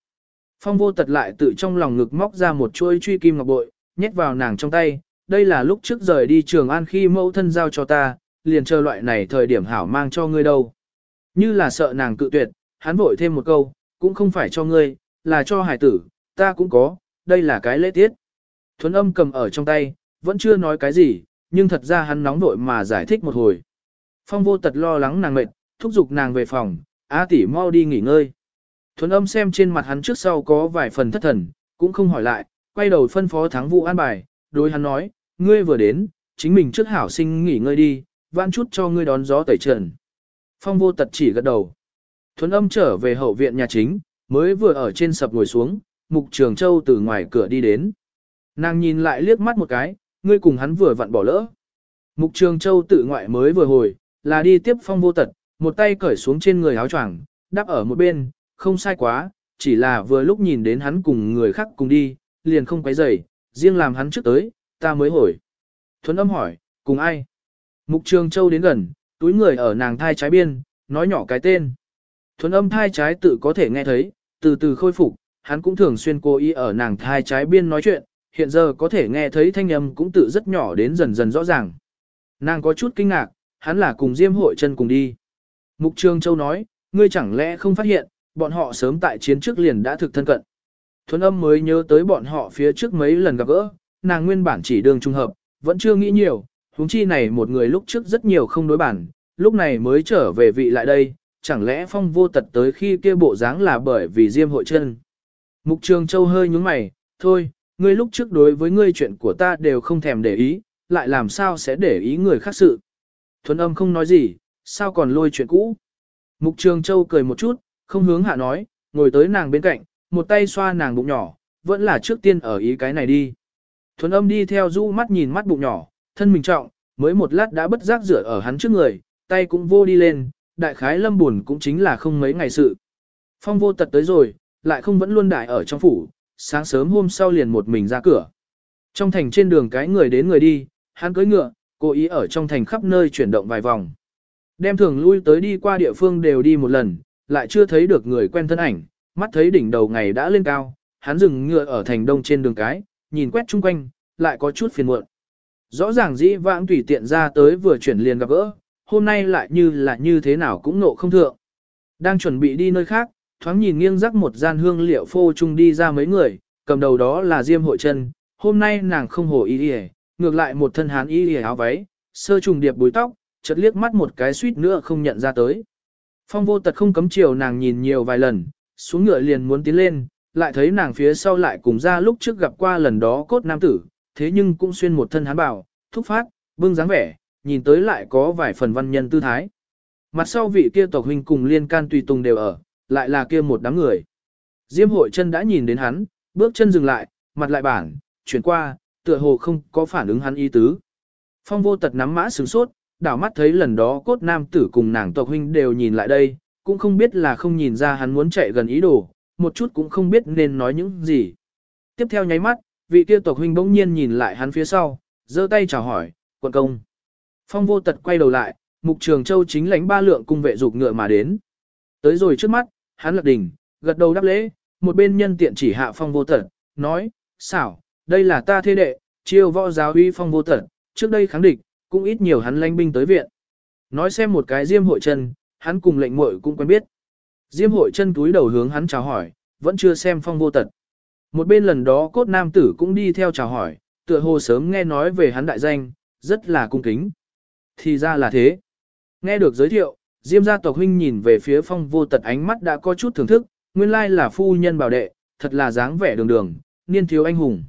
Phong vô tật lại tự trong lòng ngực móc ra một chuôi truy kim ngọc bội, nhét vào nàng trong tay, đây là lúc trước rời đi trường an khi mẫu thân giao cho ta, liền chờ loại này thời điểm hảo mang cho ngươi đâu. Như là sợ nàng cự tuyệt, hắn vội thêm một câu, cũng không phải cho ngươi, là cho hải tử, ta cũng có, đây là cái lễ tiết. Thuấn âm cầm ở trong tay, vẫn chưa nói cái gì, nhưng thật ra hắn nóng vội mà giải thích một hồi. Phong vô tật lo lắng nàng mệt, thúc giục nàng về phòng, á tỷ mau đi nghỉ ngơi. Thuấn âm xem trên mặt hắn trước sau có vài phần thất thần, cũng không hỏi lại, quay đầu phân phó thắng vụ an bài, đối hắn nói, ngươi vừa đến, chính mình trước hảo sinh nghỉ ngơi đi, vãn chút cho ngươi đón gió tẩy trần. Phong vô tật chỉ gật đầu. Thuấn âm trở về hậu viện nhà chính, mới vừa ở trên sập ngồi xuống, mục trường châu từ ngoài cửa đi đến. Nàng nhìn lại liếc mắt một cái, ngươi cùng hắn vừa vặn bỏ lỡ. Mục trường châu tự ngoại mới vừa hồi, là đi tiếp phong vô tật, một tay cởi xuống trên người áo choàng, đắp ở một bên, không sai quá, chỉ là vừa lúc nhìn đến hắn cùng người khác cùng đi, liền không quấy rầy, riêng làm hắn trước tới, ta mới hỏi. Thuấn âm hỏi, cùng ai? Mục Trường Châu đến gần, túi người ở nàng thai trái biên, nói nhỏ cái tên. Thuấn âm thai trái tự có thể nghe thấy, từ từ khôi phục, hắn cũng thường xuyên cố ý ở nàng thai trái biên nói chuyện, hiện giờ có thể nghe thấy thanh âm cũng tự rất nhỏ đến dần dần rõ ràng. Nàng có chút kinh ngạc, hắn là cùng Diêm hội chân cùng đi. Mục Trường Châu nói, ngươi chẳng lẽ không phát hiện, bọn họ sớm tại chiến trước liền đã thực thân cận. Thuấn âm mới nhớ tới bọn họ phía trước mấy lần gặp gỡ, nàng nguyên bản chỉ đường trung hợp, vẫn chưa nghĩ nhiều, huống chi này một người lúc trước rất nhiều không đối bản, lúc này mới trở về vị lại đây, chẳng lẽ phong vô tật tới khi kia bộ dáng là bởi vì diêm hội chân. Mục trường châu hơi nhúng mày, thôi, ngươi lúc trước đối với ngươi chuyện của ta đều không thèm để ý, lại làm sao sẽ để ý người khác sự. Thuấn âm không nói gì, sao còn lôi chuyện cũ. Mục trường châu cười một chút, không hướng hạ nói, ngồi tới nàng bên cạnh, một tay xoa nàng bụng nhỏ, vẫn là trước tiên ở ý cái này đi. Thuần âm đi theo du mắt nhìn mắt bụng nhỏ, thân mình trọng, mới một lát đã bất giác rửa ở hắn trước người, tay cũng vô đi lên, đại khái lâm buồn cũng chính là không mấy ngày sự. Phong vô tật tới rồi, lại không vẫn luôn đại ở trong phủ, sáng sớm hôm sau liền một mình ra cửa. Trong thành trên đường cái người đến người đi, hắn cưỡi ngựa, cố ý ở trong thành khắp nơi chuyển động vài vòng. Đem thường lui tới đi qua địa phương đều đi một lần, lại chưa thấy được người quen thân ảnh, mắt thấy đỉnh đầu ngày đã lên cao, hắn dừng ngựa ở thành đông trên đường cái, nhìn quét chung quanh, lại có chút phiền muộn. Rõ ràng dĩ vãng tùy tiện ra tới vừa chuyển liền gặp gỡ, hôm nay lại như là như thế nào cũng nộ không thượng. Đang chuẩn bị đi nơi khác, thoáng nhìn nghiêng rắc một gian hương liệu phô chung đi ra mấy người, cầm đầu đó là Diêm Hội Trân, hôm nay nàng không hổ y y, ngược lại một thân hán y y áo váy, sơ trùng điệp búi tóc, chợt liếc mắt một cái suýt nữa không nhận ra tới. Phong vô tật không cấm chiều nàng nhìn nhiều vài lần, xuống ngựa liền muốn tiến lên, lại thấy nàng phía sau lại cùng ra lúc trước gặp qua lần đó cốt nam tử, thế nhưng cũng xuyên một thân hán bảo, thúc phát, bưng dáng vẻ, nhìn tới lại có vài phần văn nhân tư thái. Mặt sau vị kia tộc huynh cùng liên can tùy tùng đều ở, lại là kia một đám người. Diêm hội chân đã nhìn đến hắn, bước chân dừng lại, mặt lại bản, chuyển qua, tựa hồ không có phản ứng hắn ý tứ. Phong vô tật nắm mã sướng sốt, đảo mắt thấy lần đó cốt nam tử cùng nàng tộc huynh đều nhìn lại đây, cũng không biết là không nhìn ra hắn muốn chạy gần ý đồ, một chút cũng không biết nên nói những gì. Tiếp theo nháy mắt, vị kia tộc huynh bỗng nhiên nhìn lại hắn phía sau, giơ tay chào hỏi, quận công. Phong vô tật quay đầu lại, mục trường châu chính lãnh ba lượng cung vệ dục ngựa mà đến. Tới rồi trước mắt, hắn lật đỉnh, gật đầu đáp lễ, một bên nhân tiện chỉ hạ phong vô tật, nói, xảo, đây là ta thế đệ, chiêu võ giáo uy phong vô tật, trước đây kháng địch, cũng ít nhiều hắn lãnh binh tới viện. Nói xem một cái diêm hội chân, hắn cùng lệnh muội cũng quen biết. Diêm hội chân túi đầu hướng hắn chào hỏi, vẫn chưa xem phong vô tật. Một bên lần đó cốt nam tử cũng đi theo chào hỏi, tựa hồ sớm nghe nói về hắn đại danh, rất là cung kính. Thì ra là thế. Nghe được giới thiệu, Diêm gia tộc huynh nhìn về phía phong vô tật ánh mắt đã có chút thưởng thức, nguyên lai là phu nhân bảo đệ, thật là dáng vẻ đường đường, niên thiếu anh hùng.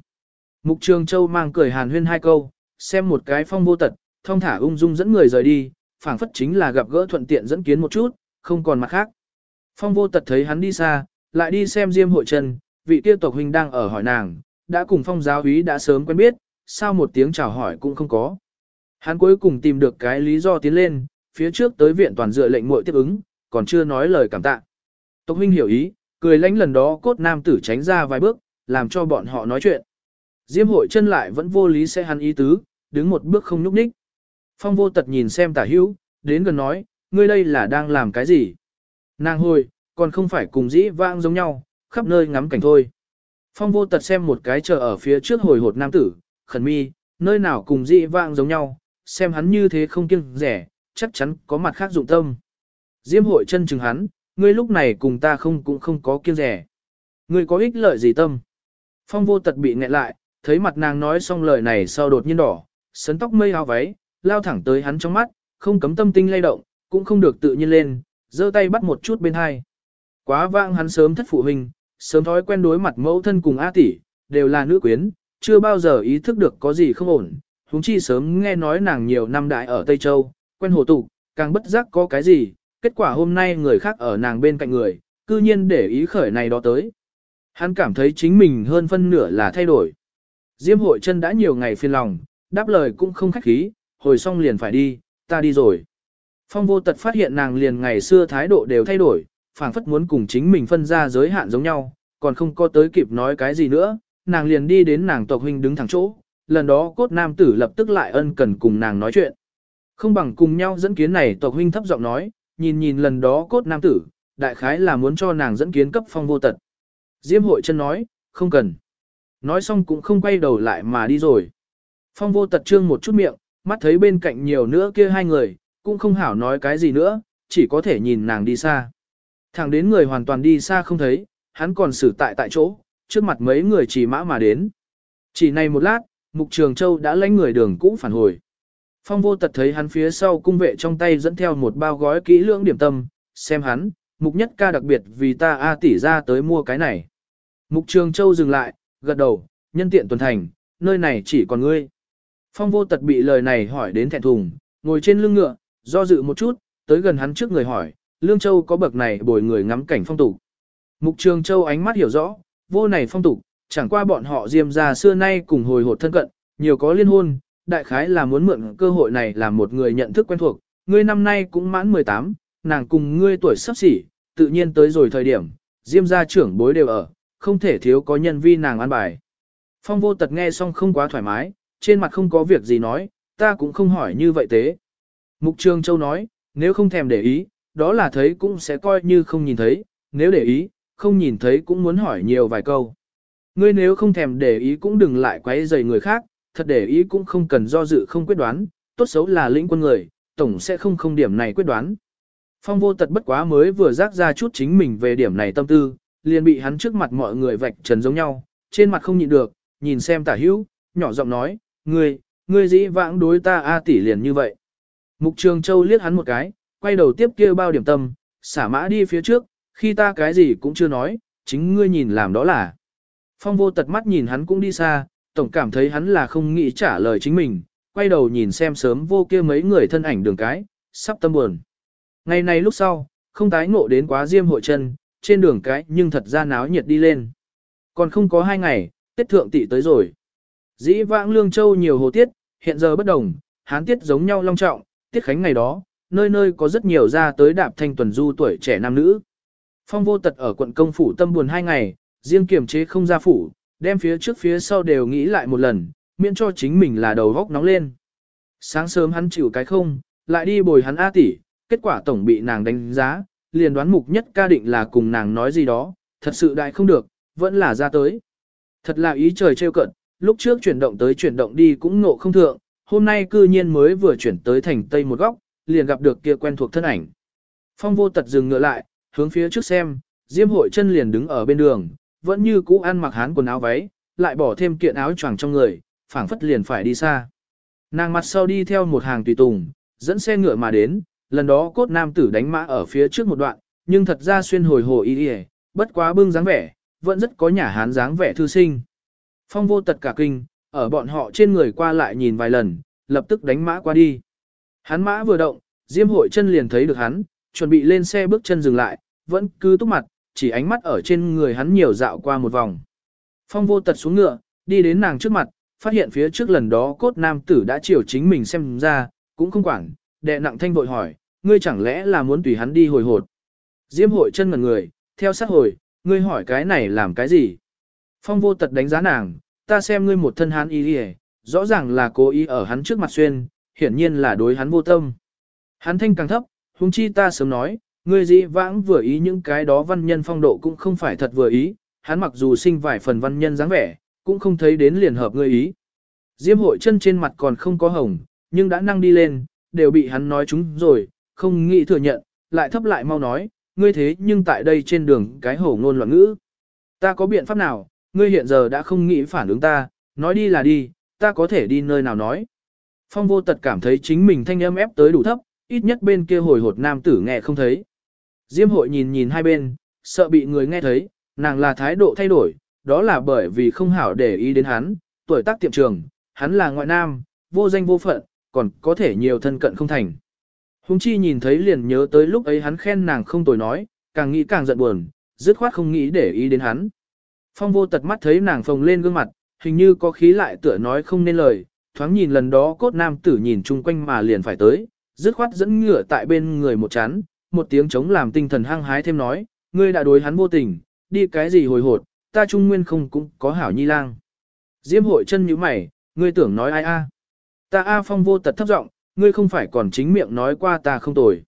Mục Trường Châu mang cười hàn huyên hai câu, xem một cái phong vô tật, thông thả ung dung dẫn người rời đi, phảng phất chính là gặp gỡ thuận tiện dẫn kiến một chút, không còn mặt khác. Phong vô tật thấy hắn đi xa, lại đi xem Diêm hội trần, vị tiêu tộc huynh đang ở hỏi nàng, đã cùng phong giáo úy đã sớm quen biết, sao một tiếng chào hỏi cũng không có. Hắn cuối cùng tìm được cái lý do tiến lên, phía trước tới viện toàn dựa lệnh muội tiếp ứng, còn chưa nói lời cảm tạ. Tộc huynh hiểu ý, cười lánh lần đó cốt nam tử tránh ra vài bước, làm cho bọn họ nói chuyện. Diêm hội chân lại vẫn vô lý sẽ hắn ý tứ, đứng một bước không nhúc nhích. Phong vô tật nhìn xem tả hữu, đến gần nói, ngươi đây là đang làm cái gì? Nàng hồi, còn không phải cùng dĩ vãng giống nhau, khắp nơi ngắm cảnh thôi. Phong vô tật xem một cái chờ ở phía trước hồi hột nam tử, khẩn mi, nơi nào cùng dĩ vãng giống nhau, xem hắn như thế không kiêng rẻ, chắc chắn có mặt khác dụng tâm. Diêm hội chân chừng hắn, ngươi lúc này cùng ta không cũng không có kiêng rẻ. Ngươi có ích lợi gì tâm? Phong vô tật bị nghẹn lại, thấy mặt nàng nói xong lời này sau đột nhiên đỏ, sấn tóc mây áo váy, lao thẳng tới hắn trong mắt, không cấm tâm tinh lay động, cũng không được tự nhiên lên, giơ tay bắt một chút bên hai. Quá vãng hắn sớm thất phụ huynh, sớm thói quen đối mặt mẫu thân cùng A tỷ, đều là nữ quyến, chưa bao giờ ý thức được có gì không ổn, huống chi sớm nghe nói nàng nhiều năm đại ở Tây Châu, quen hồ tục, càng bất giác có cái gì, kết quả hôm nay người khác ở nàng bên cạnh người, cư nhiên để ý khởi này đó tới. Hắn cảm thấy chính mình hơn phân nửa là thay đổi. Diêm hội chân đã nhiều ngày phiền lòng, đáp lời cũng không khách khí, hồi xong liền phải đi, ta đi rồi. Phong vô tật phát hiện nàng liền ngày xưa thái độ đều thay đổi, phảng phất muốn cùng chính mình phân ra giới hạn giống nhau, còn không có tới kịp nói cái gì nữa, nàng liền đi đến nàng tộc huynh đứng thẳng chỗ, lần đó cốt nam tử lập tức lại ân cần cùng nàng nói chuyện. Không bằng cùng nhau dẫn kiến này tộc huynh thấp giọng nói, nhìn nhìn lần đó cốt nam tử, đại khái là muốn cho nàng dẫn kiến cấp phong vô tật. Diêm hội chân nói, không cần. Nói xong cũng không quay đầu lại mà đi rồi. Phong vô tật trương một chút miệng, mắt thấy bên cạnh nhiều nữa kia hai người, cũng không hảo nói cái gì nữa, chỉ có thể nhìn nàng đi xa. Thẳng đến người hoàn toàn đi xa không thấy, hắn còn xử tại tại chỗ, trước mặt mấy người chỉ mã mà đến. Chỉ này một lát, Mục Trường Châu đã lãnh người đường cũ phản hồi. Phong vô tật thấy hắn phía sau cung vệ trong tay dẫn theo một bao gói kỹ lưỡng điểm tâm, xem hắn, mục nhất ca đặc biệt vì ta A tỷ ra tới mua cái này. Mục Trường Châu dừng lại, gật đầu, nhân tiện tuần thành, nơi này chỉ còn ngươi. Phong vô tật bị lời này hỏi đến thẹn thùng, ngồi trên lưng ngựa, do dự một chút, tới gần hắn trước người hỏi, Lương Châu có bậc này bồi người ngắm cảnh phong tục. Mục Trường Châu ánh mắt hiểu rõ, vô này phong tục, chẳng qua bọn họ diêm ra xưa nay cùng hồi hột thân cận, nhiều có liên hôn, đại khái là muốn mượn cơ hội này làm một người nhận thức quen thuộc, ngươi năm nay cũng mãn 18, nàng cùng ngươi tuổi sắp xỉ, tự nhiên tới rồi thời điểm, diêm gia trưởng bối đều ở, không thể thiếu có nhân vi nàng an bài. Phong vô tật nghe xong không quá thoải mái, trên mặt không có việc gì nói, ta cũng không hỏi như vậy thế. Mục Trường Châu nói, nếu không thèm để ý, đó là thấy cũng sẽ coi như không nhìn thấy, nếu để ý, không nhìn thấy cũng muốn hỏi nhiều vài câu. Ngươi nếu không thèm để ý cũng đừng lại quấy rầy người khác, thật để ý cũng không cần do dự không quyết đoán, tốt xấu là lĩnh quân người, tổng sẽ không không điểm này quyết đoán. Phong vô tật bất quá mới vừa rác ra chút chính mình về điểm này tâm tư, liền bị hắn trước mặt mọi người vạch trần giống nhau, trên mặt không nhịn được, nhìn xem tả hữu, nhỏ giọng nói, ngươi, ngươi dĩ vãng đối ta A tỷ liền như vậy. Mục Trường Châu liếc hắn một cái, quay đầu tiếp kia bao điểm tâm, xả mã đi phía trước, khi ta cái gì cũng chưa nói, chính ngươi nhìn làm đó là. Phong vô tật mắt nhìn hắn cũng đi xa, tổng cảm thấy hắn là không nghĩ trả lời chính mình, quay đầu nhìn xem sớm vô kia mấy người thân ảnh đường cái, sắp tâm buồn. Ngày này lúc sau, không tái ngộ đến quá diêm hội chân, trên đường cái nhưng thật ra náo nhiệt đi lên. Còn không có hai ngày, Tết Thượng Tị tới rồi. Dĩ vãng Lương Châu nhiều hồ tiết, hiện giờ bất đồng, hán tiết giống nhau long trọng, tiết khánh ngày đó, nơi nơi có rất nhiều ra tới đạp thanh tuần du tuổi trẻ nam nữ. Phong vô tật ở quận công phủ tâm buồn hai ngày, riêng kiềm chế không ra phủ, đem phía trước phía sau đều nghĩ lại một lần, miễn cho chính mình là đầu góc nóng lên. Sáng sớm hắn chịu cái không, lại đi bồi hắn A tỷ, kết quả tổng bị nàng đánh giá, liền đoán mục nhất ca định là cùng nàng nói gì đó, thật sự đại không được, vẫn là ra tới. Thật là ý trời trêu cận, lúc trước chuyển động tới chuyển động đi cũng ngộ không thượng, hôm nay cư nhiên mới vừa chuyển tới thành tây một góc, liền gặp được kia quen thuộc thân ảnh. Phong vô tật dừng ngựa lại, hướng phía trước xem, Diêm hội chân liền đứng ở bên đường, vẫn như cũ ăn mặc hán quần áo váy, lại bỏ thêm kiện áo choàng trong người, phảng phất liền phải đi xa. Nàng mặt sau đi theo một hàng tùy tùng, dẫn xe ngựa mà đến, lần đó cốt nam tử đánh mã ở phía trước một đoạn, nhưng thật ra xuyên hồi hồ y y, bất quá bưng dáng vẻ, vẫn rất có nhà hán dáng vẻ thư sinh. Phong vô tật cả kinh, ở bọn họ trên người qua lại nhìn vài lần, lập tức đánh mã qua đi. Hắn mã vừa động, Diêm hội chân liền thấy được hắn, chuẩn bị lên xe bước chân dừng lại, vẫn cứ túc mặt, chỉ ánh mắt ở trên người hắn nhiều dạo qua một vòng. Phong vô tật xuống ngựa, đi đến nàng trước mặt, phát hiện phía trước lần đó cốt nam tử đã chiều chính mình xem ra, cũng không quản, đệ nặng thanh vội hỏi, ngươi chẳng lẽ là muốn tùy hắn đi hồi hột. Diêm hội chân ngần người, theo sát hồi, ngươi hỏi cái này làm cái gì? Phong vô tật đánh giá nàng, ta xem ngươi một thân hán ý đi rõ ràng là cố ý ở hắn trước mặt xuyên, hiển nhiên là đối hắn vô tâm. Hắn thanh càng thấp, huống chi ta sớm nói, ngươi dĩ vãng vừa ý những cái đó văn nhân phong độ cũng không phải thật vừa ý, hắn mặc dù sinh vài phần văn nhân dáng vẻ, cũng không thấy đến liền hợp ngươi ý. Diêm hội chân trên mặt còn không có hồng, nhưng đã năng đi lên, đều bị hắn nói chúng rồi, không nghĩ thừa nhận, lại thấp lại mau nói, ngươi thế nhưng tại đây trên đường cái hổ ngôn loạn ngữ. Ta có biện pháp nào, ngươi hiện giờ đã không nghĩ phản ứng ta, nói đi là đi, ta có thể đi nơi nào nói. Phong vô tật cảm thấy chính mình thanh âm ép tới đủ thấp, ít nhất bên kia hồi hột nam tử nghe không thấy. Diêm hội nhìn nhìn hai bên, sợ bị người nghe thấy, nàng là thái độ thay đổi, đó là bởi vì không hảo để ý đến hắn, tuổi tác tiệm trường, hắn là ngoại nam, vô danh vô phận, còn có thể nhiều thân cận không thành. Hùng chi nhìn thấy liền nhớ tới lúc ấy hắn khen nàng không tồi nói, càng nghĩ càng giận buồn, dứt khoát không nghĩ để ý đến hắn. Phong vô tật mắt thấy nàng phồng lên gương mặt, hình như có khí lại tựa nói không nên lời, thoáng nhìn lần đó cốt nam tử nhìn chung quanh mà liền phải tới, dứt khoát dẫn ngựa tại bên người một chán, một tiếng chống làm tinh thần hăng hái thêm nói, ngươi đã đối hắn vô tình, đi cái gì hồi hột, ta trung nguyên không cũng có hảo nhi lang. Diêm hội chân như mày, ngươi tưởng nói ai a? Ta a phong vô tật thấp giọng, ngươi không phải còn chính miệng nói qua ta không tồi.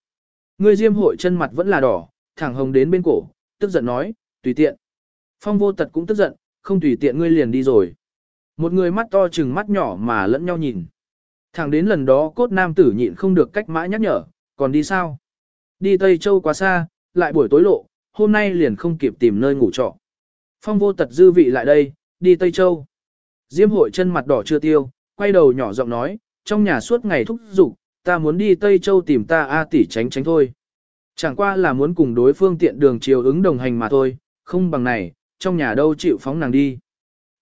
Ngươi diêm hội chân mặt vẫn là đỏ, thẳng hồng đến bên cổ, tức giận nói, tùy tiện. Phong vô tật cũng tức giận, không tùy tiện ngươi liền đi rồi. Một người mắt to chừng mắt nhỏ mà lẫn nhau nhìn. Thẳng đến lần đó cốt nam tử nhịn không được cách mã nhắc nhở, còn đi sao? Đi Tây Châu quá xa, lại buổi tối lộ, hôm nay liền không kịp tìm nơi ngủ trọ. Phong vô tật dư vị lại đây, đi Tây Châu. Diêm hội chân mặt đỏ chưa tiêu, quay đầu nhỏ giọng nói, trong nhà suốt ngày thúc giục, ta muốn đi Tây Châu tìm ta A tỷ tránh tránh thôi. Chẳng qua là muốn cùng đối phương tiện đường chiều ứng đồng hành mà thôi, không bằng này, trong nhà đâu chịu phóng nàng đi.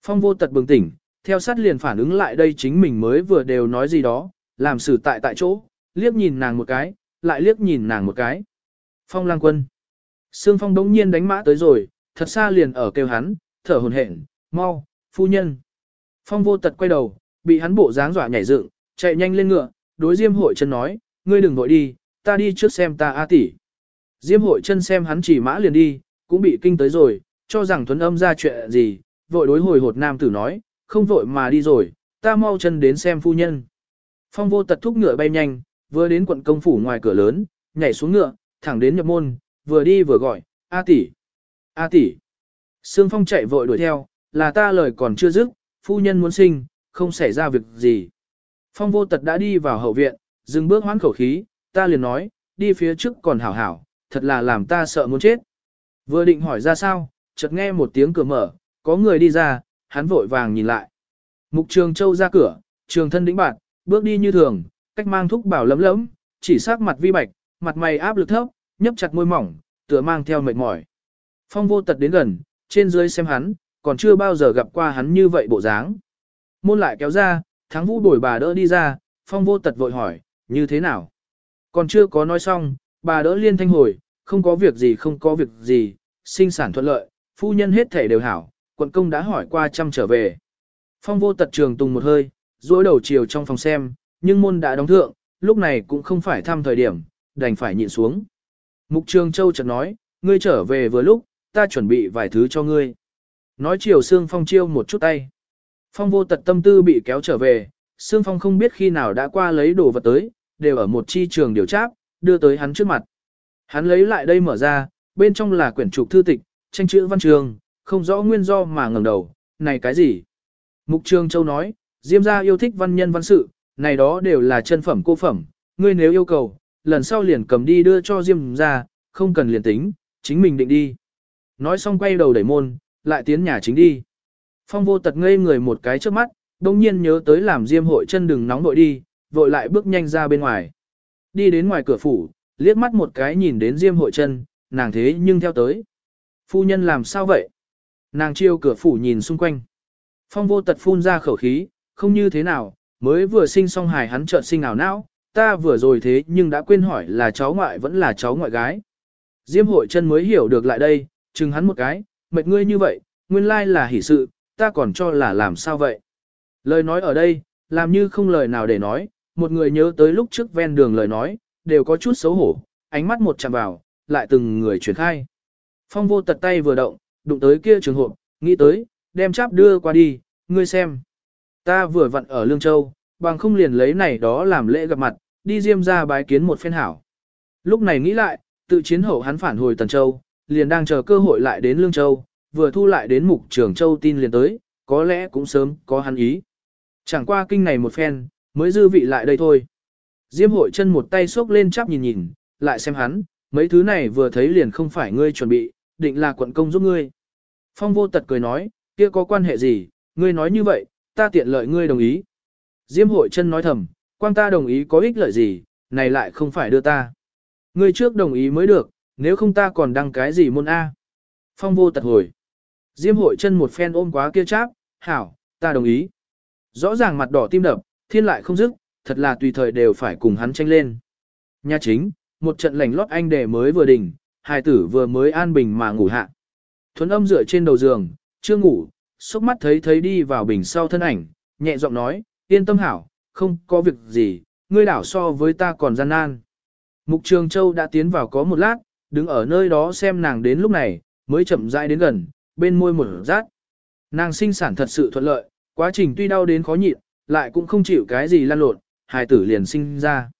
Phong vô tật bừng tỉnh, theo sát liền phản ứng lại đây chính mình mới vừa đều nói gì đó, làm xử tại tại chỗ, liếc nhìn nàng một cái, lại liếc nhìn nàng một cái. Phong lang quân. Sương phong đống nhiên đánh mã tới rồi, thật xa liền ở kêu hắn, thở hồn hển, mau, phu nhân. Phong vô tật quay đầu, bị hắn bộ dáng dọa nhảy dựng, chạy nhanh lên ngựa, đối Diêm hội chân nói, ngươi đừng vội đi, ta đi trước xem ta A tỷ. Diêm hội chân xem hắn chỉ mã liền đi, cũng bị kinh tới rồi, cho rằng tuấn âm ra chuyện gì, vội đối hồi hột nam tử nói, không vội mà đi rồi, ta mau chân đến xem phu nhân. Phong vô tật thúc ngựa bay nhanh, vừa đến quận công phủ ngoài cửa lớn, nhảy xuống ngựa, thẳng đến nhập môn, vừa đi vừa gọi, A tỷ, A tỷ. Sương Phong chạy vội đuổi theo, là ta lời còn chưa dứt, phu nhân muốn sinh, không xảy ra việc gì. Phong vô tật đã đi vào hậu viện, dừng bước hoán khẩu khí, ta liền nói, đi phía trước còn hảo hảo, thật là làm ta sợ muốn chết. Vừa định hỏi ra sao, chợt nghe một tiếng cửa mở, có người đi ra, hắn vội vàng nhìn lại. Mục Trường Châu ra cửa, trường thân đĩnh bạn, bước đi như thường, cách mang thúc bảo lấm lấm, chỉ sắc mặt vi bạch, mặt mày áp lực thấp, nhấp chặt môi mỏng, tựa mang theo mệt mỏi. Phong vô tật đến gần, trên dưới xem hắn, còn chưa bao giờ gặp qua hắn như vậy bộ dáng. Môn lại kéo ra, thắng vũ đổi bà đỡ đi ra, phong vô tật vội hỏi, như thế nào? Còn chưa có nói xong, bà đỡ liên thanh hồi, không có việc gì không có việc gì, sinh sản thuận lợi, phu nhân hết thể đều hảo, quận công đã hỏi qua chăm trở về. Phong vô tật trường tùng một hơi, dối đầu chiều trong phòng xem, nhưng môn đã đóng thượng, lúc này cũng không phải thăm thời điểm, đành phải nhịn xuống. Mục trường châu chợt nói, ngươi trở về vừa lúc, ta chuẩn bị vài thứ cho ngươi. Nói chiều xương phong chiêu một chút tay. Phong vô tật tâm tư bị kéo trở về, xương phong không biết khi nào đã qua lấy đồ vật tới, đều ở một chi trường điều tráp, đưa tới hắn trước mặt. Hắn lấy lại đây mở ra, bên trong là quyển trục thư tịch, tranh chữ văn trường, không rõ nguyên do mà ngẩng đầu, này cái gì? Mục Trường Châu nói, Diêm gia yêu thích văn nhân văn sự, này đó đều là chân phẩm cô phẩm, ngươi nếu yêu cầu, lần sau liền cầm đi đưa cho Diêm gia, không cần liền tính, chính mình định đi. Nói xong quay đầu đẩy môn, lại tiến nhà chính đi. Phong vô tật ngây người một cái trước mắt, đồng nhiên nhớ tới làm Diêm hội chân đừng nóng nội đi, vội lại bước nhanh ra bên ngoài. Đi đến ngoài cửa phủ, liếc mắt một cái nhìn đến Diêm hội chân, nàng thế nhưng theo tới. Phu nhân làm sao vậy? Nàng chiêu cửa phủ nhìn xung quanh. Phong vô tật phun ra khẩu khí, không như thế nào, mới vừa sinh xong hài hắn chợt sinh ảo não, ta vừa rồi thế nhưng đã quên hỏi là cháu ngoại vẫn là cháu ngoại gái. Diêm hội chân mới hiểu được lại đây, chừng hắn một cái, mệt ngươi như vậy, nguyên lai là hỷ sự, ta còn cho là làm sao vậy. Lời nói ở đây, làm như không lời nào để nói, một người nhớ tới lúc trước ven đường lời nói, đều có chút xấu hổ, ánh mắt một chạm vào, lại từng người chuyển khai. Phong vô tật tay vừa động, đụng tới kia trường hộp, nghĩ tới, đem cháp đưa qua đi, ngươi xem. Ta vừa vặn ở Lương Châu, bằng không liền lấy này đó làm lễ gặp mặt, đi diêm ra bái kiến một phen hảo. Lúc này nghĩ lại, tự chiến hậu hắn phản hồi Tần Châu, liền đang chờ cơ hội lại đến Lương Châu, vừa thu lại đến mục trường Châu tin liền tới, có lẽ cũng sớm có hắn ý. Chẳng qua kinh này một phen, mới dư vị lại đây thôi. Diêm hội chân một tay xốc lên chắp nhìn nhìn, lại xem hắn, mấy thứ này vừa thấy liền không phải ngươi chuẩn bị, định là quận công giúp ngươi. Phong vô tật cười nói, kia có quan hệ gì, ngươi nói như vậy, ta tiện lợi ngươi đồng ý. Diêm hội chân nói thầm, quan ta đồng ý có ích lợi gì, này lại không phải đưa ta. Ngươi trước đồng ý mới được, nếu không ta còn đăng cái gì môn A. Phong vô tật hồi. Diêm hội chân một phen ôm quá kia cháp, hảo, ta đồng ý. Rõ ràng mặt đỏ tim đập, thiên lại không dứt, thật là tùy thời đều phải cùng hắn tranh lên. Nhà chính, một trận lành lót anh đề mới vừa đỉnh, hài tử vừa mới an bình mà ngủ hạ. Thuấn âm dựa trên đầu giường, chưa ngủ, sốc mắt thấy thấy đi vào bình sau thân ảnh, nhẹ giọng nói, yên tâm hảo, không có việc gì, ngươi đảo so với ta còn gian nan. Mục Trường Châu đã tiến vào có một lát, đứng ở nơi đó xem nàng đến lúc này, mới chậm rãi đến gần, bên môi một rát. Nàng sinh sản thật sự thuận lợi, quá trình tuy đau đến khó nhịn, lại cũng không chịu cái gì lan lộn, hài tử liền sinh ra.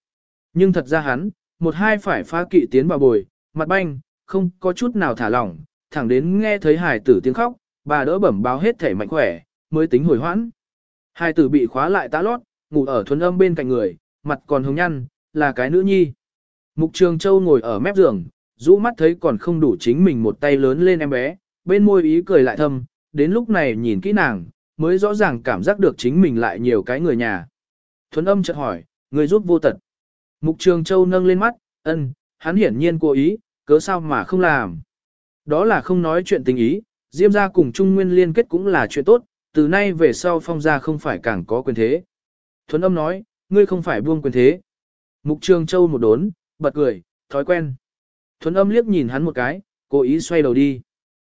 Nhưng thật ra hắn, một hai phải phá kỵ tiến vào bồi, mặt banh, không có chút nào thả lỏng, thẳng đến nghe thấy hài tử tiếng khóc, bà đỡ bẩm báo hết thể mạnh khỏe, mới tính hồi hoãn. Hài tử bị khóa lại tá lót, ngủ ở thuần âm bên cạnh người, mặt còn hồng nhăn, là cái nữ nhi. Mục Trường Châu ngồi ở mép giường, rũ mắt thấy còn không đủ chính mình một tay lớn lên em bé, bên môi ý cười lại thâm, đến lúc này nhìn kỹ nàng, mới rõ ràng cảm giác được chính mình lại nhiều cái người nhà. Thuấn âm chợt hỏi, người giúp vô tật. Mục Trường Châu nâng lên mắt, ân, hắn hiển nhiên cố ý, cớ sao mà không làm. Đó là không nói chuyện tình ý, Diêm gia cùng Trung Nguyên liên kết cũng là chuyện tốt, từ nay về sau phong gia không phải càng có quyền thế. Thuấn âm nói, ngươi không phải buông quyền thế. Mục Trường Châu một đốn, bật cười, thói quen. Thuấn âm liếc nhìn hắn một cái, cố ý xoay đầu đi.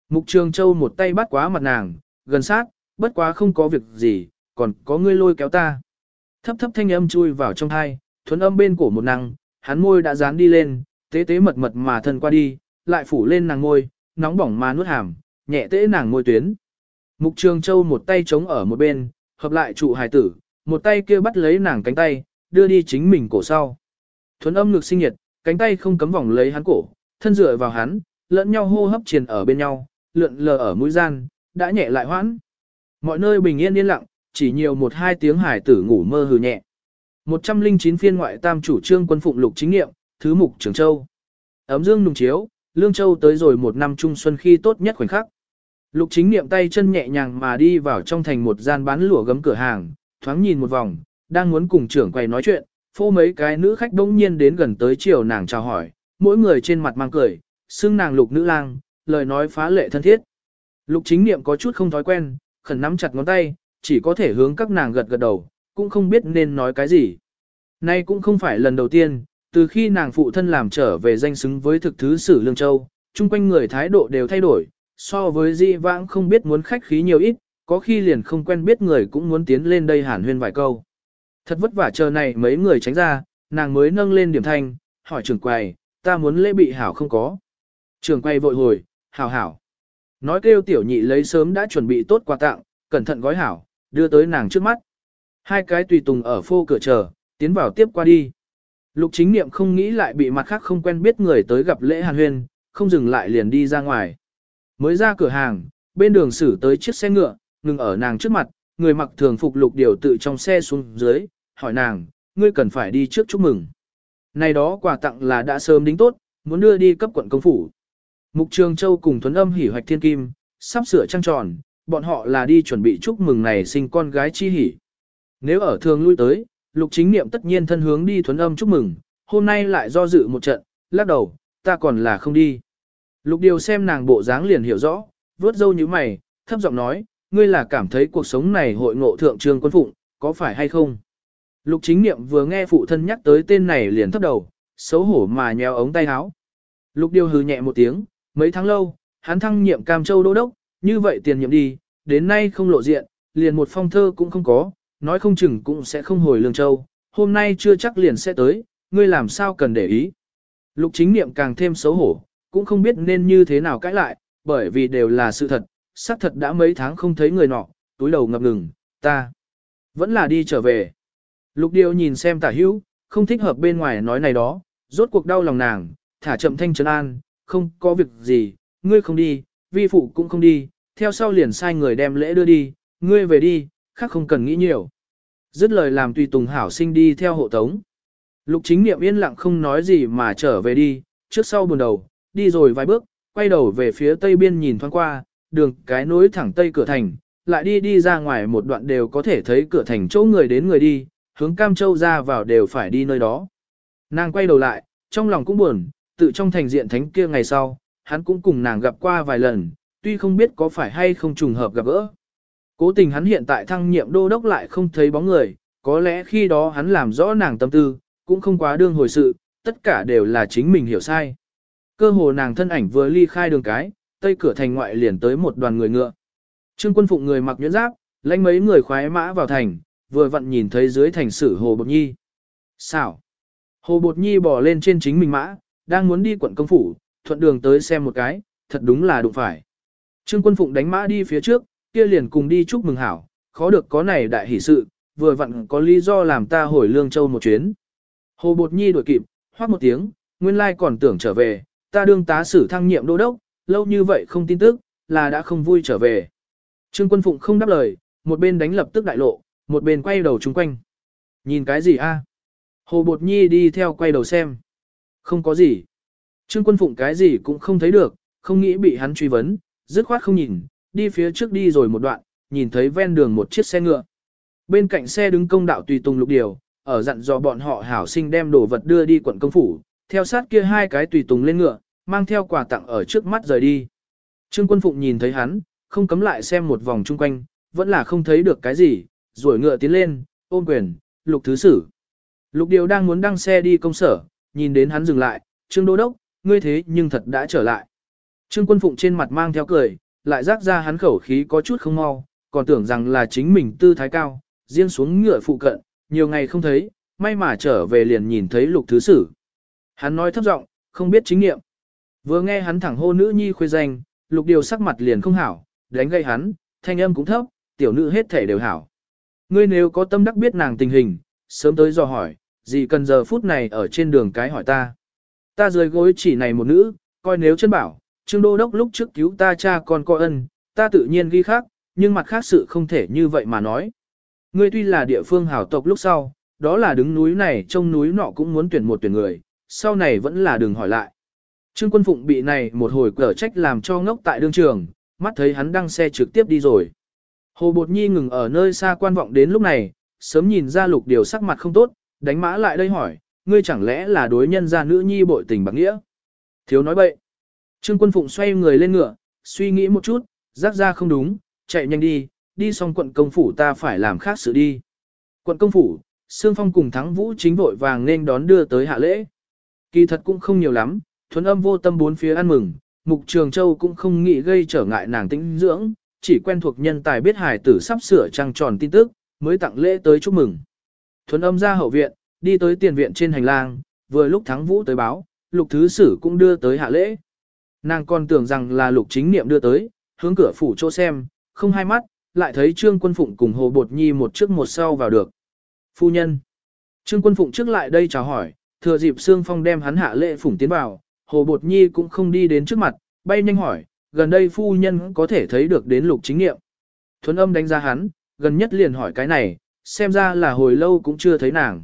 Mục Trường Châu một tay bắt quá mặt nàng, gần sát, bất quá không có việc gì, còn có ngươi lôi kéo ta. Thấp thấp thanh âm chui vào trong thai, thuấn âm bên cổ một năng, hắn môi đã dán đi lên, tế tế mật mật mà thân qua đi, lại phủ lên nàng ngôi, nóng bỏng mà nuốt hàm, nhẹ tế nàng ngôi tuyến. Mục Trường Châu một tay chống ở một bên, hợp lại trụ hài tử, một tay kia bắt lấy nàng cánh tay, đưa đi chính mình cổ sau. Thuấn âm ngực sinh nhiệt, cánh tay không cấm vòng lấy hắn cổ, thân dựa vào hắn, lẫn nhau hô hấp triền ở bên nhau, lượn lờ ở mũi gian, đã nhẹ lại hoãn. Mọi nơi bình yên yên lặng, chỉ nhiều một hai tiếng hải tử ngủ mơ hừ nhẹ. 109 phiên ngoại tam chủ trương quân phụng lục chính nghiệm, thứ mục trường châu. Ấm dương nùng chiếu, lương châu tới rồi một năm trung xuân khi tốt nhất khoảnh khắc. Lục chính niệm tay chân nhẹ nhàng mà đi vào trong thành một gian bán lụa gấm cửa hàng, thoáng nhìn một vòng, đang muốn cùng trưởng quầy nói chuyện, phô mấy cái nữ khách đông nhiên đến gần tới chiều nàng chào hỏi, mỗi người trên mặt mang cười, xưng nàng lục nữ lang, lời nói phá lệ thân thiết. Lục chính niệm có chút không thói quen, khẩn nắm chặt ngón tay, chỉ có thể hướng các nàng gật gật đầu, cũng không biết nên nói cái gì. Nay cũng không phải lần đầu tiên, từ khi nàng phụ thân làm trở về danh xứng với thực thứ sử Lương Châu, chung quanh người thái độ đều thay đổi, so với di vãng không biết muốn khách khí nhiều ít, có khi liền không quen biết người cũng muốn tiến lên đây hàn huyên vài câu. Thật vất vả chờ này mấy người tránh ra, nàng mới nâng lên điểm thanh, hỏi trưởng quầy, ta muốn lễ bị hảo không có. Trưởng quầy vội hồi, hảo hảo. Nói kêu tiểu nhị lấy sớm đã chuẩn bị tốt quà tặng, cẩn thận gói hảo, đưa tới nàng trước mắt. Hai cái tùy tùng ở phô cửa chờ, tiến vào tiếp qua đi. Lục chính niệm không nghĩ lại bị mặt khác không quen biết người tới gặp lễ hàn huyên, không dừng lại liền đi ra ngoài. Mới ra cửa hàng, bên đường xử tới chiếc xe ngựa, ngừng ở nàng trước mặt, người mặc thường phục lục điều tự trong xe xuống dưới, hỏi nàng, ngươi cần phải đi trước chúc mừng. Này đó quà tặng là đã sớm đính tốt, muốn đưa đi cấp quận công phủ. Mục Trường Châu cùng Thuấn Âm hỉ hoạch thiên kim, sắp sửa trăng tròn, bọn họ là đi chuẩn bị chúc mừng này sinh con gái chi hỉ. Nếu ở thường lui tới, lục chính niệm tất nhiên thân hướng đi thuấn Âm chúc mừng, hôm nay lại do dự một trận, lắc đầu, ta còn là không đi. Lục điều xem nàng bộ dáng liền hiểu rõ, vớt dâu như mày, thấp giọng nói, ngươi là cảm thấy cuộc sống này hội ngộ thượng trường quân phụng, có phải hay không? Lục chính niệm vừa nghe phụ thân nhắc tới tên này liền thấp đầu, xấu hổ mà nheo ống tay áo. Lục điều hừ nhẹ một tiếng, mấy tháng lâu, hắn thăng nhiệm Cam Châu Đô Đốc, như vậy tiền nhiệm đi, đến nay không lộ diện, liền một phong thơ cũng không có, nói không chừng cũng sẽ không hồi Lương Châu, hôm nay chưa chắc liền sẽ tới, ngươi làm sao cần để ý. Lục chính niệm càng thêm xấu hổ, cũng không biết nên như thế nào cãi lại, bởi vì đều là sự thật, xác thật đã mấy tháng không thấy người nọ, túi đầu ngập ngừng, ta vẫn là đi trở về. Lục điều nhìn xem tả hữu, không thích hợp bên ngoài nói này đó, rốt cuộc đau lòng nàng, thả chậm thanh trấn an, không có việc gì, ngươi không đi, vi phụ cũng không đi, theo sau liền sai người đem lễ đưa đi, ngươi về đi, khác không cần nghĩ nhiều. Dứt lời làm tùy tùng hảo sinh đi theo hộ tống. Lục chính niệm yên lặng không nói gì mà trở về đi, trước sau buồn đầu, đi rồi vài bước, quay đầu về phía tây biên nhìn thoáng qua, đường cái nối thẳng tây cửa thành, lại đi đi ra ngoài một đoạn đều có thể thấy cửa thành chỗ người đến người đi, hướng Cam Châu ra vào đều phải đi nơi đó. Nàng quay đầu lại, trong lòng cũng buồn, tự trong thành diện thánh kia ngày sau, hắn cũng cùng nàng gặp qua vài lần, tuy không biết có phải hay không trùng hợp gặp gỡ. Cố tình hắn hiện tại thăng nhiệm đô đốc lại không thấy bóng người, có lẽ khi đó hắn làm rõ nàng tâm tư, cũng không quá đương hồi sự, tất cả đều là chính mình hiểu sai. Cơ hồ nàng thân ảnh vừa ly khai đường cái, tây cửa thành ngoại liền tới một đoàn người ngựa. Trương quân phụng người mặc nhuyễn giáp, lãnh mấy người khoái mã vào thành, vừa vặn nhìn thấy dưới thành sử Hồ Bột Nhi. Xảo! Hồ Bột Nhi bỏ lên trên chính mình mã, đang muốn đi quận công phủ, thuận đường tới xem một cái, thật đúng là đụng phải. Trương quân phụng đánh mã đi phía trước, kia liền cùng đi chúc mừng hảo, khó được có này đại hỷ sự, vừa vặn có lý do làm ta hồi Lương Châu một chuyến. Hồ Bột Nhi đuổi kịp, hoác một tiếng, nguyên lai còn tưởng trở về, ta đương tá sử thăng nhiệm đô đốc, lâu như vậy không tin tức, là đã không vui trở về. Trương quân phụng không đáp lời, một bên đánh lập tức đại lộ, một bên quay đầu chung quanh. Nhìn cái gì a? Hồ Bột Nhi đi theo quay đầu xem. Không có gì. Trương quân phụng cái gì cũng không thấy được, không nghĩ bị hắn truy vấn, dứt khoát không nhìn, đi phía trước đi rồi một đoạn, nhìn thấy ven đường một chiếc xe ngựa. Bên cạnh xe đứng công đạo tùy tùng lục điều, ở dặn dò bọn họ hảo sinh đem đồ vật đưa đi quận công phủ, theo sát kia hai cái tùy tùng lên ngựa, mang theo quà tặng ở trước mắt rời đi. Trương quân phụng nhìn thấy hắn, không cấm lại xem một vòng chung quanh, vẫn là không thấy được cái gì, rồi ngựa tiến lên, ôm quyền, lục thứ sử. Lục điều đang muốn đăng xe đi công sở, nhìn đến hắn dừng lại, trương đô đốc, ngươi thế nhưng thật đã trở lại. Trương quân phụng trên mặt mang theo cười, lại rác ra hắn khẩu khí có chút không mau, còn tưởng rằng là chính mình tư thái cao, riêng xuống ngựa phụ cận, nhiều ngày không thấy, may mà trở về liền nhìn thấy lục thứ sử. Hắn nói thấp giọng, không biết chính nghiệm. Vừa nghe hắn thẳng hô nữ nhi khuê danh, lục điều sắc mặt liền không hảo, đánh gây hắn, thanh âm cũng thấp, tiểu nữ hết thể đều hảo. Ngươi nếu có tâm đắc biết nàng tình hình, sớm tới dò hỏi, gì cần giờ phút này ở trên đường cái hỏi ta. Ta rời gối chỉ này một nữ, coi nếu chân bảo, Trương Đô Đốc lúc trước cứu ta cha con coi ân, ta tự nhiên ghi khác, nhưng mặt khác sự không thể như vậy mà nói. Ngươi tuy là địa phương hảo tộc lúc sau, đó là đứng núi này trông núi nọ cũng muốn tuyển một tuyển người, sau này vẫn là đừng hỏi lại. Trương Quân Phụng bị này một hồi cở trách làm cho ngốc tại đương trường, mắt thấy hắn đăng xe trực tiếp đi rồi. Hồ Bột Nhi ngừng ở nơi xa quan vọng đến lúc này, sớm nhìn ra lục điều sắc mặt không tốt, đánh mã lại đây hỏi, ngươi chẳng lẽ là đối nhân gia nữ nhi bội tình bạc nghĩa? Thiếu nói bậy. Trương Quân Phụng xoay người lên ngựa, suy nghĩ một chút, rắc ra không đúng, chạy nhanh đi, đi xong quận công phủ ta phải làm khác sự đi. Quận công phủ, Sương Phong cùng Thắng Vũ chính vội vàng nên đón đưa tới hạ lễ. Kỳ thật cũng không nhiều lắm, thuần âm vô tâm bốn phía ăn mừng, Mục Trường Châu cũng không nghĩ gây trở ngại nàng tĩnh dưỡng, chỉ quen thuộc nhân tài biết hài tử sắp sửa trăng tròn tin tức, mới tặng lễ tới chúc mừng. Thuần âm ra hậu viện, đi tới tiền viện trên hành lang, vừa lúc Thắng Vũ tới báo, Lục Thứ Sử cũng đưa tới hạ lễ. Nàng còn tưởng rằng là Lục Chính Niệm đưa tới, hướng cửa phủ chỗ xem, không hai mắt, lại thấy Trương Quân Phụng cùng Hồ Bột Nhi một trước một sau vào được. Phu nhân. Trương Quân Phụng trước lại đây chào hỏi, thừa dịp Sương Phong đem hắn hạ lệ phủng tiến vào, Hồ Bột Nhi cũng không đi đến trước mặt, bay nhanh hỏi, gần đây phu nhân có thể thấy được đến lục chính nghiệm. Thuấn âm đánh giá hắn, gần nhất liền hỏi cái này, xem ra là hồi lâu cũng chưa thấy nàng.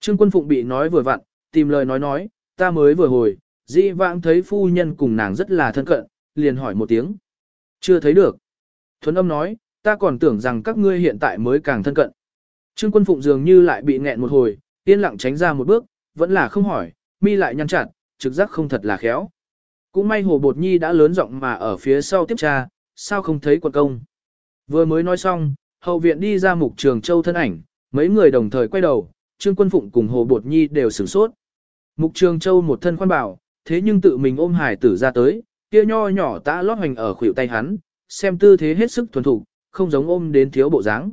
Trương Quân Phụng bị nói vừa vặn, tìm lời nói nói, ta mới vừa hồi, dĩ vãng thấy phu nhân cùng nàng rất là thân cận, liền hỏi một tiếng. Chưa thấy được. Thuấn âm nói, ta còn tưởng rằng các ngươi hiện tại mới càng thân cận. Trương quân phụng dường như lại bị nghẹn một hồi, yên lặng tránh ra một bước, vẫn là không hỏi, mi lại nhăn chặt, trực giác không thật là khéo. Cũng may hồ bột nhi đã lớn giọng mà ở phía sau tiếp tra, sao không thấy quận công. Vừa mới nói xong, hậu viện đi ra mục trường châu thân ảnh, mấy người đồng thời quay đầu, trương quân phụng cùng hồ bột nhi đều sửng sốt. Mục trường châu một thân khoan bảo, thế nhưng tự mình ôm hải tử ra tới, kia nho nhỏ tã lót hoành ở khuỷu tay hắn, xem tư thế hết sức thuần thục, không giống ôm đến thiếu bộ dáng.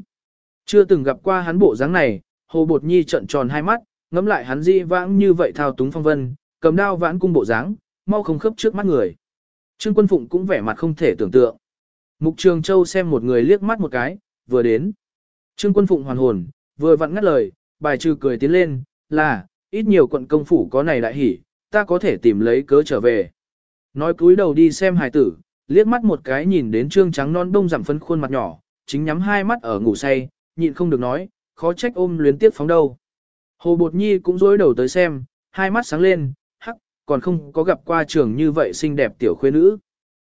Chưa từng gặp qua hắn bộ dáng này, Hồ Bột Nhi trận tròn hai mắt, ngắm lại hắn di vãng như vậy thao túng phong vân, cầm đao vãn cung bộ dáng, mau không khớp trước mắt người. Trương Quân Phụng cũng vẻ mặt không thể tưởng tượng. Mục Trường Châu xem một người liếc mắt một cái, vừa đến. Trương Quân Phụng hoàn hồn, vừa vặn ngắt lời, bài trừ cười tiến lên, là, ít nhiều quận công phủ có này đại hỉ, ta có thể tìm lấy cớ trở về. Nói cúi đầu đi xem hài tử, liếc mắt một cái nhìn đến trương trắng non đông giảm phân khuôn mặt nhỏ, chính nhắm hai mắt ở ngủ say, nhịn không được nói, khó trách ôm luyến tiếc phóng đâu. Hồ Bột Nhi cũng dối đầu tới xem, hai mắt sáng lên, hắc, còn không có gặp qua trường như vậy xinh đẹp tiểu khuê nữ.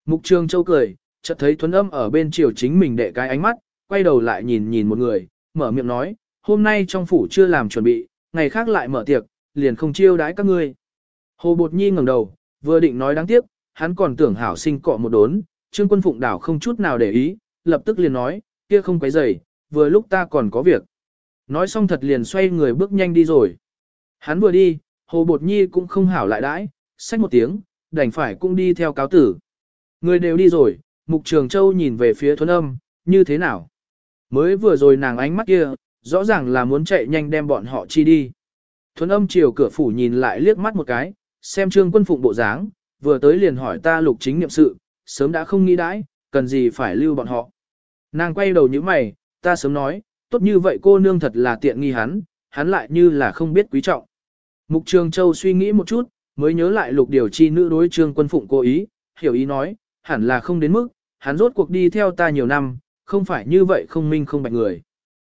Mục trường châu cười, chợt thấy thuấn âm ở bên chiều chính mình đệ cái ánh mắt, quay đầu lại nhìn nhìn một người, mở miệng nói, hôm nay trong phủ chưa làm chuẩn bị, ngày khác lại mở tiệc, liền không chiêu đãi các ngươi. Hồ Bột Nhi ngẩng đầu, vừa định nói đáng tiếc, hắn còn tưởng hảo sinh cọ một đốn, Trương Quân Phụng đảo không chút nào để ý, lập tức liền nói, kia không quấy rầy, vừa lúc ta còn có việc. Nói xong thật liền xoay người bước nhanh đi rồi. Hắn vừa đi, Hồ Bột Nhi cũng không hảo lại đãi, xách một tiếng, đành phải cũng đi theo cáo tử. Người đều đi rồi, Mục Trường Châu nhìn về phía Thuấn Âm, như thế nào? Mới vừa rồi nàng ánh mắt kia, rõ ràng là muốn chạy nhanh đem bọn họ chi đi. Thuấn Âm chiều cửa phủ nhìn lại liếc mắt một cái, xem Trương Quân Phụng bộ dáng, vừa tới liền hỏi ta lục chính niệm sự, sớm đã không nghĩ đãi, cần gì phải lưu bọn họ. Nàng quay đầu như mày, ta sớm nói, tốt như vậy cô nương thật là tiện nghi hắn, hắn lại như là không biết quý trọng. Mục Trường Châu suy nghĩ một chút, mới nhớ lại lục điều chi nữ đối trương quân phụng cố ý, hiểu ý nói, hẳn là không đến mức, hắn rốt cuộc đi theo ta nhiều năm, không phải như vậy không minh không bạch người.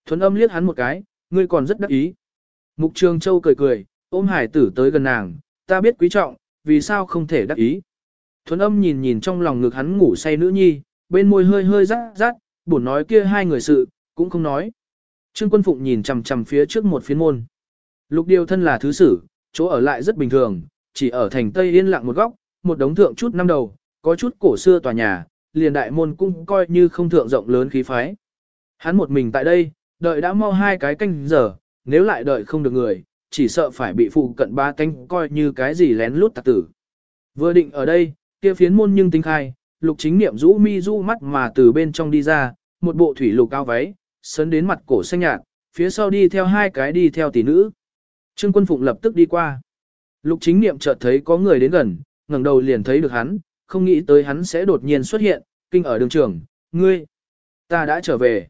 Thuấn âm liếc hắn một cái, ngươi còn rất đắc ý. Mục Trường Châu cười cười, ôm hải tử tới gần nàng, ta biết quý trọng, vì sao không thể đắc ý. Thuấn âm nhìn nhìn trong lòng ngực hắn ngủ say nữ nhi, bên môi hơi hơi rát rát, buồn nói kia hai người sự, cũng không nói. Trương Quân Phụng nhìn chằm chằm phía trước một phiến môn. Lục điều thân là thứ sử, chỗ ở lại rất bình thường, chỉ ở thành Tây yên lặng một góc, một đống thượng chút năm đầu, có chút cổ xưa tòa nhà, liền đại môn cũng coi như không thượng rộng lớn khí phái. Hắn một mình tại đây, đợi đã mau hai cái canh giờ, nếu lại đợi không được người, chỉ sợ phải bị phụ cận ba canh coi như cái gì lén lút tạc tử. Vừa định ở đây, kia phiến môn nhưng tính khai, lục chính niệm rũ mi rũ mắt mà từ bên trong đi ra, một bộ thủy lục cao váy, sấn đến mặt cổ xanh nhạt, phía sau đi theo hai cái đi theo tỷ nữ. Trương quân phụng lập tức đi qua. Lục chính niệm chợt thấy có người đến gần, ngẩng đầu liền thấy được hắn, không nghĩ tới hắn sẽ đột nhiên xuất hiện, kinh ở đường trường, ngươi, ta đã trở về.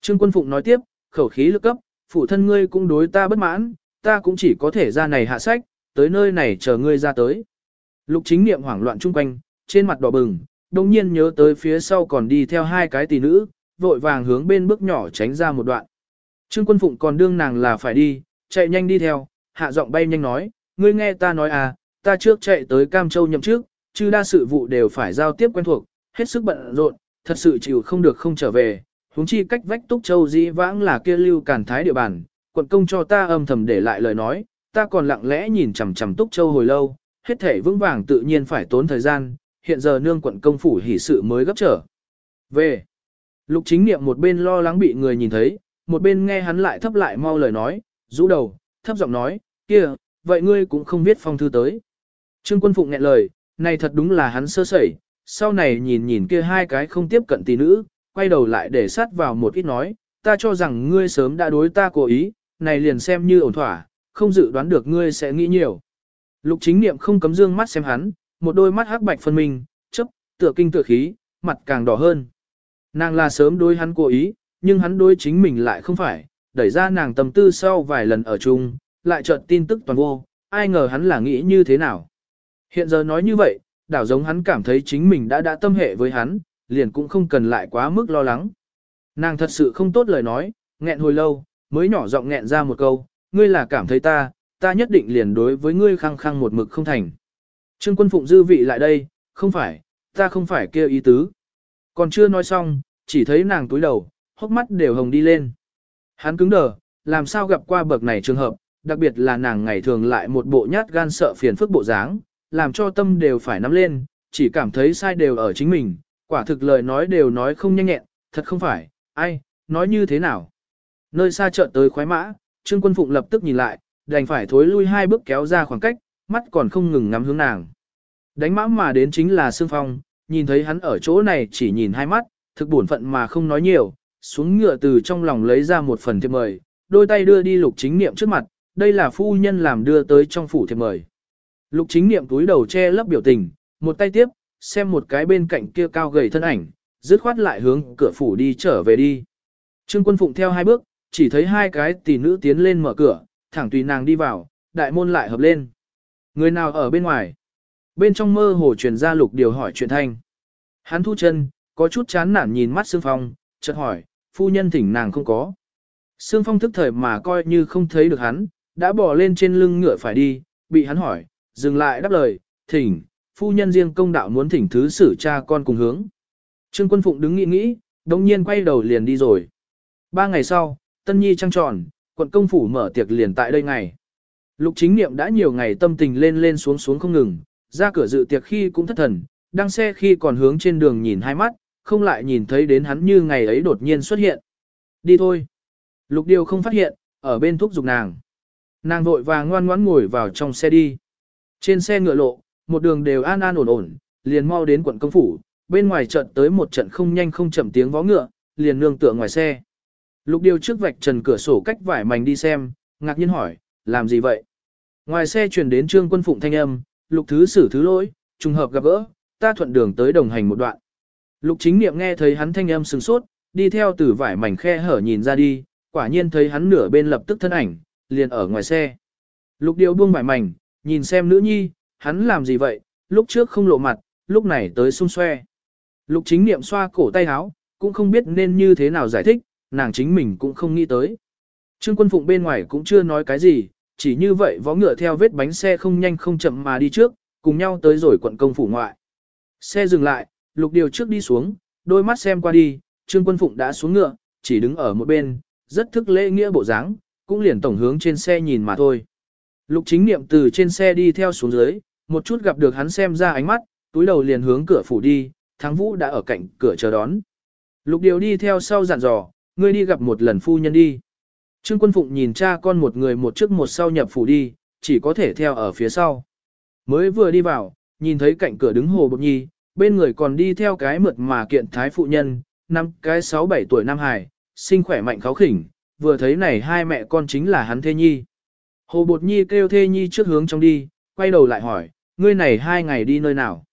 Trương quân phụng nói tiếp, khẩu khí lực cấp, phụ thân ngươi cũng đối ta bất mãn, ta cũng chỉ có thể ra này hạ sách, tới nơi này chờ ngươi ra tới. Lục chính niệm hoảng loạn chung quanh, trên mặt đỏ bừng, đồng nhiên nhớ tới phía sau còn đi theo hai cái tỷ nữ, vội vàng hướng bên bước nhỏ tránh ra một đoạn. Trương quân phụng còn đương nàng là phải đi, chạy nhanh đi theo, hạ giọng bay nhanh nói, ngươi nghe ta nói à, ta trước chạy tới Cam Châu nhậm trước, chứ đa sự vụ đều phải giao tiếp quen thuộc, hết sức bận rộn, thật sự chịu không được không trở về, huống chi cách vách Túc Châu dĩ vãng là kia lưu cản thái địa bàn, quận công cho ta âm thầm để lại lời nói, ta còn lặng lẽ nhìn chằm chằm Túc Châu hồi lâu, hết thể vững vàng tự nhiên phải tốn thời gian, hiện giờ nương quận công phủ hỉ sự mới gấp trở. Về, lục chính niệm một bên lo lắng bị người nhìn thấy, một bên nghe hắn lại thấp lại mau lời nói, rũ đầu, thấp giọng nói, kia, vậy ngươi cũng không biết phong thư tới. Trương quân phụng nghẹn lời, này thật đúng là hắn sơ sẩy, sau này nhìn nhìn kia hai cái không tiếp cận tỷ nữ, quay đầu lại để sát vào một ít nói, ta cho rằng ngươi sớm đã đối ta cố ý, này liền xem như ổn thỏa, không dự đoán được ngươi sẽ nghĩ nhiều. Lục chính niệm không cấm dương mắt xem hắn, một đôi mắt hắc bạch phân minh, chấp, tựa kinh tựa khí, mặt càng đỏ hơn. Nàng là sớm đối hắn cố ý, nhưng hắn đối chính mình lại không phải, đẩy ra nàng tâm tư sau vài lần ở chung, lại chợt tin tức toàn vô, ai ngờ hắn là nghĩ như thế nào. Hiện giờ nói như vậy, đảo giống hắn cảm thấy chính mình đã đã tâm hệ với hắn, liền cũng không cần lại quá mức lo lắng. Nàng thật sự không tốt lời nói, nghẹn hồi lâu, mới nhỏ giọng nghẹn ra một câu, ngươi là cảm thấy ta, ta nhất định liền đối với ngươi khăng khăng một mực không thành. Trương quân phụng dư vị lại đây, không phải, ta không phải kêu ý tứ. Còn chưa nói xong, chỉ thấy nàng túi đầu, hốc mắt đều hồng đi lên. Hắn cứng đờ, làm sao gặp qua bậc này trường hợp, đặc biệt là nàng ngày thường lại một bộ nhát gan sợ phiền phức bộ dáng, làm cho tâm đều phải nắm lên, chỉ cảm thấy sai đều ở chính mình, quả thực lời nói đều nói không nhanh nhẹn, thật không phải, ai, nói như thế nào. Nơi xa chợt tới khoái mã, Trương Quân Phụng lập tức nhìn lại, đành phải thối lui hai bước kéo ra khoảng cách, mắt còn không ngừng ngắm hướng nàng. Đánh mã mà đến chính là Sương Phong, nhìn thấy hắn ở chỗ này chỉ nhìn hai mắt, thực buồn phận mà không nói nhiều, xuống ngựa từ trong lòng lấy ra một phần thiệp mời, đôi tay đưa đi lục chính niệm trước mặt, đây là phu nhân làm đưa tới trong phủ thiệp mời. Lục chính niệm túi đầu che lấp biểu tình, một tay tiếp, xem một cái bên cạnh kia cao gầy thân ảnh, dứt khoát lại hướng cửa phủ đi trở về đi. Trương quân phụng theo hai bước, chỉ thấy hai cái tỷ nữ tiến lên mở cửa, thẳng tùy nàng đi vào, đại môn lại hợp lên. Người nào ở bên ngoài? Bên trong mơ hồ truyền ra lục điều hỏi chuyện thanh. Hắn thu chân, có chút chán nản nhìn mắt Sương Phong, chợt hỏi, phu nhân thỉnh nàng không có. Sương Phong thức thời mà coi như không thấy được hắn, đã bỏ lên trên lưng ngựa phải đi, bị hắn hỏi, dừng lại đáp lời, thỉnh, phu nhân riêng công đạo muốn thỉnh thứ xử cha con cùng hướng. Trương Quân Phụng đứng nghĩ nghĩ, đồng nhiên quay đầu liền đi rồi. Ba ngày sau, Tân Nhi trăng tròn, quận công phủ mở tiệc liền tại đây ngày. Lục chính niệm đã nhiều ngày tâm tình lên lên xuống xuống không ngừng, ra cửa dự tiệc khi cũng thất thần, đang xe khi còn hướng trên đường nhìn hai mắt, không lại nhìn thấy đến hắn như ngày ấy đột nhiên xuất hiện. Đi thôi. Lục điều không phát hiện, ở bên thúc giục nàng. Nàng vội vàng ngoan ngoãn ngồi vào trong xe đi. Trên xe ngựa lộ, một đường đều an an ổn ổn, liền mau đến quận công phủ, bên ngoài trận tới một trận không nhanh không chậm tiếng vó ngựa, liền nương tựa ngoài xe. Lục điều trước vạch trần cửa sổ cách vải mảnh đi xem, ngạc nhiên hỏi, làm gì vậy? Ngoài xe truyền đến trương quân phụng thanh âm, lục thứ xử thứ lỗi, trùng hợp gặp gỡ, ta thuận đường tới đồng hành một đoạn. Lục chính niệm nghe thấy hắn thanh âm sừng sốt, đi theo từ vải mảnh khe hở nhìn ra đi, quả nhiên thấy hắn nửa bên lập tức thân ảnh, liền ở ngoài xe. Lục điều buông vải mảnh, nhìn xem nữ nhi, hắn làm gì vậy, lúc trước không lộ mặt, lúc này tới xung xoe. Lục chính niệm xoa cổ tay áo, cũng không biết nên như thế nào giải thích, nàng chính mình cũng không nghĩ tới. Trương quân phụng bên ngoài cũng chưa nói cái gì, chỉ như vậy vó ngựa theo vết bánh xe không nhanh không chậm mà đi trước, cùng nhau tới rồi quận công phủ ngoại. Xe dừng lại, lục điều trước đi xuống, đôi mắt xem qua đi, trương quân phụng đã xuống ngựa, chỉ đứng ở một bên, rất thức lễ nghĩa bộ dáng, cũng liền tổng hướng trên xe nhìn mà thôi. Lục chính niệm từ trên xe đi theo xuống dưới, một chút gặp được hắn xem ra ánh mắt, túi đầu liền hướng cửa phủ đi, thắng vũ đã ở cạnh cửa chờ đón. Lục điều đi theo sau dặn dò, ngươi đi gặp một lần phu nhân đi. Trương quân phụng nhìn cha con một người một trước một sau nhập phủ đi, chỉ có thể theo ở phía sau. Mới vừa đi vào, nhìn thấy cạnh cửa đứng hồ bột nhi, bên người còn đi theo cái mượt mà kiện thái phụ nhân, năm cái 6-7 tuổi Nam Hải, sinh khỏe mạnh kháo khỉnh, vừa thấy này hai mẹ con chính là hắn thê nhi. Hồ bột nhi kêu thê nhi trước hướng trong đi, quay đầu lại hỏi, ngươi này hai ngày đi nơi nào?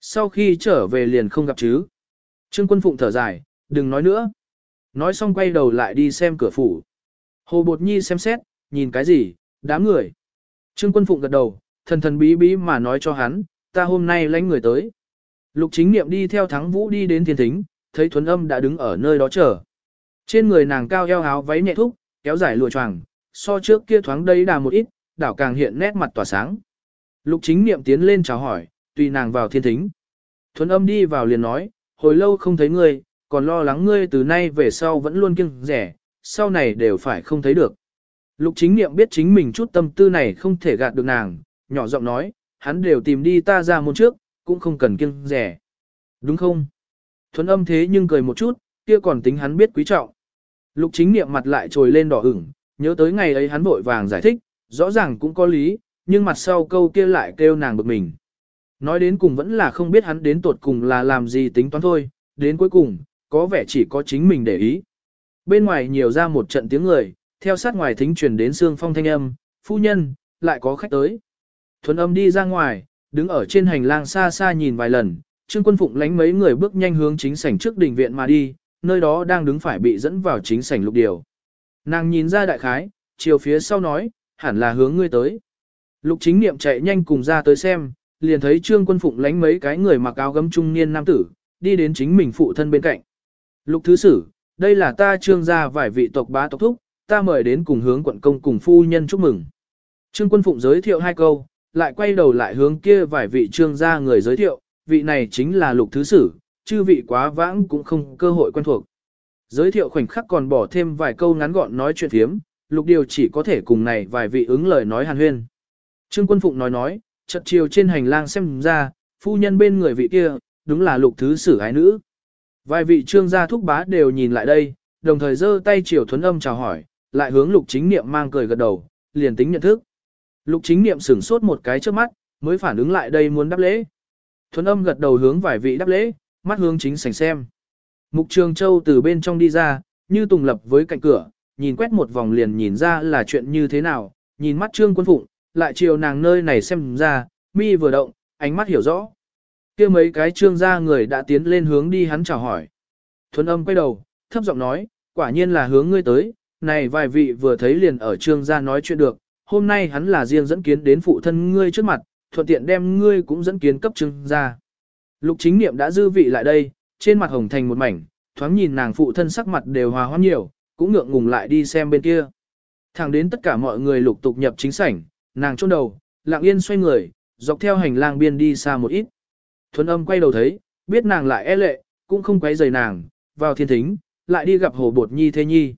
Sau khi trở về liền không gặp chứ? Trương quân phụng thở dài, đừng nói nữa. Nói xong quay đầu lại đi xem cửa phủ. Hồ bột nhi xem xét, nhìn cái gì, đám người. Trương quân phụng gật đầu, thần thần bí bí mà nói cho hắn, ta hôm nay lãnh người tới. Lục chính niệm đi theo thắng vũ đi đến thiên thính, thấy thuấn âm đã đứng ở nơi đó chờ. Trên người nàng cao eo áo váy nhẹ thúc, kéo dài lụa choàng, so trước kia thoáng đây đà một ít, đảo càng hiện nét mặt tỏa sáng. Lục chính niệm tiến lên chào hỏi, tùy nàng vào thiên thính. Thuấn âm đi vào liền nói, hồi lâu không thấy ngươi, còn lo lắng ngươi từ nay về sau vẫn luôn kiêng rẻ, sau này đều phải không thấy được. Lục chính niệm biết chính mình chút tâm tư này không thể gạt được nàng, nhỏ giọng nói, hắn đều tìm đi ta ra môn trước, cũng không cần kiêng rẻ. Đúng không? Thuấn âm thế nhưng cười một chút, kia còn tính hắn biết quý trọng. Lục chính niệm mặt lại trồi lên đỏ ửng, nhớ tới ngày ấy hắn vội vàng giải thích, rõ ràng cũng có lý, nhưng mặt sau câu kia lại kêu nàng bực mình. Nói đến cùng vẫn là không biết hắn đến tột cùng là làm gì tính toán thôi, đến cuối cùng, có vẻ chỉ có chính mình để ý. Bên ngoài nhiều ra một trận tiếng người, theo sát ngoài thính truyền đến xương phong thanh âm, phu nhân, lại có khách tới. Thuần âm đi ra ngoài, đứng ở trên hành lang xa xa nhìn vài lần, Trương Quân Phụng lánh mấy người bước nhanh hướng chính sảnh trước đình viện mà đi, nơi đó đang đứng phải bị dẫn vào chính sảnh lục điều. Nàng nhìn ra đại khái, chiều phía sau nói, hẳn là hướng ngươi tới. Lục chính niệm chạy nhanh cùng ra tới xem, liền thấy Trương Quân Phụng lánh mấy cái người mặc áo gấm trung niên nam tử, đi đến chính mình phụ thân bên cạnh. Lục thứ sử, đây là ta trương gia vài vị tộc bá tộc thúc, ta mời đến cùng hướng quận công cùng phu nhân chúc mừng. Trương Quân Phụng giới thiệu hai câu, lại quay đầu lại hướng kia vài vị trương gia người giới thiệu, vị này chính là lục thứ sử, chư vị quá vãng cũng không cơ hội quen thuộc. Giới thiệu khoảnh khắc còn bỏ thêm vài câu ngắn gọn nói chuyện thiếm, lục điều chỉ có thể cùng này vài vị ứng lời nói hàn huyên. Trương Quân Phụng nói nói, chợt chiều trên hành lang xem ra, phu nhân bên người vị kia, đúng là lục thứ sử ái nữ. Vài vị trương gia thúc bá đều nhìn lại đây, đồng thời giơ tay chiều thuấn âm chào hỏi, lại hướng lục chính niệm mang cười gật đầu, liền tính nhận thức. Lục chính niệm sửng sốt một cái trước mắt, mới phản ứng lại đây muốn đáp lễ. Thuấn âm gật đầu hướng vài vị đáp lễ, mắt hướng chính sảnh xem. Mục Trường Châu từ bên trong đi ra, như tùng lập với cạnh cửa, nhìn quét một vòng liền nhìn ra là chuyện như thế nào, nhìn mắt Trương Quân Phụng, lại chiều nàng nơi này xem ra, mi vừa động, ánh mắt hiểu rõ kia mấy cái trương gia người đã tiến lên hướng đi hắn chào hỏi. Thuấn âm quay đầu, thấp giọng nói, quả nhiên là hướng ngươi tới, này vài vị vừa thấy liền ở trương gia nói chuyện được, hôm nay hắn là riêng dẫn kiến đến phụ thân ngươi trước mặt, thuận tiện đem ngươi cũng dẫn kiến cấp trương gia. Lục chính niệm đã dư vị lại đây, trên mặt hồng thành một mảnh, thoáng nhìn nàng phụ thân sắc mặt đều hòa hoãn nhiều, cũng ngượng ngùng lại đi xem bên kia. Thẳng đến tất cả mọi người lục tục nhập chính sảnh, nàng chôn đầu, lặng yên xoay người, dọc theo hành lang biên đi xa một ít. Thuấn âm quay đầu thấy, biết nàng lại e lệ, cũng không quấy rầy nàng, vào thiên thính, lại đi gặp hồ bột nhi thế nhi.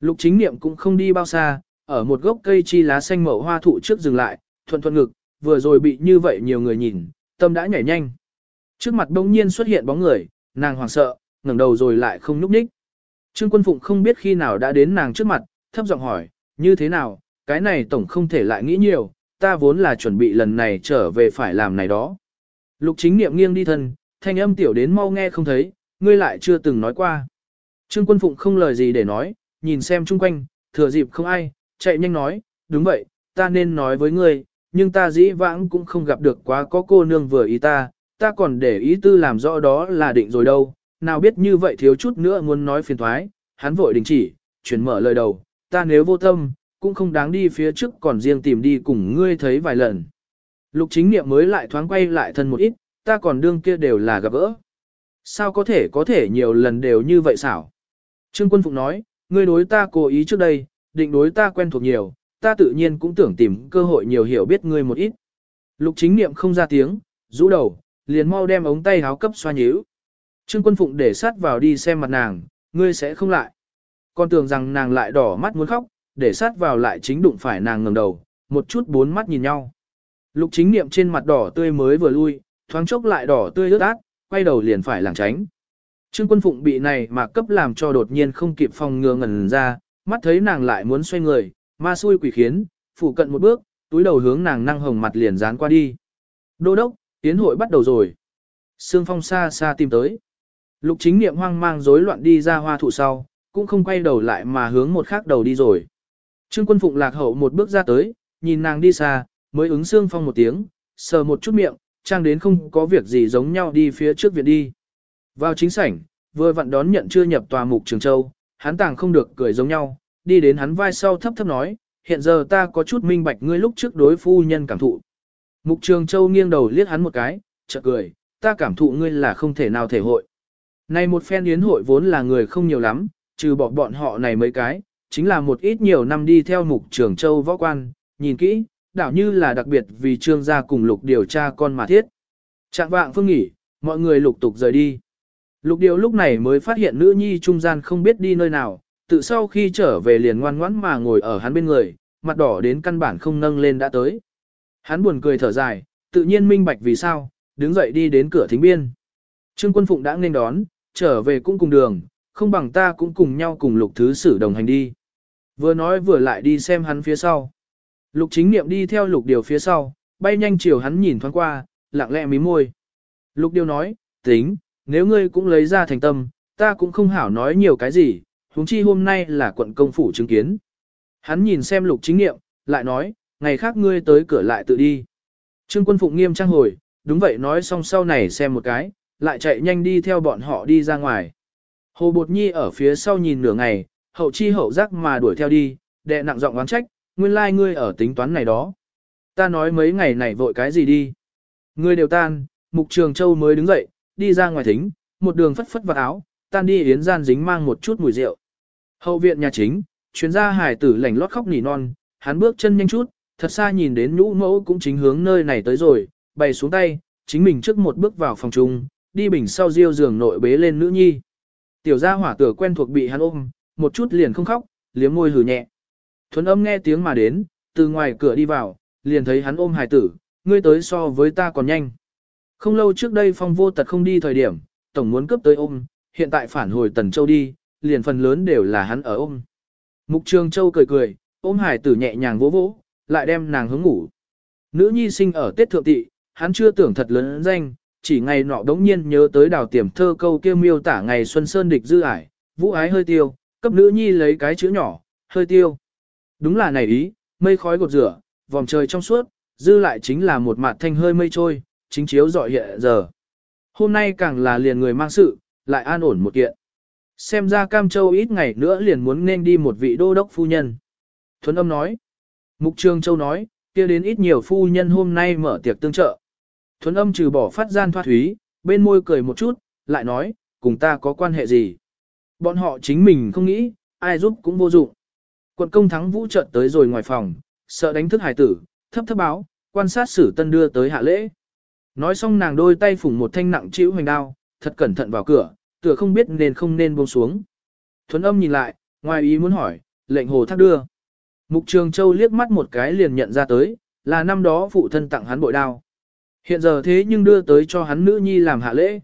Lục chính niệm cũng không đi bao xa, ở một gốc cây chi lá xanh mậu hoa thụ trước dừng lại, thuận thuận ngực, vừa rồi bị như vậy nhiều người nhìn, tâm đã nhảy nhanh. Trước mặt bỗng nhiên xuất hiện bóng người, nàng hoảng sợ, ngẩng đầu rồi lại không nhúc nhích. Trương Quân Phụng không biết khi nào đã đến nàng trước mặt, thấp giọng hỏi, như thế nào, cái này tổng không thể lại nghĩ nhiều, ta vốn là chuẩn bị lần này trở về phải làm này đó. Lục chính niệm nghiêng đi thân, thanh âm tiểu đến mau nghe không thấy, ngươi lại chưa từng nói qua. Trương Quân Phụng không lời gì để nói, nhìn xem chung quanh, thừa dịp không ai, chạy nhanh nói, đúng vậy, ta nên nói với ngươi, nhưng ta dĩ vãng cũng không gặp được quá có cô nương vừa ý ta, ta còn để ý tư làm rõ đó là định rồi đâu, nào biết như vậy thiếu chút nữa muốn nói phiền thoái, hắn vội đình chỉ, chuyển mở lời đầu, ta nếu vô tâm, cũng không đáng đi phía trước còn riêng tìm đi cùng ngươi thấy vài lần. Lục chính niệm mới lại thoáng quay lại thân một ít, ta còn đương kia đều là gặp gỡ. Sao có thể có thể nhiều lần đều như vậy xảo? Trương Quân Phụng nói, ngươi đối ta cố ý trước đây, định đối ta quen thuộc nhiều, ta tự nhiên cũng tưởng tìm cơ hội nhiều hiểu biết ngươi một ít. Lục chính niệm không ra tiếng, rũ đầu, liền mau đem ống tay háo cấp xoa nhíu. Trương Quân Phụng để sát vào đi xem mặt nàng, ngươi sẽ không lại. Con tưởng rằng nàng lại đỏ mắt muốn khóc, để sát vào lại chính đụng phải nàng ngẩng đầu, một chút bốn mắt nhìn nhau. Lục chính niệm trên mặt đỏ tươi mới vừa lui, thoáng chốc lại đỏ tươi ướt át, quay đầu liền phải lảng tránh. Trương quân phụng bị này mà cấp làm cho đột nhiên không kịp phòng ngừa ngẩn ra, mắt thấy nàng lại muốn xoay người, ma xui quỷ khiến, phủ cận một bước, túi đầu hướng nàng năng hồng mặt liền dán qua đi. Đô đốc, Tiến hội bắt đầu rồi. Sương Phong xa xa tìm tới. Lục chính niệm hoang mang rối loạn đi ra hoa thụ sau, cũng không quay đầu lại mà hướng một khác đầu đi rồi. Trương quân phụng lạc hậu một bước ra tới, nhìn nàng đi xa, mới ứng xương Phong một tiếng, sờ một chút miệng, trang đến không có việc gì giống nhau đi phía trước viện đi. Vào chính sảnh, vừa vặn đón nhận chưa nhập tòa mục Trường Châu, hắn tàng không được cười giống nhau, đi đến hắn vai sau thấp thấp nói, hiện giờ ta có chút minh bạch ngươi lúc trước đối phu nhân cảm thụ. Mục Trường Châu nghiêng đầu liếc hắn một cái, chợt cười, ta cảm thụ ngươi là không thể nào thể hội. Này một phen yến hội vốn là người không nhiều lắm, trừ bỏ bọn họ này mấy cái, chính là một ít nhiều năm đi theo Mục Trường Châu võ quan, nhìn kỹ, đảo như là đặc biệt vì trương gia cùng lục điều tra con mà thiết. Trạng vạng phương nghỉ, mọi người lục tục rời đi. Lục điều lúc này mới phát hiện nữ nhi trung gian không biết đi nơi nào, tự sau khi trở về liền ngoan ngoãn mà ngồi ở hắn bên người, mặt đỏ đến căn bản không nâng lên đã tới. Hắn buồn cười thở dài, tự nhiên minh bạch vì sao, đứng dậy đi đến cửa thính biên. Trương quân phụng đã nên đón, trở về cũng cùng đường, không bằng ta cũng cùng nhau cùng lục thứ sử đồng hành đi. Vừa nói vừa lại đi xem hắn phía sau. Lục chính niệm đi theo lục điều phía sau, bay nhanh chiều hắn nhìn thoáng qua, lặng lẽ mí môi. Lục điều nói, tính, nếu ngươi cũng lấy ra thành tâm, ta cũng không hảo nói nhiều cái gì, huống chi hôm nay là quận công phủ chứng kiến. Hắn nhìn xem lục chính niệm, lại nói, ngày khác ngươi tới cửa lại tự đi. Trương quân phụng nghiêm trang hồi, đúng vậy nói xong sau này xem một cái, lại chạy nhanh đi theo bọn họ đi ra ngoài. Hồ Bột Nhi ở phía sau nhìn nửa ngày, hậu chi hậu giác mà đuổi theo đi, đệ nặng giọng oán trách, nguyên lai like ngươi ở tính toán này đó. Ta nói mấy ngày này vội cái gì đi. Ngươi đều tan, Mục Trường Châu mới đứng dậy, đi ra ngoài thính, một đường phất phất vào áo, tan đi yến gian dính mang một chút mùi rượu. Hậu viện nhà chính, chuyến gia hải tử lảnh lót khóc nỉ non, hắn bước chân nhanh chút, thật xa nhìn đến nhũ mẫu cũng chính hướng nơi này tới rồi, bày xuống tay, chính mình trước một bước vào phòng chung, đi bình sau riêu giường nội bế lên nữ nhi. Tiểu gia hỏa tử quen thuộc bị hắn ôm, một chút liền không khóc, liếm môi hừ nhẹ. Thuấn âm nghe tiếng mà đến, từ ngoài cửa đi vào, liền thấy hắn ôm hải tử, ngươi tới so với ta còn nhanh. Không lâu trước đây phong vô tật không đi thời điểm, tổng muốn cướp tới ôm, hiện tại phản hồi tần châu đi, liền phần lớn đều là hắn ở ôm. Mục trường châu cười cười, ôm hải tử nhẹ nhàng vỗ vỗ, lại đem nàng hướng ngủ. Nữ nhi sinh ở Tết Thượng Tị, hắn chưa tưởng thật lớn danh, chỉ ngày nọ đống nhiên nhớ tới đào tiềm thơ câu kia miêu tả ngày xuân sơn địch dư ải, vũ ái hơi tiêu, cấp nữ nhi lấy cái chữ nhỏ, hơi tiêu. Đúng là này ý, mây khói gột rửa, vòng trời trong suốt, dư lại chính là một mặt thanh hơi mây trôi, chính chiếu dọi hiện giờ. Hôm nay càng là liền người mang sự, lại an ổn một kiện. Xem ra Cam Châu ít ngày nữa liền muốn nên đi một vị đô đốc phu nhân. Thuấn âm nói. Mục Trường Châu nói, kia đến ít nhiều phu nhân hôm nay mở tiệc tương trợ. Thuấn âm trừ bỏ phát gian thoát thúy, bên môi cười một chút, lại nói, cùng ta có quan hệ gì. Bọn họ chính mình không nghĩ, ai giúp cũng vô dụng. Quận công thắng vũ trận tới rồi ngoài phòng, sợ đánh thức hải tử, thấp thấp báo, quan sát sử tân đưa tới hạ lễ. Nói xong nàng đôi tay phủng một thanh nặng chịu hoành đao, thật cẩn thận vào cửa, tựa không biết nên không nên buông xuống. Thuấn âm nhìn lại, ngoài ý muốn hỏi, lệnh hồ thác đưa. Mục Trường Châu liếc mắt một cái liền nhận ra tới, là năm đó phụ thân tặng hắn bội đao. Hiện giờ thế nhưng đưa tới cho hắn nữ nhi làm hạ lễ.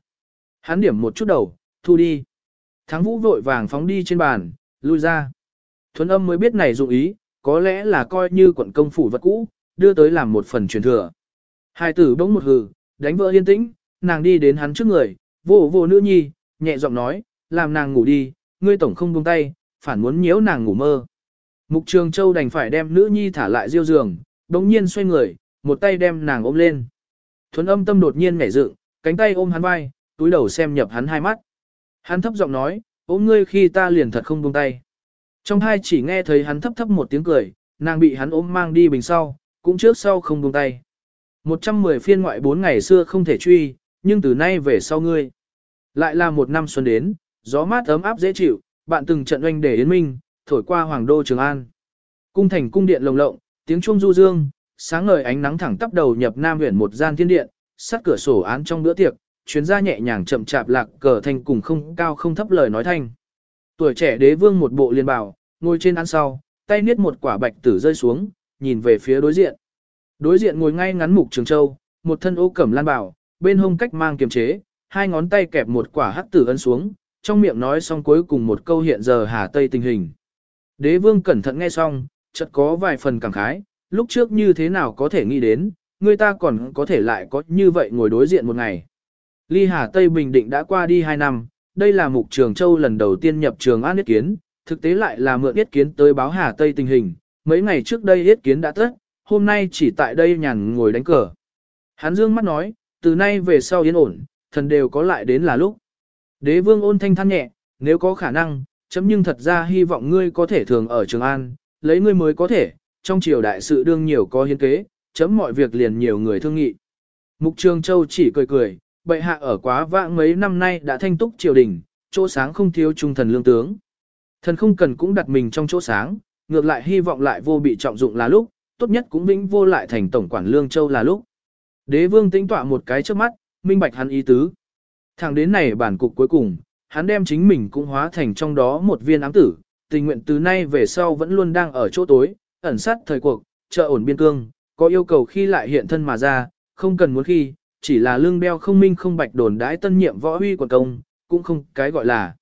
Hắn điểm một chút đầu, thu đi. Thắng vũ vội vàng phóng đi trên bàn, lui ra. Thuấn âm mới biết này dụng ý, có lẽ là coi như quận công phủ vật cũ, đưa tới làm một phần truyền thừa. Hai tử bỗng một hừ, đánh vỡ yên tĩnh, nàng đi đến hắn trước người, vô vô nữ nhi, nhẹ giọng nói, làm nàng ngủ đi, ngươi tổng không buông tay, phản muốn nhiễu nàng ngủ mơ. Mục Trường Châu đành phải đem nữ nhi thả lại diêu giường, đống nhiên xoay người, một tay đem nàng ôm lên. Thuấn âm tâm đột nhiên nhảy dựng, cánh tay ôm hắn vai, túi đầu xem nhập hắn hai mắt. Hắn thấp giọng nói, ôm ngươi khi ta liền thật không buông tay. Trong hai chỉ nghe thấy hắn thấp thấp một tiếng cười, nàng bị hắn ôm mang đi bình sau, cũng trước sau không buông tay. 110 phiên ngoại bốn ngày xưa không thể truy, nhưng từ nay về sau ngươi. Lại là một năm xuân đến, gió mát ấm áp dễ chịu, bạn từng trận oanh để yến minh, thổi qua hoàng đô Trường An. Cung thành cung điện lồng lộng, tiếng chuông du dương, sáng ngời ánh nắng thẳng tắp đầu nhập Nam huyện một gian thiên điện, sát cửa sổ án trong bữa tiệc, chuyến ra nhẹ nhàng chậm chạp lạc cờ thành cùng không cao không thấp lời nói thanh. Tuổi trẻ đế vương một bộ liên bảo, ngồi trên án sau, tay niết một quả bạch tử rơi xuống, nhìn về phía đối diện. Đối diện ngồi ngay ngắn mục trường châu, một thân ô cẩm lan bảo, bên hông cách mang kiềm chế, hai ngón tay kẹp một quả hắc tử ấn xuống, trong miệng nói xong cuối cùng một câu hiện giờ hà tây tình hình. Đế vương cẩn thận nghe xong, chợt có vài phần cảm khái, lúc trước như thế nào có thể nghĩ đến, người ta còn có thể lại có như vậy ngồi đối diện một ngày. Ly Hà Tây Bình Định đã qua đi 2 năm, đây là mục trường châu lần đầu tiên nhập trường An Nhất Kiến, thực tế lại là mượn Yết Kiến tới báo Hà Tây tình hình, mấy ngày trước đây Yết Kiến đã tất, hôm nay chỉ tại đây nhàn ngồi đánh cờ. Hắn dương mắt nói, từ nay về sau yên ổn, thần đều có lại đến là lúc. Đế vương ôn thanh than nhẹ, nếu có khả năng, chấm nhưng thật ra hy vọng ngươi có thể thường ở Trường An, lấy ngươi mới có thể, trong triều đại sự đương nhiều có hiến kế, chấm mọi việc liền nhiều người thương nghị. Mục Trường Châu chỉ cười cười, bệ hạ ở quá vãng mấy năm nay đã thanh túc triều đình, chỗ sáng không thiếu trung thần lương tướng. Thần không cần cũng đặt mình trong chỗ sáng, ngược lại hy vọng lại vô bị trọng dụng là lúc, tốt nhất cũng vĩnh vô lại thành tổng quản lương châu là lúc. Đế vương tính tọa một cái trước mắt, minh bạch hắn ý tứ. Thẳng đến này bản cục cuối cùng, hắn đem chính mình cũng hóa thành trong đó một viên ám tử, tình nguyện từ nay về sau vẫn luôn đang ở chỗ tối, ẩn sát thời cuộc, trợ ổn biên cương, có yêu cầu khi lại hiện thân mà ra, không cần muốn khi, chỉ là lương đeo không minh không bạch đồn đãi tân nhiệm võ huy quần công, cũng không cái gọi là.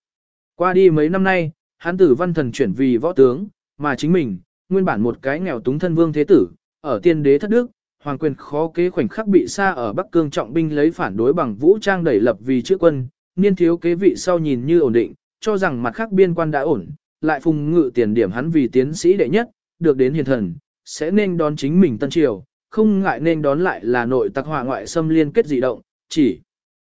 Qua đi mấy năm nay, hắn tử văn thần chuyển vì võ tướng, mà chính mình, nguyên bản một cái nghèo túng thân vương thế tử, ở tiên đế thất đức, hoàng quyền khó kế khoảnh khắc bị xa ở Bắc Cương trọng binh lấy phản đối bằng vũ trang đẩy lập vì chữ quân, niên thiếu kế vị sau nhìn như ổn định, cho rằng mặt khác biên quan đã ổn, lại phùng ngự tiền điểm hắn vì tiến sĩ đệ nhất, được đến hiền thần, sẽ nên đón chính mình tân triều, không ngại nên đón lại là nội tặc hỏa ngoại xâm liên kết dị động, chỉ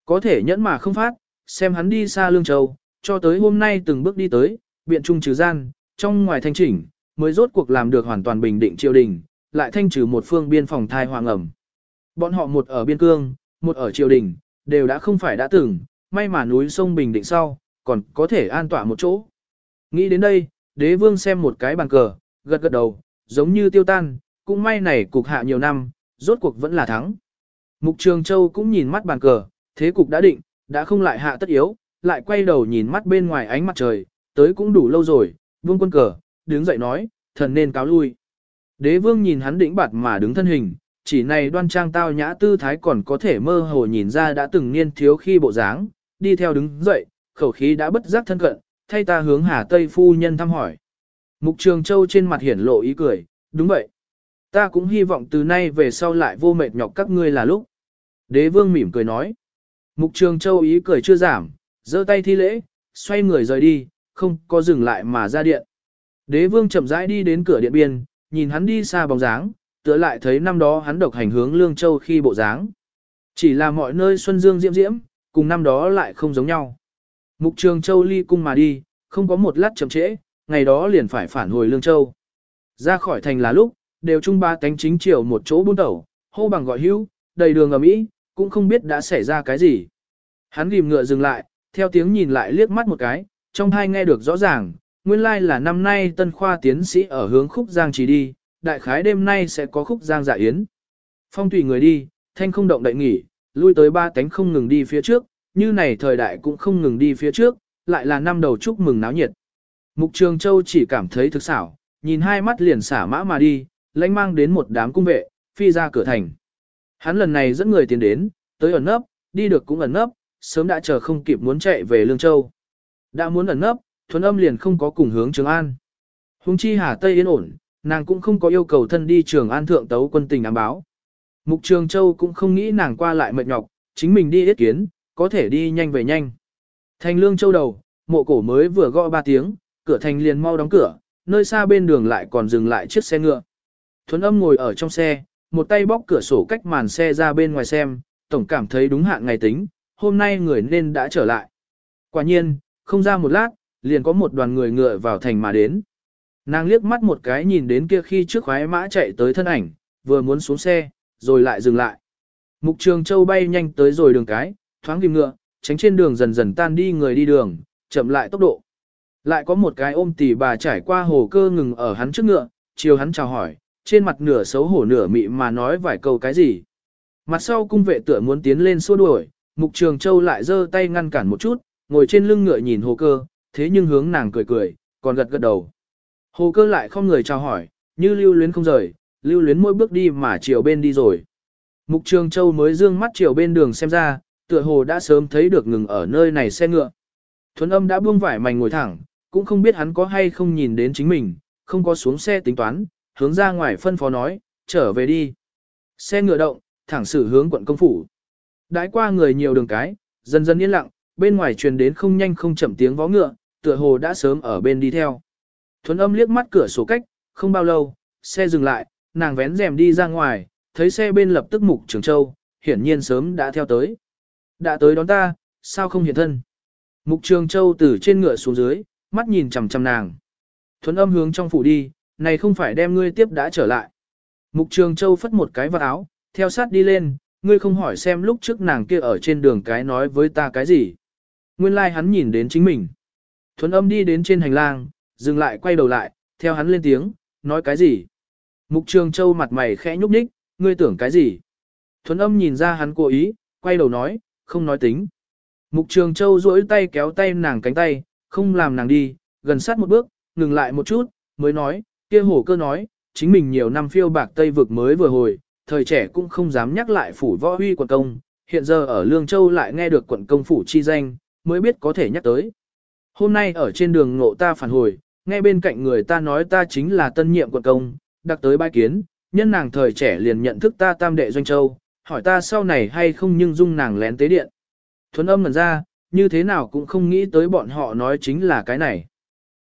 có thể nhẫn mà không phát, xem hắn đi xa Lương Châu, cho tới hôm nay từng bước đi tới, biện trung trừ gian, trong ngoài thanh chỉnh, mới rốt cuộc làm được hoàn toàn bình định triều đình, lại thanh trừ một phương biên phòng thai hoàng ẩm. Bọn họ một ở biên cương, một ở triều đình, đều đã không phải đã từng, may mà núi sông bình định sau, còn có thể an tỏa một chỗ. Nghĩ đến đây, đế vương xem một cái bàn cờ, gật gật đầu, giống như tiêu tan, cũng may này cục hạ nhiều năm, rốt cuộc vẫn là thắng. Mục Trường Châu cũng nhìn mắt bàn cờ, thế cục đã định, đã không lại hạ tất yếu, lại quay đầu nhìn mắt bên ngoài ánh mặt trời, tới cũng đủ lâu rồi, vương quân cờ, đứng dậy nói, thần nên cáo lui. Đế vương nhìn hắn đĩnh bạt mà đứng thân hình, chỉ này đoan trang tao nhã tư thái còn có thể mơ hồ nhìn ra đã từng niên thiếu khi bộ dáng, đi theo đứng dậy, khẩu khí đã bất giác thân cận, thay ta hướng Hà Tây phu nhân thăm hỏi. Mục Trường Châu trên mặt hiển lộ ý cười, đúng vậy. Ta cũng hy vọng từ nay về sau lại vô mệt nhọc các ngươi là lúc. Đế vương mỉm cười nói. Mục Trường Châu ý cười chưa giảm, giơ tay thi lễ, xoay người rời đi, không có dừng lại mà ra điện. Đế vương chậm rãi đi đến cửa điện biên, nhìn hắn đi xa bóng dáng, tựa lại thấy năm đó hắn độc hành hướng Lương Châu khi bộ dáng. Chỉ là mọi nơi xuân dương diễm diễm, cùng năm đó lại không giống nhau. Mục Trường Châu ly cung mà đi, không có một lát chậm trễ, ngày đó liền phải phản hồi Lương Châu. Ra khỏi thành là lúc, đều trung ba cánh chính chiều một chỗ buôn tẩu, hô bằng gọi hữu, đầy đường ở Mỹ, cũng không biết đã xảy ra cái gì. Hắn ghim ngựa dừng lại, theo tiếng nhìn lại liếc mắt một cái, trong hai nghe được rõ ràng, nguyên lai like là năm nay tân khoa tiến sĩ ở hướng khúc giang chỉ đi, đại khái đêm nay sẽ có khúc giang dạ yến. Phong tùy người đi, thanh không động đậy nghỉ, lui tới ba cánh không ngừng đi phía trước, như này thời đại cũng không ngừng đi phía trước, lại là năm đầu chúc mừng náo nhiệt. Mục Trường Châu chỉ cảm thấy thực xảo, nhìn hai mắt liền xả mã mà đi, lãnh mang đến một đám cung vệ, phi ra cửa thành. Hắn lần này dẫn người tiến đến, tới ẩn nấp, đi được cũng ẩn nấp, sớm đã chờ không kịp muốn chạy về Lương Châu. Đã muốn ẩn nấp, thuần âm liền không có cùng hướng Trường An. Hùng chi Hà Tây yên ổn, nàng cũng không có yêu cầu thân đi Trường An thượng tấu quân tình ám báo. Mục Trường Châu cũng không nghĩ nàng qua lại mệt nhọc, chính mình đi yết kiến, có thể đi nhanh về nhanh. Thành Lương Châu đầu, mộ cổ mới vừa gõ ba tiếng, cửa thành liền mau đóng cửa, nơi xa bên đường lại còn dừng lại chiếc xe ngựa. Thuấn âm ngồi ở trong xe, một tay bóc cửa sổ cách màn xe ra bên ngoài xem, tổng cảm thấy đúng hạn ngày tính, hôm nay người nên đã trở lại. Quả nhiên, không ra một lát, liền có một đoàn người ngựa vào thành mà đến. Nàng liếc mắt một cái nhìn đến kia khi trước khoái mã chạy tới thân ảnh, vừa muốn xuống xe, rồi lại dừng lại. Mục trường châu bay nhanh tới rồi đường cái, thoáng kìm ngựa, tránh trên đường dần dần tan đi người đi đường, chậm lại tốc độ. Lại có một cái ôm tỷ bà trải qua hồ cơ ngừng ở hắn trước ngựa, chiều hắn chào hỏi, trên mặt nửa xấu hổ nửa mị mà nói vài câu cái gì. Mặt sau cung vệ tựa muốn tiến lên xua đuổi, Mục Trường Châu lại giơ tay ngăn cản một chút, ngồi trên lưng ngựa nhìn hồ cơ, thế nhưng hướng nàng cười cười, còn gật gật đầu. Hồ cơ lại không người chào hỏi, như lưu luyến không rời, lưu luyến mỗi bước đi mà chiều bên đi rồi. Mục Trường Châu mới dương mắt chiều bên đường xem ra, tựa hồ đã sớm thấy được ngừng ở nơi này xe ngựa. Thuấn âm đã buông vải mảnh ngồi thẳng, cũng không biết hắn có hay không nhìn đến chính mình, không có xuống xe tính toán, hướng ra ngoài phân phó nói, trở về đi. Xe ngựa động, thẳng xử hướng quận công phủ. Đãi qua người nhiều đường cái, dần dần yên lặng, bên ngoài truyền đến không nhanh không chậm tiếng vó ngựa, tựa hồ đã sớm ở bên đi theo. Thuấn âm liếc mắt cửa sổ cách, không bao lâu, xe dừng lại, nàng vén rèm đi ra ngoài, thấy xe bên lập tức mục trường châu, hiển nhiên sớm đã theo tới. Đã tới đón ta, sao không hiện thân? Mục trường châu từ trên ngựa xuống dưới, mắt nhìn chằm chằm nàng. Thuấn âm hướng trong phủ đi, này không phải đem ngươi tiếp đã trở lại. Mục trường châu phất một cái vào áo, theo sát đi lên, ngươi không hỏi xem lúc trước nàng kia ở trên đường cái nói với ta cái gì. Nguyên lai like hắn nhìn đến chính mình. Thuấn âm đi đến trên hành lang, dừng lại quay đầu lại, theo hắn lên tiếng, nói cái gì. Mục trường châu mặt mày khẽ nhúc nhích, ngươi tưởng cái gì. Thuấn âm nhìn ra hắn cố ý, quay đầu nói, không nói tính. Mục trường châu duỗi tay kéo tay nàng cánh tay, không làm nàng đi, gần sát một bước, ngừng lại một chút, mới nói, kia hổ cơ nói, chính mình nhiều năm phiêu bạc Tây vực mới vừa hồi, thời trẻ cũng không dám nhắc lại phủ võ huy quận công, hiện giờ ở Lương Châu lại nghe được quận công phủ chi danh, mới biết có thể nhắc tới. Hôm nay ở trên đường ngộ ta phản hồi, nghe bên cạnh người ta nói ta chính là tân nhiệm quận công, đặc tới bái kiến, nhân nàng thời trẻ liền nhận thức ta tam đệ doanh châu, hỏi ta sau này hay không nhưng dung nàng lén tế điện. Thuấn âm ngần ra, như thế nào cũng không nghĩ tới bọn họ nói chính là cái này.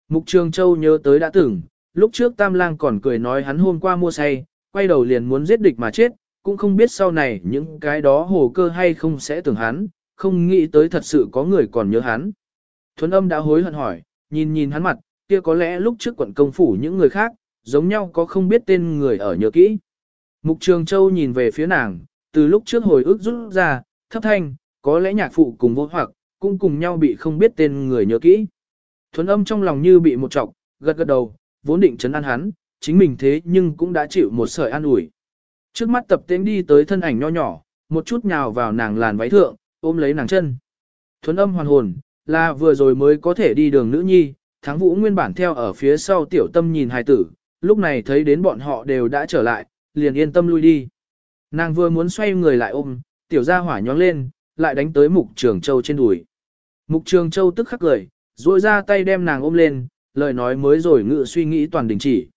Mục Trường Châu nhớ tới đã từng, lúc trước Tam Lang còn cười nói hắn hôm qua mua say, quay đầu liền muốn giết địch mà chết, cũng không biết sau này những cái đó hồ cơ hay không sẽ tưởng hắn, không nghĩ tới thật sự có người còn nhớ hắn. Thuấn âm đã hối hận hỏi, nhìn nhìn hắn mặt, kia có lẽ lúc trước quận công phủ những người khác, giống nhau có không biết tên người ở nhớ kỹ. Mục Trường Châu nhìn về phía nàng, từ lúc trước hồi ức rút ra, thấp thanh, có lẽ nhạc phụ cùng vô hoặc, cũng cùng nhau bị không biết tên người nhớ kỹ. Thuấn âm trong lòng như bị một trọc, gật gật đầu, vốn định chấn an hắn, chính mình thế nhưng cũng đã chịu một sợi an ủi. Trước mắt tập tên đi tới thân ảnh nho nhỏ, một chút nhào vào nàng làn váy thượng, ôm lấy nàng chân. Thuấn âm hoàn hồn, là vừa rồi mới có thể đi đường nữ nhi, tháng vũ nguyên bản theo ở phía sau tiểu tâm nhìn hài tử, lúc này thấy đến bọn họ đều đã trở lại, liền yên tâm lui đi. Nàng vừa muốn xoay người lại ôm, tiểu gia hỏa nhóng lên, lại đánh tới mục trường châu trên đùi. Mục trường châu tức khắc cười, duỗi ra tay đem nàng ôm lên, lời nói mới rồi ngự suy nghĩ toàn đình chỉ.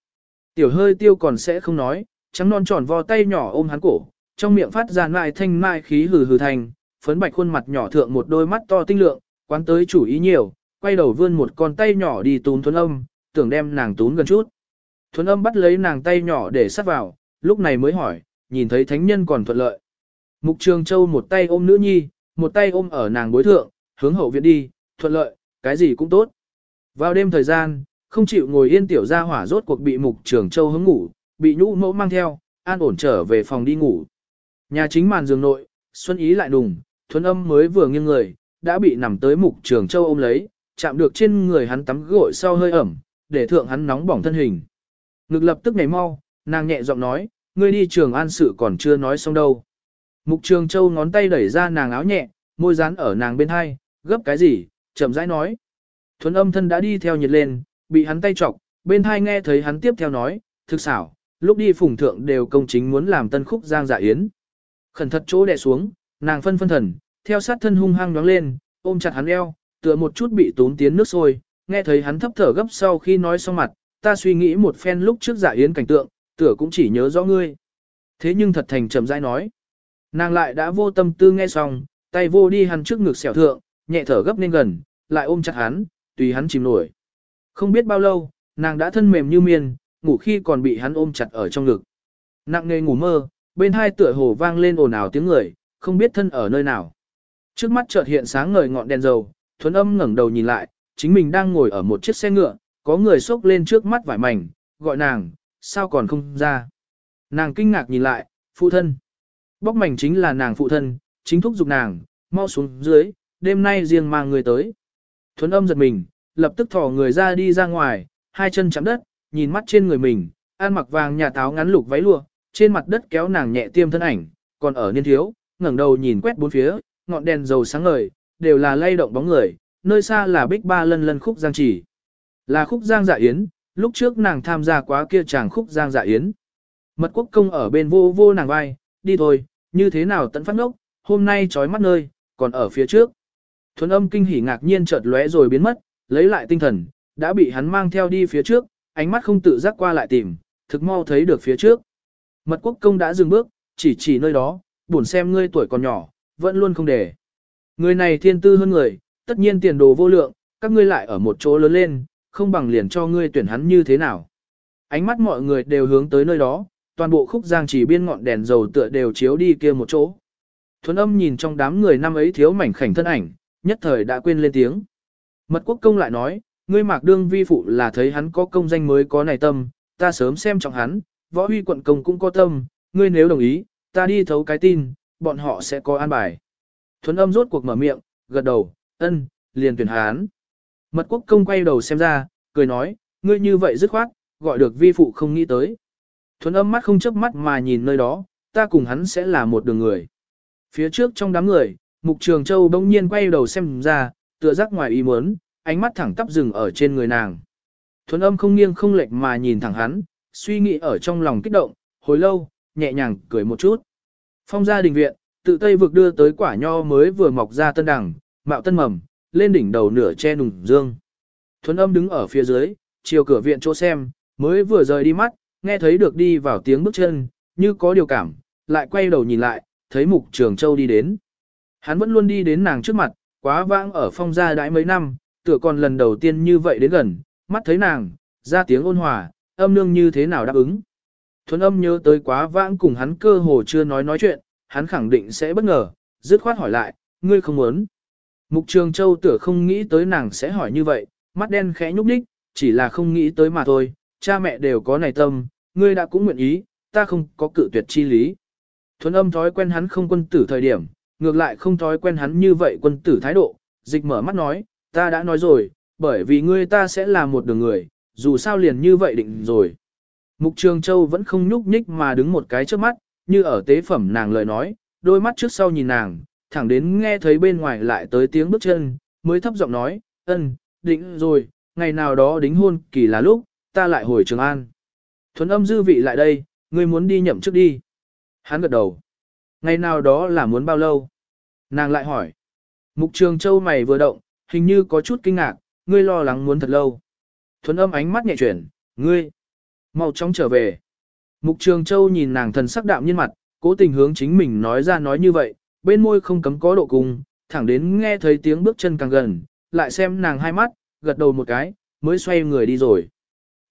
Tiểu hơi tiêu còn sẽ không nói, trắng non tròn vo tay nhỏ ôm hắn cổ, trong miệng phát ra mại thanh mai khí hừ hừ thành, phấn bạch khuôn mặt nhỏ thượng một đôi mắt to tinh lượng, quán tới chủ ý nhiều, quay đầu vươn một con tay nhỏ đi túm thuấn âm, tưởng đem nàng túm gần chút. Thuấn âm bắt lấy nàng tay nhỏ để sát vào, lúc này mới hỏi, nhìn thấy thánh nhân còn thuận lợi. Mục Trường Châu một tay ôm nữ nhi, một tay ôm ở nàng bối thượng, hướng hậu viện đi, thuận lợi, cái gì cũng tốt. Vào đêm thời gian, không chịu ngồi yên tiểu gia hỏa rốt cuộc bị Mục Trường Châu hứng ngủ, bị nhũ mẫu mang theo, an ổn trở về phòng đi ngủ. Nhà chính màn giường nội, Xuân Ý lại đùng, thuần âm mới vừa nghiêng người, đã bị nằm tới Mục Trường Châu ôm lấy, chạm được trên người hắn tắm gội sau hơi ẩm, để thượng hắn nóng bỏng thân hình. Ngực lập tức nảy mau, nàng nhẹ giọng nói, ngươi đi trường an sự còn chưa nói xong đâu. Mục Trường Châu ngón tay đẩy ra nàng áo nhẹ, môi dán ở nàng bên hai, gấp cái gì, chậm rãi nói. Thuấn âm thân đã đi theo nhiệt lên, bị hắn tay chọc, bên hai nghe thấy hắn tiếp theo nói, thực xảo, lúc đi phùng thượng đều công chính muốn làm tân khúc giang dạ yến. Khẩn thật chỗ đè xuống, nàng phân phân thần, theo sát thân hung hăng nhoáng lên, ôm chặt hắn eo, tựa một chút bị tốn tiến nước sôi, nghe thấy hắn thấp thở gấp sau khi nói xong mặt, ta suy nghĩ một phen lúc trước dạ yến cảnh tượng, tựa cũng chỉ nhớ rõ ngươi. Thế nhưng thật thành chậm rãi nói. Nàng lại đã vô tâm tư nghe xong, tay vô đi hắn trước ngực xẻo thượng, nhẹ thở gấp nên gần, lại ôm chặt hắn, tùy hắn chìm nổi. Không biết bao lâu, nàng đã thân mềm như miên, ngủ khi còn bị hắn ôm chặt ở trong ngực. Nặng nề ngủ mơ, bên hai tựa hồ vang lên ồn ào tiếng người, không biết thân ở nơi nào. Trước mắt chợt hiện sáng ngời ngọn đèn dầu, thuấn âm ngẩng đầu nhìn lại, chính mình đang ngồi ở một chiếc xe ngựa, có người xốc lên trước mắt vải mảnh, gọi nàng, sao còn không ra. Nàng kinh ngạc nhìn lại, phụ thân. Bóc mảnh chính là nàng phụ thân, chính thúc giục nàng, mau xuống dưới, đêm nay riêng mang người tới. Thuấn âm giật mình, lập tức thỏ người ra đi ra ngoài, hai chân chạm đất, nhìn mắt trên người mình, ăn mặc vàng nhà táo ngắn lục váy lụa, trên mặt đất kéo nàng nhẹ tiêm thân ảnh, còn ở niên thiếu, ngẩng đầu nhìn quét bốn phía, ngọn đèn dầu sáng ngời, đều là lay động bóng người, nơi xa là bích ba lân lân khúc giang chỉ. Là khúc giang dạ yến, lúc trước nàng tham gia quá kia chàng khúc giang dạ yến. Mật quốc công ở bên vô vô nàng vai, đi thôi, như thế nào tận phát ngốc, hôm nay trói mắt nơi, còn ở phía trước. Thuấn âm kinh hỉ ngạc nhiên chợt lóe rồi biến mất, lấy lại tinh thần, đã bị hắn mang theo đi phía trước, ánh mắt không tự giác qua lại tìm, thực mau thấy được phía trước. Mật quốc công đã dừng bước, chỉ chỉ nơi đó, buồn xem ngươi tuổi còn nhỏ, vẫn luôn không để. Người này thiên tư hơn người, tất nhiên tiền đồ vô lượng, các ngươi lại ở một chỗ lớn lên, không bằng liền cho ngươi tuyển hắn như thế nào. Ánh mắt mọi người đều hướng tới nơi đó, toàn bộ khúc giang chỉ biên ngọn đèn dầu tựa đều chiếu đi kia một chỗ. Thuấn âm nhìn trong đám người năm ấy thiếu mảnh khảnh thân ảnh, nhất thời đã quên lên tiếng. Mật quốc công lại nói, ngươi mạc đương vi phụ là thấy hắn có công danh mới có này tâm, ta sớm xem trọng hắn, võ huy quận công cũng có tâm, ngươi nếu đồng ý, ta đi thấu cái tin, bọn họ sẽ có an bài. Thuấn âm rốt cuộc mở miệng, gật đầu, ân, liền tuyển hán. Mật quốc công quay đầu xem ra, cười nói, ngươi như vậy dứt khoát, gọi được vi phụ không nghĩ tới. Thuấn âm mắt không chớp mắt mà nhìn nơi đó, ta cùng hắn sẽ là một đường người. Phía trước trong đám người, Mục Trường Châu bỗng nhiên quay đầu xem ra, tựa giác ngoài ý muốn, ánh mắt thẳng tắp dừng ở trên người nàng. Thuấn âm không nghiêng không lệch mà nhìn thẳng hắn, suy nghĩ ở trong lòng kích động, hồi lâu, nhẹ nhàng cười một chút. Phong gia đình viện, tự tây vực đưa tới quả nho mới vừa mọc ra tân đằng, mạo tân mầm, lên đỉnh đầu nửa che nùng dương. Thuấn âm đứng ở phía dưới, chiều cửa viện chỗ xem, mới vừa rời đi mắt, nghe thấy được đi vào tiếng bước chân, như có điều cảm, lại quay đầu nhìn lại, thấy mục trường châu đi đến. Hắn vẫn luôn đi đến nàng trước mặt, quá vãng ở phong gia đãi mấy năm, tựa còn lần đầu tiên như vậy đến gần, mắt thấy nàng, ra tiếng ôn hòa, âm nương như thế nào đáp ứng. Thuấn âm nhớ tới quá vãng cùng hắn cơ hồ chưa nói nói chuyện, hắn khẳng định sẽ bất ngờ, dứt khoát hỏi lại, ngươi không muốn. Mục Trường Châu tựa không nghĩ tới nàng sẽ hỏi như vậy, mắt đen khẽ nhúc đích, chỉ là không nghĩ tới mà thôi, cha mẹ đều có này tâm, ngươi đã cũng nguyện ý, ta không có cự tuyệt chi lý. Thuấn âm thói quen hắn không quân tử thời điểm, ngược lại không thói quen hắn như vậy quân tử thái độ, dịch mở mắt nói, ta đã nói rồi, bởi vì ngươi ta sẽ là một đường người, dù sao liền như vậy định rồi. Mục Trường Châu vẫn không nhúc nhích mà đứng một cái trước mắt, như ở tế phẩm nàng lời nói, đôi mắt trước sau nhìn nàng, thẳng đến nghe thấy bên ngoài lại tới tiếng bước chân, mới thấp giọng nói, ân, định rồi, ngày nào đó đính hôn kỳ là lúc, ta lại hồi Trường An. Thuấn âm dư vị lại đây, ngươi muốn đi nhậm trước đi. Hắn gật đầu. Ngày nào đó là muốn bao lâu? Nàng lại hỏi. Mục Trường Châu mày vừa động, hình như có chút kinh ngạc, ngươi lo lắng muốn thật lâu. Thuấn âm ánh mắt nhẹ chuyển, ngươi, mau chóng trở về. Mục Trường Châu nhìn nàng thần sắc đạm nhiên mặt, cố tình hướng chính mình nói ra nói như vậy, bên môi không cấm có độ cung, thẳng đến nghe thấy tiếng bước chân càng gần, lại xem nàng hai mắt, gật đầu một cái, mới xoay người đi rồi.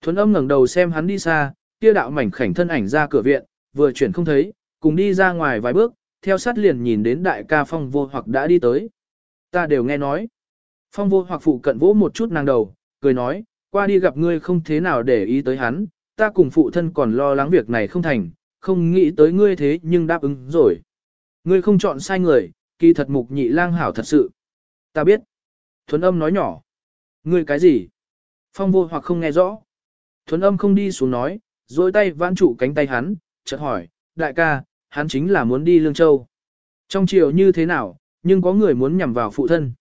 Thuấn âm ngẩng đầu xem hắn đi xa, kia đạo mảnh khảnh thân ảnh ra cửa viện, vừa chuyển không thấy, cùng đi ra ngoài vài bước, theo sát liền nhìn đến đại ca phong vô hoặc đã đi tới. Ta đều nghe nói. Phong vô hoặc phụ cận vỗ một chút nàng đầu, cười nói, qua đi gặp ngươi không thế nào để ý tới hắn, ta cùng phụ thân còn lo lắng việc này không thành, không nghĩ tới ngươi thế nhưng đáp ứng rồi. Ngươi không chọn sai người, kỳ thật mục nhị lang hảo thật sự. Ta biết. Thuấn âm nói nhỏ. Ngươi cái gì? Phong vô hoặc không nghe rõ. Thuấn âm không đi xuống nói, dối tay vãn trụ cánh tay hắn, chợt hỏi, đại ca, hắn chính là muốn đi Lương Châu. Trong chiều như thế nào, nhưng có người muốn nhằm vào phụ thân.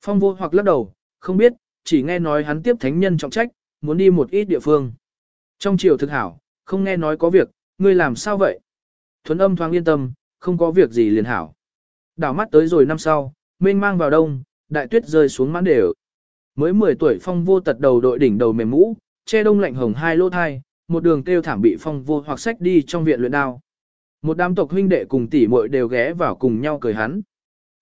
Phong vô hoặc lắc đầu, không biết, chỉ nghe nói hắn tiếp thánh nhân trọng trách, muốn đi một ít địa phương. Trong chiều thực hảo, không nghe nói có việc, ngươi làm sao vậy? Thuấn âm thoáng yên tâm, không có việc gì liền hảo. Đảo mắt tới rồi năm sau, mênh mang vào đông, đại tuyết rơi xuống mãn đều. Mới 10 tuổi phong vô tật đầu đội đỉnh đầu mềm mũ, che đông lạnh hồng hai lỗ thai, một đường kêu thảm bị phong vô hoặc sách đi trong viện luyện đao. Một đám tộc huynh đệ cùng tỷ muội đều ghé vào cùng nhau cười hắn.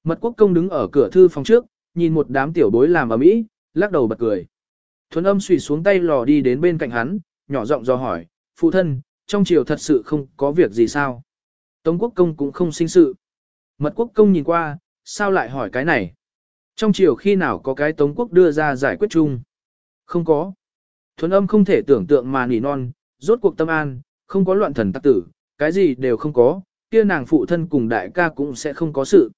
Mật quốc công đứng ở cửa thư phòng trước, nhìn một đám tiểu bối làm ở mỹ, lắc đầu bật cười. Thuấn âm xùy xuống tay lò đi đến bên cạnh hắn, nhỏ giọng do hỏi, phụ thân, trong triều thật sự không có việc gì sao? Tống quốc công cũng không sinh sự. Mật quốc công nhìn qua, sao lại hỏi cái này? Trong triều khi nào có cái tống quốc đưa ra giải quyết chung? Không có. Thuấn âm không thể tưởng tượng mà nỉ non, rốt cuộc tâm an, không có loạn thần tắc tử, cái gì đều không có, kia nàng phụ thân cùng đại ca cũng sẽ không có sự.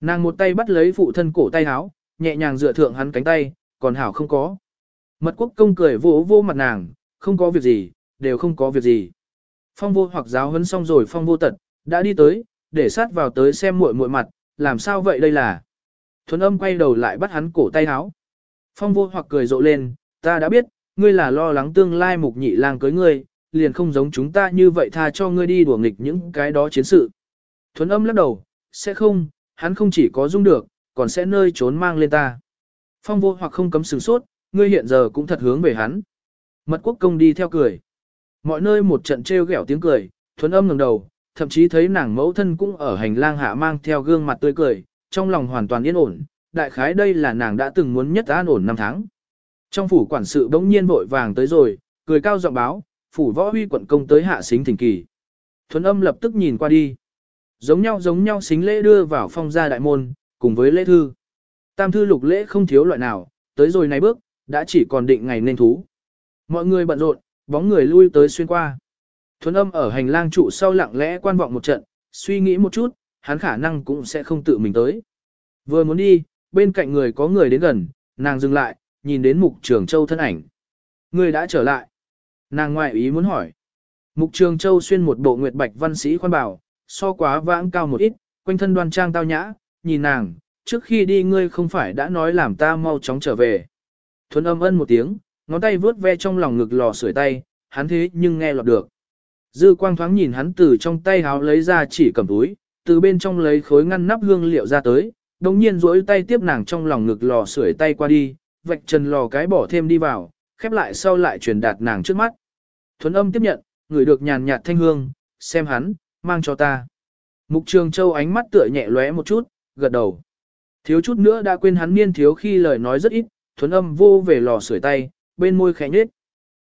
Nàng một tay bắt lấy phụ thân cổ tay háo, nhẹ nhàng dựa thượng hắn cánh tay, còn hảo không có. Mật quốc công cười vỗ vô mặt nàng, không có việc gì, đều không có việc gì. Phong vô hoặc giáo huấn xong rồi phong vô tật, đã đi tới, để sát vào tới xem muội muội mặt, làm sao vậy đây là. Thuấn âm quay đầu lại bắt hắn cổ tay háo. Phong vô hoặc cười rộ lên, ta đã biết, ngươi là lo lắng tương lai mục nhị lang cưới ngươi, liền không giống chúng ta như vậy tha cho ngươi đi đùa nghịch những cái đó chiến sự. Thuấn âm lắc đầu, sẽ không, hắn không chỉ có dung được, còn sẽ nơi trốn mang lên ta. Phong vô hoặc không cấm sừng sốt, ngươi hiện giờ cũng thật hướng về hắn. Mật quốc công đi theo cười. Mọi nơi một trận trêu ghẹo tiếng cười, thuấn âm ngẩng đầu, thậm chí thấy nàng mẫu thân cũng ở hành lang hạ mang theo gương mặt tươi cười, trong lòng hoàn toàn yên ổn, đại khái đây là nàng đã từng muốn nhất an ổn năm tháng. Trong phủ quản sự bỗng nhiên vội vàng tới rồi, cười cao giọng báo, phủ võ huy quận công tới hạ xính thỉnh kỳ. Thuấn âm lập tức nhìn qua đi. Giống nhau giống nhau xính lễ đưa vào phong gia đại môn, cùng với lễ thư. Tam thư lục lễ không thiếu loại nào, tới rồi này bước, đã chỉ còn định ngày nên thú. Mọi người bận rộn, bóng người lui tới xuyên qua. Thuấn âm ở hành lang trụ sau lặng lẽ quan vọng một trận, suy nghĩ một chút, hắn khả năng cũng sẽ không tự mình tới. Vừa muốn đi, bên cạnh người có người đến gần, nàng dừng lại, nhìn đến mục trường châu thân ảnh. Người đã trở lại. Nàng ngoại ý muốn hỏi. Mục trường châu xuyên một bộ nguyệt bạch văn sĩ khoan bảo, so quá vãng cao một ít, quanh thân đoan trang tao nhã, nhìn nàng, trước khi đi ngươi không phải đã nói làm ta mau chóng trở về. Thuấn âm ân một tiếng, ngón tay vướt ve trong lòng ngực lò sưởi tay, hắn thế nhưng nghe lọt được. Dư quang thoáng nhìn hắn từ trong tay háo lấy ra chỉ cầm túi, từ bên trong lấy khối ngăn nắp hương liệu ra tới, đồng nhiên duỗi tay tiếp nàng trong lòng ngực lò sưởi tay qua đi, vạch trần lò cái bỏ thêm đi vào, khép lại sau lại truyền đạt nàng trước mắt. Thuấn âm tiếp nhận, người được nhàn nhạt thanh hương, xem hắn, mang cho ta. Mục trường châu ánh mắt tựa nhẹ lóe một chút, gật đầu. Thiếu chút nữa đã quên hắn niên thiếu khi lời nói rất ít, thuấn âm vô về lò sưởi tay, bên môi khẽ nhếch.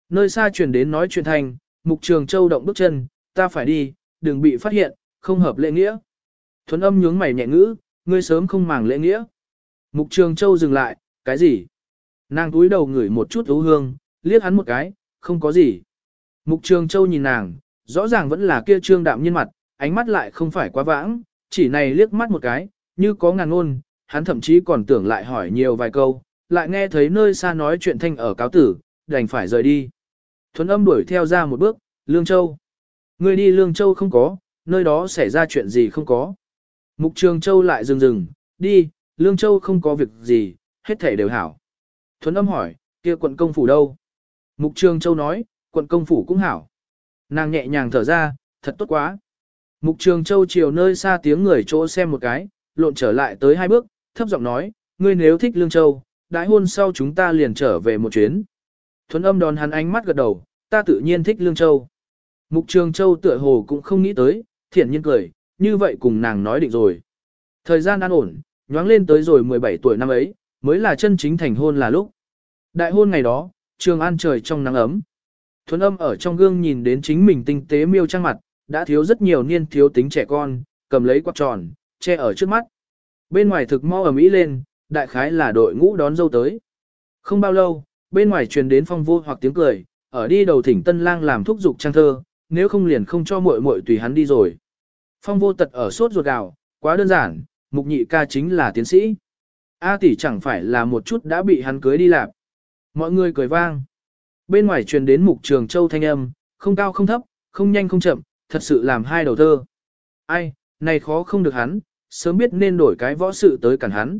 Nơi xa truyền đến nói chuyện thành, mục trường châu động bước chân, ta phải đi, đừng bị phát hiện, không hợp lễ nghĩa. Thuấn âm nhướng mày nhẹ ngữ, ngươi sớm không màng lễ nghĩa. Mục trường châu dừng lại, cái gì? Nàng túi đầu ngửi một chút ú hương, liếc hắn một cái, không có gì. Mục trường châu nhìn nàng, rõ ràng vẫn là kia trương đạm nhiên mặt, ánh mắt lại không phải quá vãng, chỉ này liếc mắt một cái, như có ngàn ngôn, hắn thậm chí còn tưởng lại hỏi nhiều vài câu, lại nghe thấy nơi xa nói chuyện thanh ở cáo tử, đành phải rời đi. Thuấn âm đuổi theo ra một bước, Lương Châu. Người đi Lương Châu không có, nơi đó xảy ra chuyện gì không có. Mục Trường Châu lại dừng dừng, đi, Lương Châu không có việc gì, hết thể đều hảo. Thuấn âm hỏi, kia quận công phủ đâu? Mục Trường Châu nói, quận công phủ cũng hảo. Nàng nhẹ nhàng thở ra, thật tốt quá. Mục Trường Châu chiều nơi xa tiếng người chỗ xem một cái, lộn trở lại tới hai bước, thấp giọng nói, ngươi nếu thích Lương Châu, đãi hôn sau chúng ta liền trở về một chuyến. Thuấn âm đón hắn ánh mắt gật đầu, ta tự nhiên thích Lương Châu. Mục Trường Châu tựa hồ cũng không nghĩ tới, thiện nhiên cười, như vậy cùng nàng nói định rồi. Thời gian an ổn, nhoáng lên tới rồi 17 tuổi năm ấy, mới là chân chính thành hôn là lúc. Đại hôn ngày đó, Trường An trời trong nắng ấm. Thuấn âm ở trong gương nhìn đến chính mình tinh tế miêu trang mặt, đã thiếu rất nhiều niên thiếu tính trẻ con, cầm lấy quạt tròn, che ở trước mắt. Bên ngoài thực mau ở mỹ lên, đại khái là đội ngũ đón dâu tới. Không bao lâu, bên ngoài truyền đến phong vô hoặc tiếng cười, ở đi đầu thỉnh tân lang làm thúc dục trang thơ, nếu không liền không cho muội muội tùy hắn đi rồi. Phong vô tật ở sốt ruột gào, quá đơn giản, mục nhị ca chính là tiến sĩ. A tỷ chẳng phải là một chút đã bị hắn cưới đi lạp. Mọi người cười vang. Bên ngoài truyền đến mục trường châu thanh âm, không cao không thấp, không nhanh không chậm, thật sự làm hai đầu thơ. Ai, này khó không được hắn, sớm biết nên đổi cái võ sự tới cản hắn.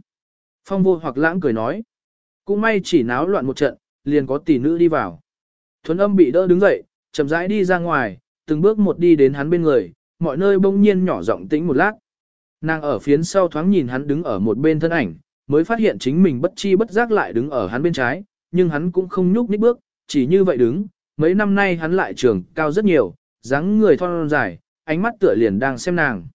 Phong vô hoặc lãng cười nói. Cũng may chỉ náo loạn một trận, liền có tỷ nữ đi vào. Thuấn âm bị đỡ đứng dậy, chậm rãi đi ra ngoài, từng bước một đi đến hắn bên người, mọi nơi bỗng nhiên nhỏ giọng tĩnh một lát. Nàng ở phía sau thoáng nhìn hắn đứng ở một bên thân ảnh, mới phát hiện chính mình bất chi bất giác lại đứng ở hắn bên trái, nhưng hắn cũng không nhúc nhích bước, chỉ như vậy đứng, mấy năm nay hắn lại trường cao rất nhiều, dáng người thon dài, ánh mắt tựa liền đang xem nàng.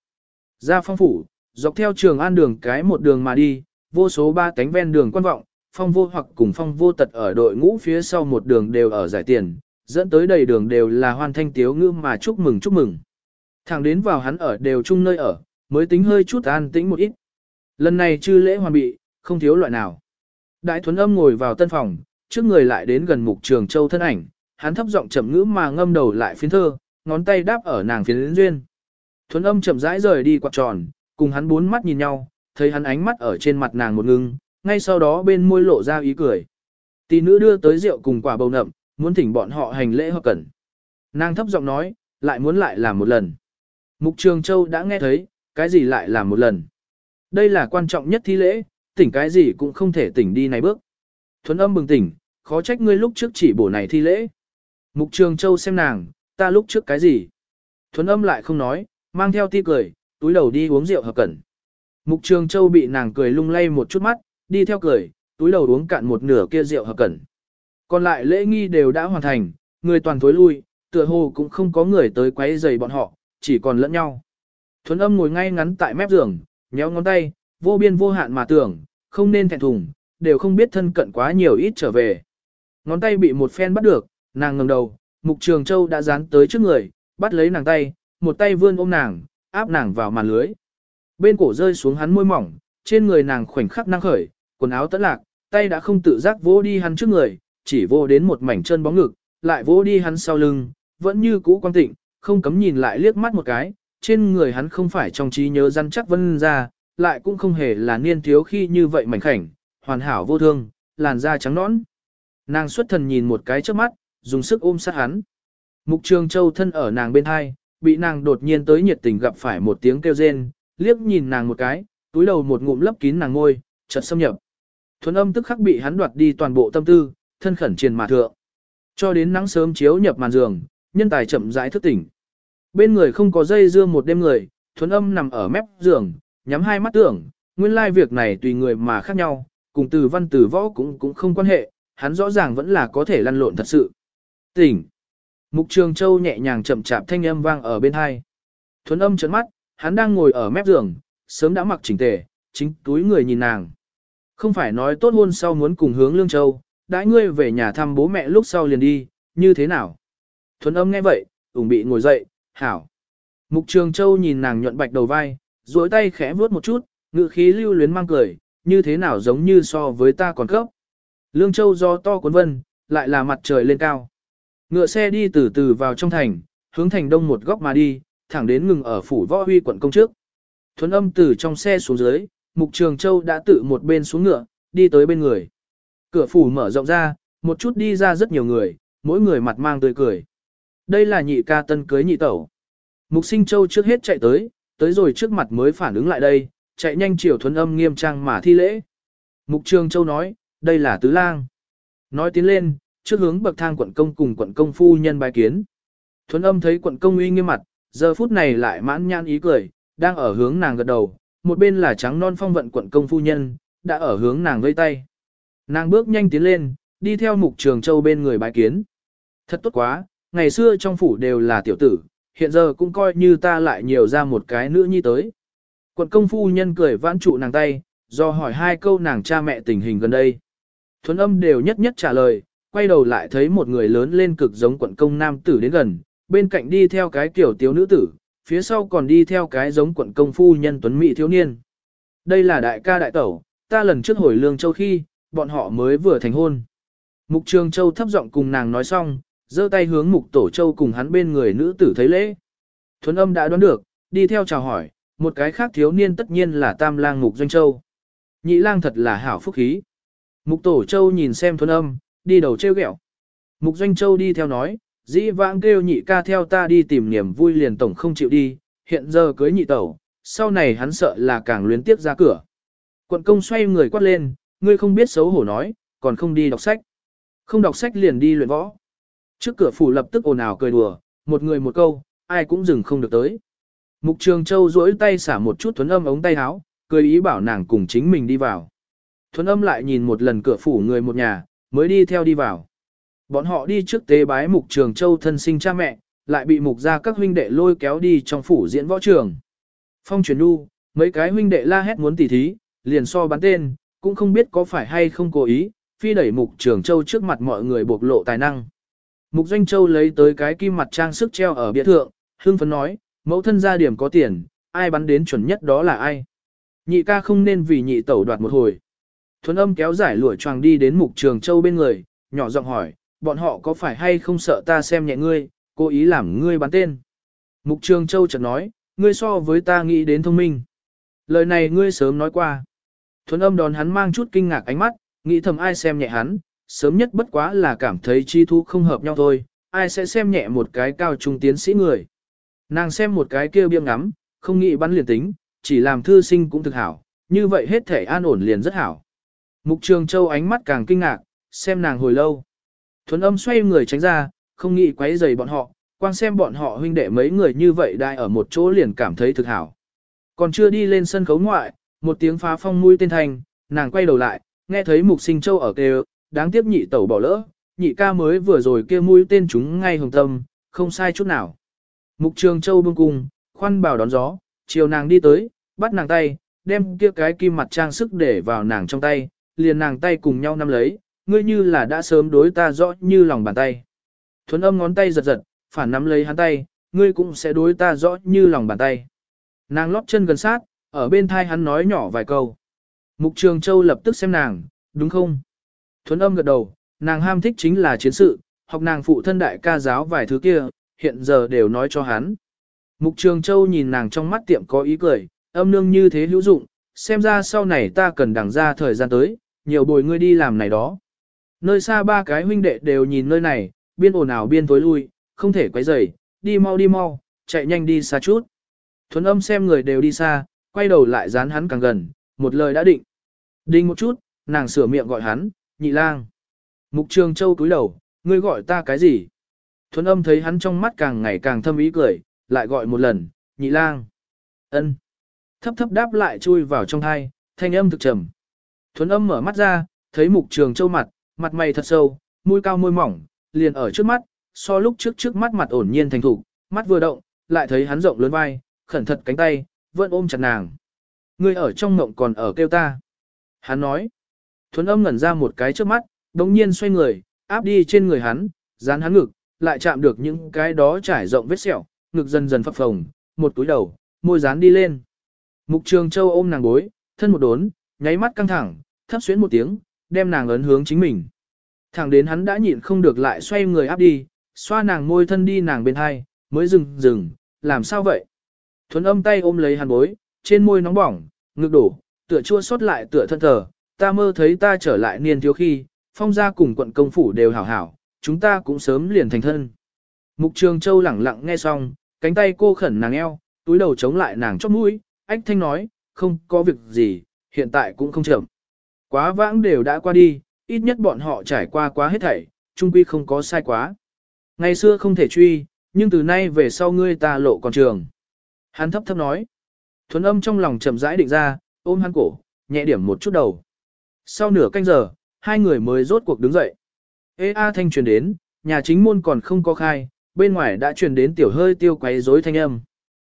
Ra phong phủ, dọc theo trường an đường cái một đường mà đi, vô số ba cánh ven đường quan vọng, phong vô hoặc cùng phong vô tật ở đội ngũ phía sau một đường đều ở giải tiền, dẫn tới đầy đường đều là hoan thanh tiếu ngữ mà chúc mừng chúc mừng. Thẳng đến vào hắn ở đều chung nơi ở, mới tính hơi chút an tĩnh một ít. Lần này chư lễ hoàn bị, không thiếu loại nào. Đại thuấn âm ngồi vào tân phòng, trước người lại đến gần mục trường châu thân ảnh, hắn thấp giọng chậm ngữ mà ngâm đầu lại phiến thơ, ngón tay đáp ở nàng phiến duyên. Thuấn âm chậm rãi rời đi quạt tròn, cùng hắn bốn mắt nhìn nhau, thấy hắn ánh mắt ở trên mặt nàng một ngưng, ngay sau đó bên môi lộ ra ý cười. Tỷ nữ đưa tới rượu cùng quả bầu nậm, muốn thỉnh bọn họ hành lễ hợp cẩn. Nàng thấp giọng nói, lại muốn lại làm một lần. Mục Trường Châu đã nghe thấy, cái gì lại làm một lần. Đây là quan trọng nhất thi lễ, tỉnh cái gì cũng không thể tỉnh đi này bước. Thuấn âm bừng tỉnh, khó trách ngươi lúc trước chỉ bổ này thi lễ. Mục Trường Châu xem nàng, ta lúc trước cái gì. Thuấn âm lại không nói, mang theo ti cười, túi đầu đi uống rượu hợp cẩn. Mục Trường Châu bị nàng cười lung lay một chút mắt, đi theo cười, túi đầu uống cạn một nửa kia rượu hợp cẩn. Còn lại lễ nghi đều đã hoàn thành, người toàn thối lui, tựa hồ cũng không có người tới quấy rầy bọn họ, chỉ còn lẫn nhau. Thuấn âm ngồi ngay ngắn tại mép giường, nhéo ngón tay, vô biên vô hạn mà tưởng, không nên thẹn thùng, đều không biết thân cận quá nhiều ít trở về. Ngón tay bị một phen bắt được, nàng ngẩng đầu, Mục Trường Châu đã dán tới trước người, bắt lấy nàng tay, một tay vươn ôm nàng, áp nàng vào màn lưới. Bên cổ rơi xuống hắn môi mỏng, trên người nàng khoảnh khắc năng khởi, quần áo tẫn lạc, tay đã không tự giác vỗ đi hắn trước người, chỉ vô đến một mảnh chân bóng ngực, lại vỗ đi hắn sau lưng, vẫn như cũ quan tịnh, không cấm nhìn lại liếc mắt một cái, trên người hắn không phải trong trí nhớ răn chắc vân ra, lại cũng không hề là niên thiếu khi như vậy mảnh khảnh, hoàn hảo vô thương, làn da trắng nõn. Nàng xuất thần nhìn một cái trước mắt, dùng sức ôm sát hắn. Mục Trường Châu thân ở nàng bên hai, bị nàng đột nhiên tới nhiệt tình gặp phải một tiếng kêu rên, liếc nhìn nàng một cái, túi đầu một ngụm lấp kín nàng ngôi, chợt xâm nhập. Thuần âm tức khắc bị hắn đoạt đi toàn bộ tâm tư, thân khẩn triền mà thượng. Cho đến nắng sớm chiếu nhập màn giường, nhân tài chậm rãi thức tỉnh. Bên người không có dây dưa một đêm người, thuần âm nằm ở mép giường, nhắm hai mắt tưởng, nguyên lai việc này tùy người mà khác nhau, cùng từ văn từ võ cũng cũng không quan hệ, hắn rõ ràng vẫn là có thể lăn lộn thật sự. Tỉnh. Mục Trường Châu nhẹ nhàng chậm chạp thanh âm vang ở bên hai. Thuấn âm trấn mắt, hắn đang ngồi ở mép giường, sớm đã mặc chỉnh tề, chính túi người nhìn nàng. Không phải nói tốt hôn sau muốn cùng hướng Lương Châu, đãi ngươi về nhà thăm bố mẹ lúc sau liền đi, như thế nào? Thuấn âm nghe vậy, ủng bị ngồi dậy, hảo. Mục Trường Châu nhìn nàng nhuận bạch đầu vai, duỗi tay khẽ vuốt một chút, ngự khí lưu luyến mang cười, như thế nào giống như so với ta còn cấp. Lương Châu do to cuốn vân, lại là mặt trời lên cao. Ngựa xe đi từ từ vào trong thành, hướng thành đông một góc mà đi, thẳng đến ngừng ở phủ võ huy quận công trước. Thuấn âm từ trong xe xuống dưới, Mục Trường Châu đã tự một bên xuống ngựa, đi tới bên người. Cửa phủ mở rộng ra, một chút đi ra rất nhiều người, mỗi người mặt mang tươi cười. Đây là nhị ca tân cưới nhị tẩu. Mục sinh Châu trước hết chạy tới, tới rồi trước mặt mới phản ứng lại đây, chạy nhanh chiều thuấn âm nghiêm trang mà thi lễ. Mục Trường Châu nói, đây là tứ lang. Nói tiến lên, trước hướng bậc thang quận công cùng quận công phu nhân bài kiến. Thuấn âm thấy quận công uy nghiêm mặt, giờ phút này lại mãn nhãn ý cười, đang ở hướng nàng gật đầu, một bên là trắng non phong vận quận công phu nhân, đã ở hướng nàng vây tay. Nàng bước nhanh tiến lên, đi theo mục trường châu bên người bái kiến. Thật tốt quá, ngày xưa trong phủ đều là tiểu tử, hiện giờ cũng coi như ta lại nhiều ra một cái nữ nhi tới. Quận công phu nhân cười vãn trụ nàng tay, do hỏi hai câu nàng cha mẹ tình hình gần đây. Thuấn âm đều nhất nhất trả lời, quay đầu lại thấy một người lớn lên cực giống quận công nam tử đến gần, bên cạnh đi theo cái kiểu tiếu nữ tử, phía sau còn đi theo cái giống quận công phu nhân tuấn mỹ thiếu niên. Đây là đại ca đại tẩu, ta lần trước hồi lương châu khi, bọn họ mới vừa thành hôn. Mục Trường Châu thấp giọng cùng nàng nói xong, giơ tay hướng Mục Tổ Châu cùng hắn bên người nữ tử thấy lễ. Thuấn âm đã đoán được, đi theo chào hỏi, một cái khác thiếu niên tất nhiên là Tam Lang Mục Doanh Châu. Nhị lang thật là hảo phúc khí. Mục Tổ Châu nhìn xem Thuấn âm, đi đầu treo ghẹo. Mục Doanh Châu đi theo nói, dĩ vãng kêu nhị ca theo ta đi tìm niềm vui liền tổng không chịu đi, hiện giờ cưới nhị tẩu, sau này hắn sợ là càng luyến tiếp ra cửa. Quận công xoay người quát lên, ngươi không biết xấu hổ nói, còn không đi đọc sách. Không đọc sách liền đi luyện võ. Trước cửa phủ lập tức ồn ào cười đùa, một người một câu, ai cũng dừng không được tới. Mục Trường Châu duỗi tay xả một chút thuấn âm ống tay áo, cười ý bảo nàng cùng chính mình đi vào. Thuấn âm lại nhìn một lần cửa phủ người một nhà, mới đi theo đi vào. Bọn họ đi trước tế bái Mục Trường Châu thân sinh cha mẹ, lại bị mục ra các huynh đệ lôi kéo đi trong phủ diễn võ trường. Phong truyền nu, mấy cái huynh đệ la hét muốn tỉ thí, liền so bắn tên, cũng không biết có phải hay không cố ý, phi đẩy Mục Trường Châu trước mặt mọi người bộc lộ tài năng. Mục Doanh Châu lấy tới cái kim mặt trang sức treo ở bia thượng, hương phấn nói, mẫu thân gia điểm có tiền, ai bắn đến chuẩn nhất đó là ai. Nhị ca không nên vì nhị tẩu đoạt một hồi. Thuấn âm kéo giải lụa choàng đi đến Mục Trường Châu bên người, nhỏ giọng hỏi, bọn họ có phải hay không sợ ta xem nhẹ ngươi, cố ý làm ngươi bắn tên. Mục Trường Châu chợt nói, ngươi so với ta nghĩ đến thông minh. Lời này ngươi sớm nói qua. Thuấn âm đón hắn mang chút kinh ngạc ánh mắt, nghĩ thầm ai xem nhẹ hắn, sớm nhất bất quá là cảm thấy chi thu không hợp nhau thôi, ai sẽ xem nhẹ một cái cao trung tiến sĩ người. Nàng xem một cái kia biếng ngắm, không nghĩ bắn liền tính, chỉ làm thư sinh cũng thực hảo, như vậy hết thể an ổn liền rất hảo. Mục Trường Châu ánh mắt càng kinh ngạc, xem nàng hồi lâu. Thuấn âm xoay người tránh ra, không nghĩ quấy rầy bọn họ, quang xem bọn họ huynh đệ mấy người như vậy đại ở một chỗ liền cảm thấy thực hảo. Còn chưa đi lên sân khấu ngoại, một tiếng phá phong mũi tên thành, nàng quay đầu lại, nghe thấy mục sinh châu ở kêu, đáng tiếc nhị tẩu bỏ lỡ, nhị ca mới vừa rồi kia mũi tên chúng ngay hồng tâm, không sai chút nào. Mục trường châu bưng cung, khoan bảo đón gió, chiều nàng đi tới, bắt nàng tay, đem kia cái kim mặt trang sức để vào nàng trong tay, liền nàng tay cùng nhau nắm lấy, ngươi như là đã sớm đối ta rõ như lòng bàn tay. Thuấn âm ngón tay giật giật, phản nắm lấy hắn tay, ngươi cũng sẽ đối ta rõ như lòng bàn tay. Nàng lóp chân gần sát, ở bên thai hắn nói nhỏ vài câu. Mục Trường Châu lập tức xem nàng, đúng không? Thuấn âm gật đầu, nàng ham thích chính là chiến sự, học nàng phụ thân đại ca giáo vài thứ kia, hiện giờ đều nói cho hắn. Mục Trường Châu nhìn nàng trong mắt tiệm có ý cười, âm nương như thế hữu dụng, xem ra sau này ta cần đằng ra thời gian tới, nhiều bồi ngươi đi làm này đó. Nơi xa ba cái huynh đệ đều nhìn nơi này, biên ồn ào biên tối lui, không thể quấy rầy, đi mau đi mau, chạy nhanh đi xa chút. Thuấn âm xem người đều đi xa, quay đầu lại dán hắn càng gần, một lời đã định. Đinh một chút, nàng sửa miệng gọi hắn, nhị lang. Mục Trường Châu cúi đầu, ngươi gọi ta cái gì? Thuấn âm thấy hắn trong mắt càng ngày càng thâm ý cười, lại gọi một lần, nhị lang. ân Thấp thấp đáp lại chui vào trong thai, thanh âm thực trầm. Thuấn âm mở mắt ra, thấy mục trường châu mặt, mặt mày thật sâu, mũi cao môi mỏng, liền ở trước mắt, so lúc trước trước mắt mặt ổn nhiên thành thủ, mắt vừa động, lại thấy hắn rộng lớn vai, khẩn thật cánh tay, vẫn ôm chặt nàng. Ngươi ở trong mộng còn ở kêu ta. Hắn nói. Thuấn âm ngẩn ra một cái trước mắt, đống nhiên xoay người, áp đi trên người hắn, dán hắn ngực, lại chạm được những cái đó trải rộng vết sẹo, ngực dần dần phập phồng, một túi đầu, môi dán đi lên. Mục Trường Châu ôm nàng bối, thân một đốn, nháy mắt căng thẳng, thấp xuyến một tiếng, đem nàng ấn hướng chính mình. Thẳng đến hắn đã nhịn không được lại xoay người áp đi, xoa nàng môi thân đi nàng bên hai, mới dừng dừng, làm sao vậy? Thuấn âm tay ôm lấy hàn bối, trên môi nóng bỏng, ngực đổ, tựa chua xót lại tựa thân thờ, ta mơ thấy ta trở lại niên thiếu khi, phong gia cùng quận công phủ đều hảo hảo, chúng ta cũng sớm liền thành thân. Mục Trường Châu lẳng lặng nghe xong, cánh tay cô khẩn nàng eo, túi đầu chống lại nàng chóp mũi, ách thanh nói, không có việc gì, hiện tại cũng không chậm. Quá vãng đều đã qua đi, ít nhất bọn họ trải qua quá hết thảy, trung quy không có sai quá. Ngày xưa không thể truy, nhưng từ nay về sau ngươi ta lộ còn trường. Hắn thấp thấp nói. Thuấn âm trong lòng chậm rãi định ra, ôm hắn cổ, nhẹ điểm một chút đầu. Sau nửa canh giờ, hai người mới rốt cuộc đứng dậy. Ê A thanh truyền đến, nhà chính môn còn không có khai, bên ngoài đã truyền đến tiểu hơi tiêu quấy rối thanh âm.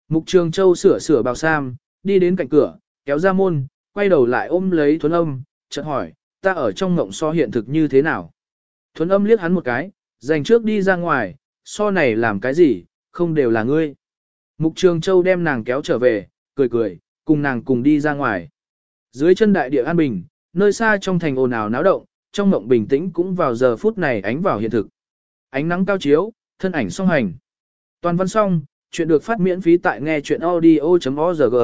Mục Trường Châu sửa sửa bào sam, đi đến cạnh cửa, kéo ra môn, quay đầu lại ôm lấy Thuấn Âm, chợt hỏi, ta ở trong ngộng so hiện thực như thế nào? Thuấn Âm liếc hắn một cái, dành trước đi ra ngoài, so này làm cái gì, không đều là ngươi. Mục Trường Châu đem nàng kéo trở về, cười cười, cùng nàng cùng đi ra ngoài. Dưới chân đại địa an bình, nơi xa trong thành ồn ào náo động, trong ngộng bình tĩnh cũng vào giờ phút này ánh vào hiện thực. Ánh nắng cao chiếu, thân ảnh song hành. Toàn văn xong, chuyện được phát miễn phí tại nghe chuyện audio.org.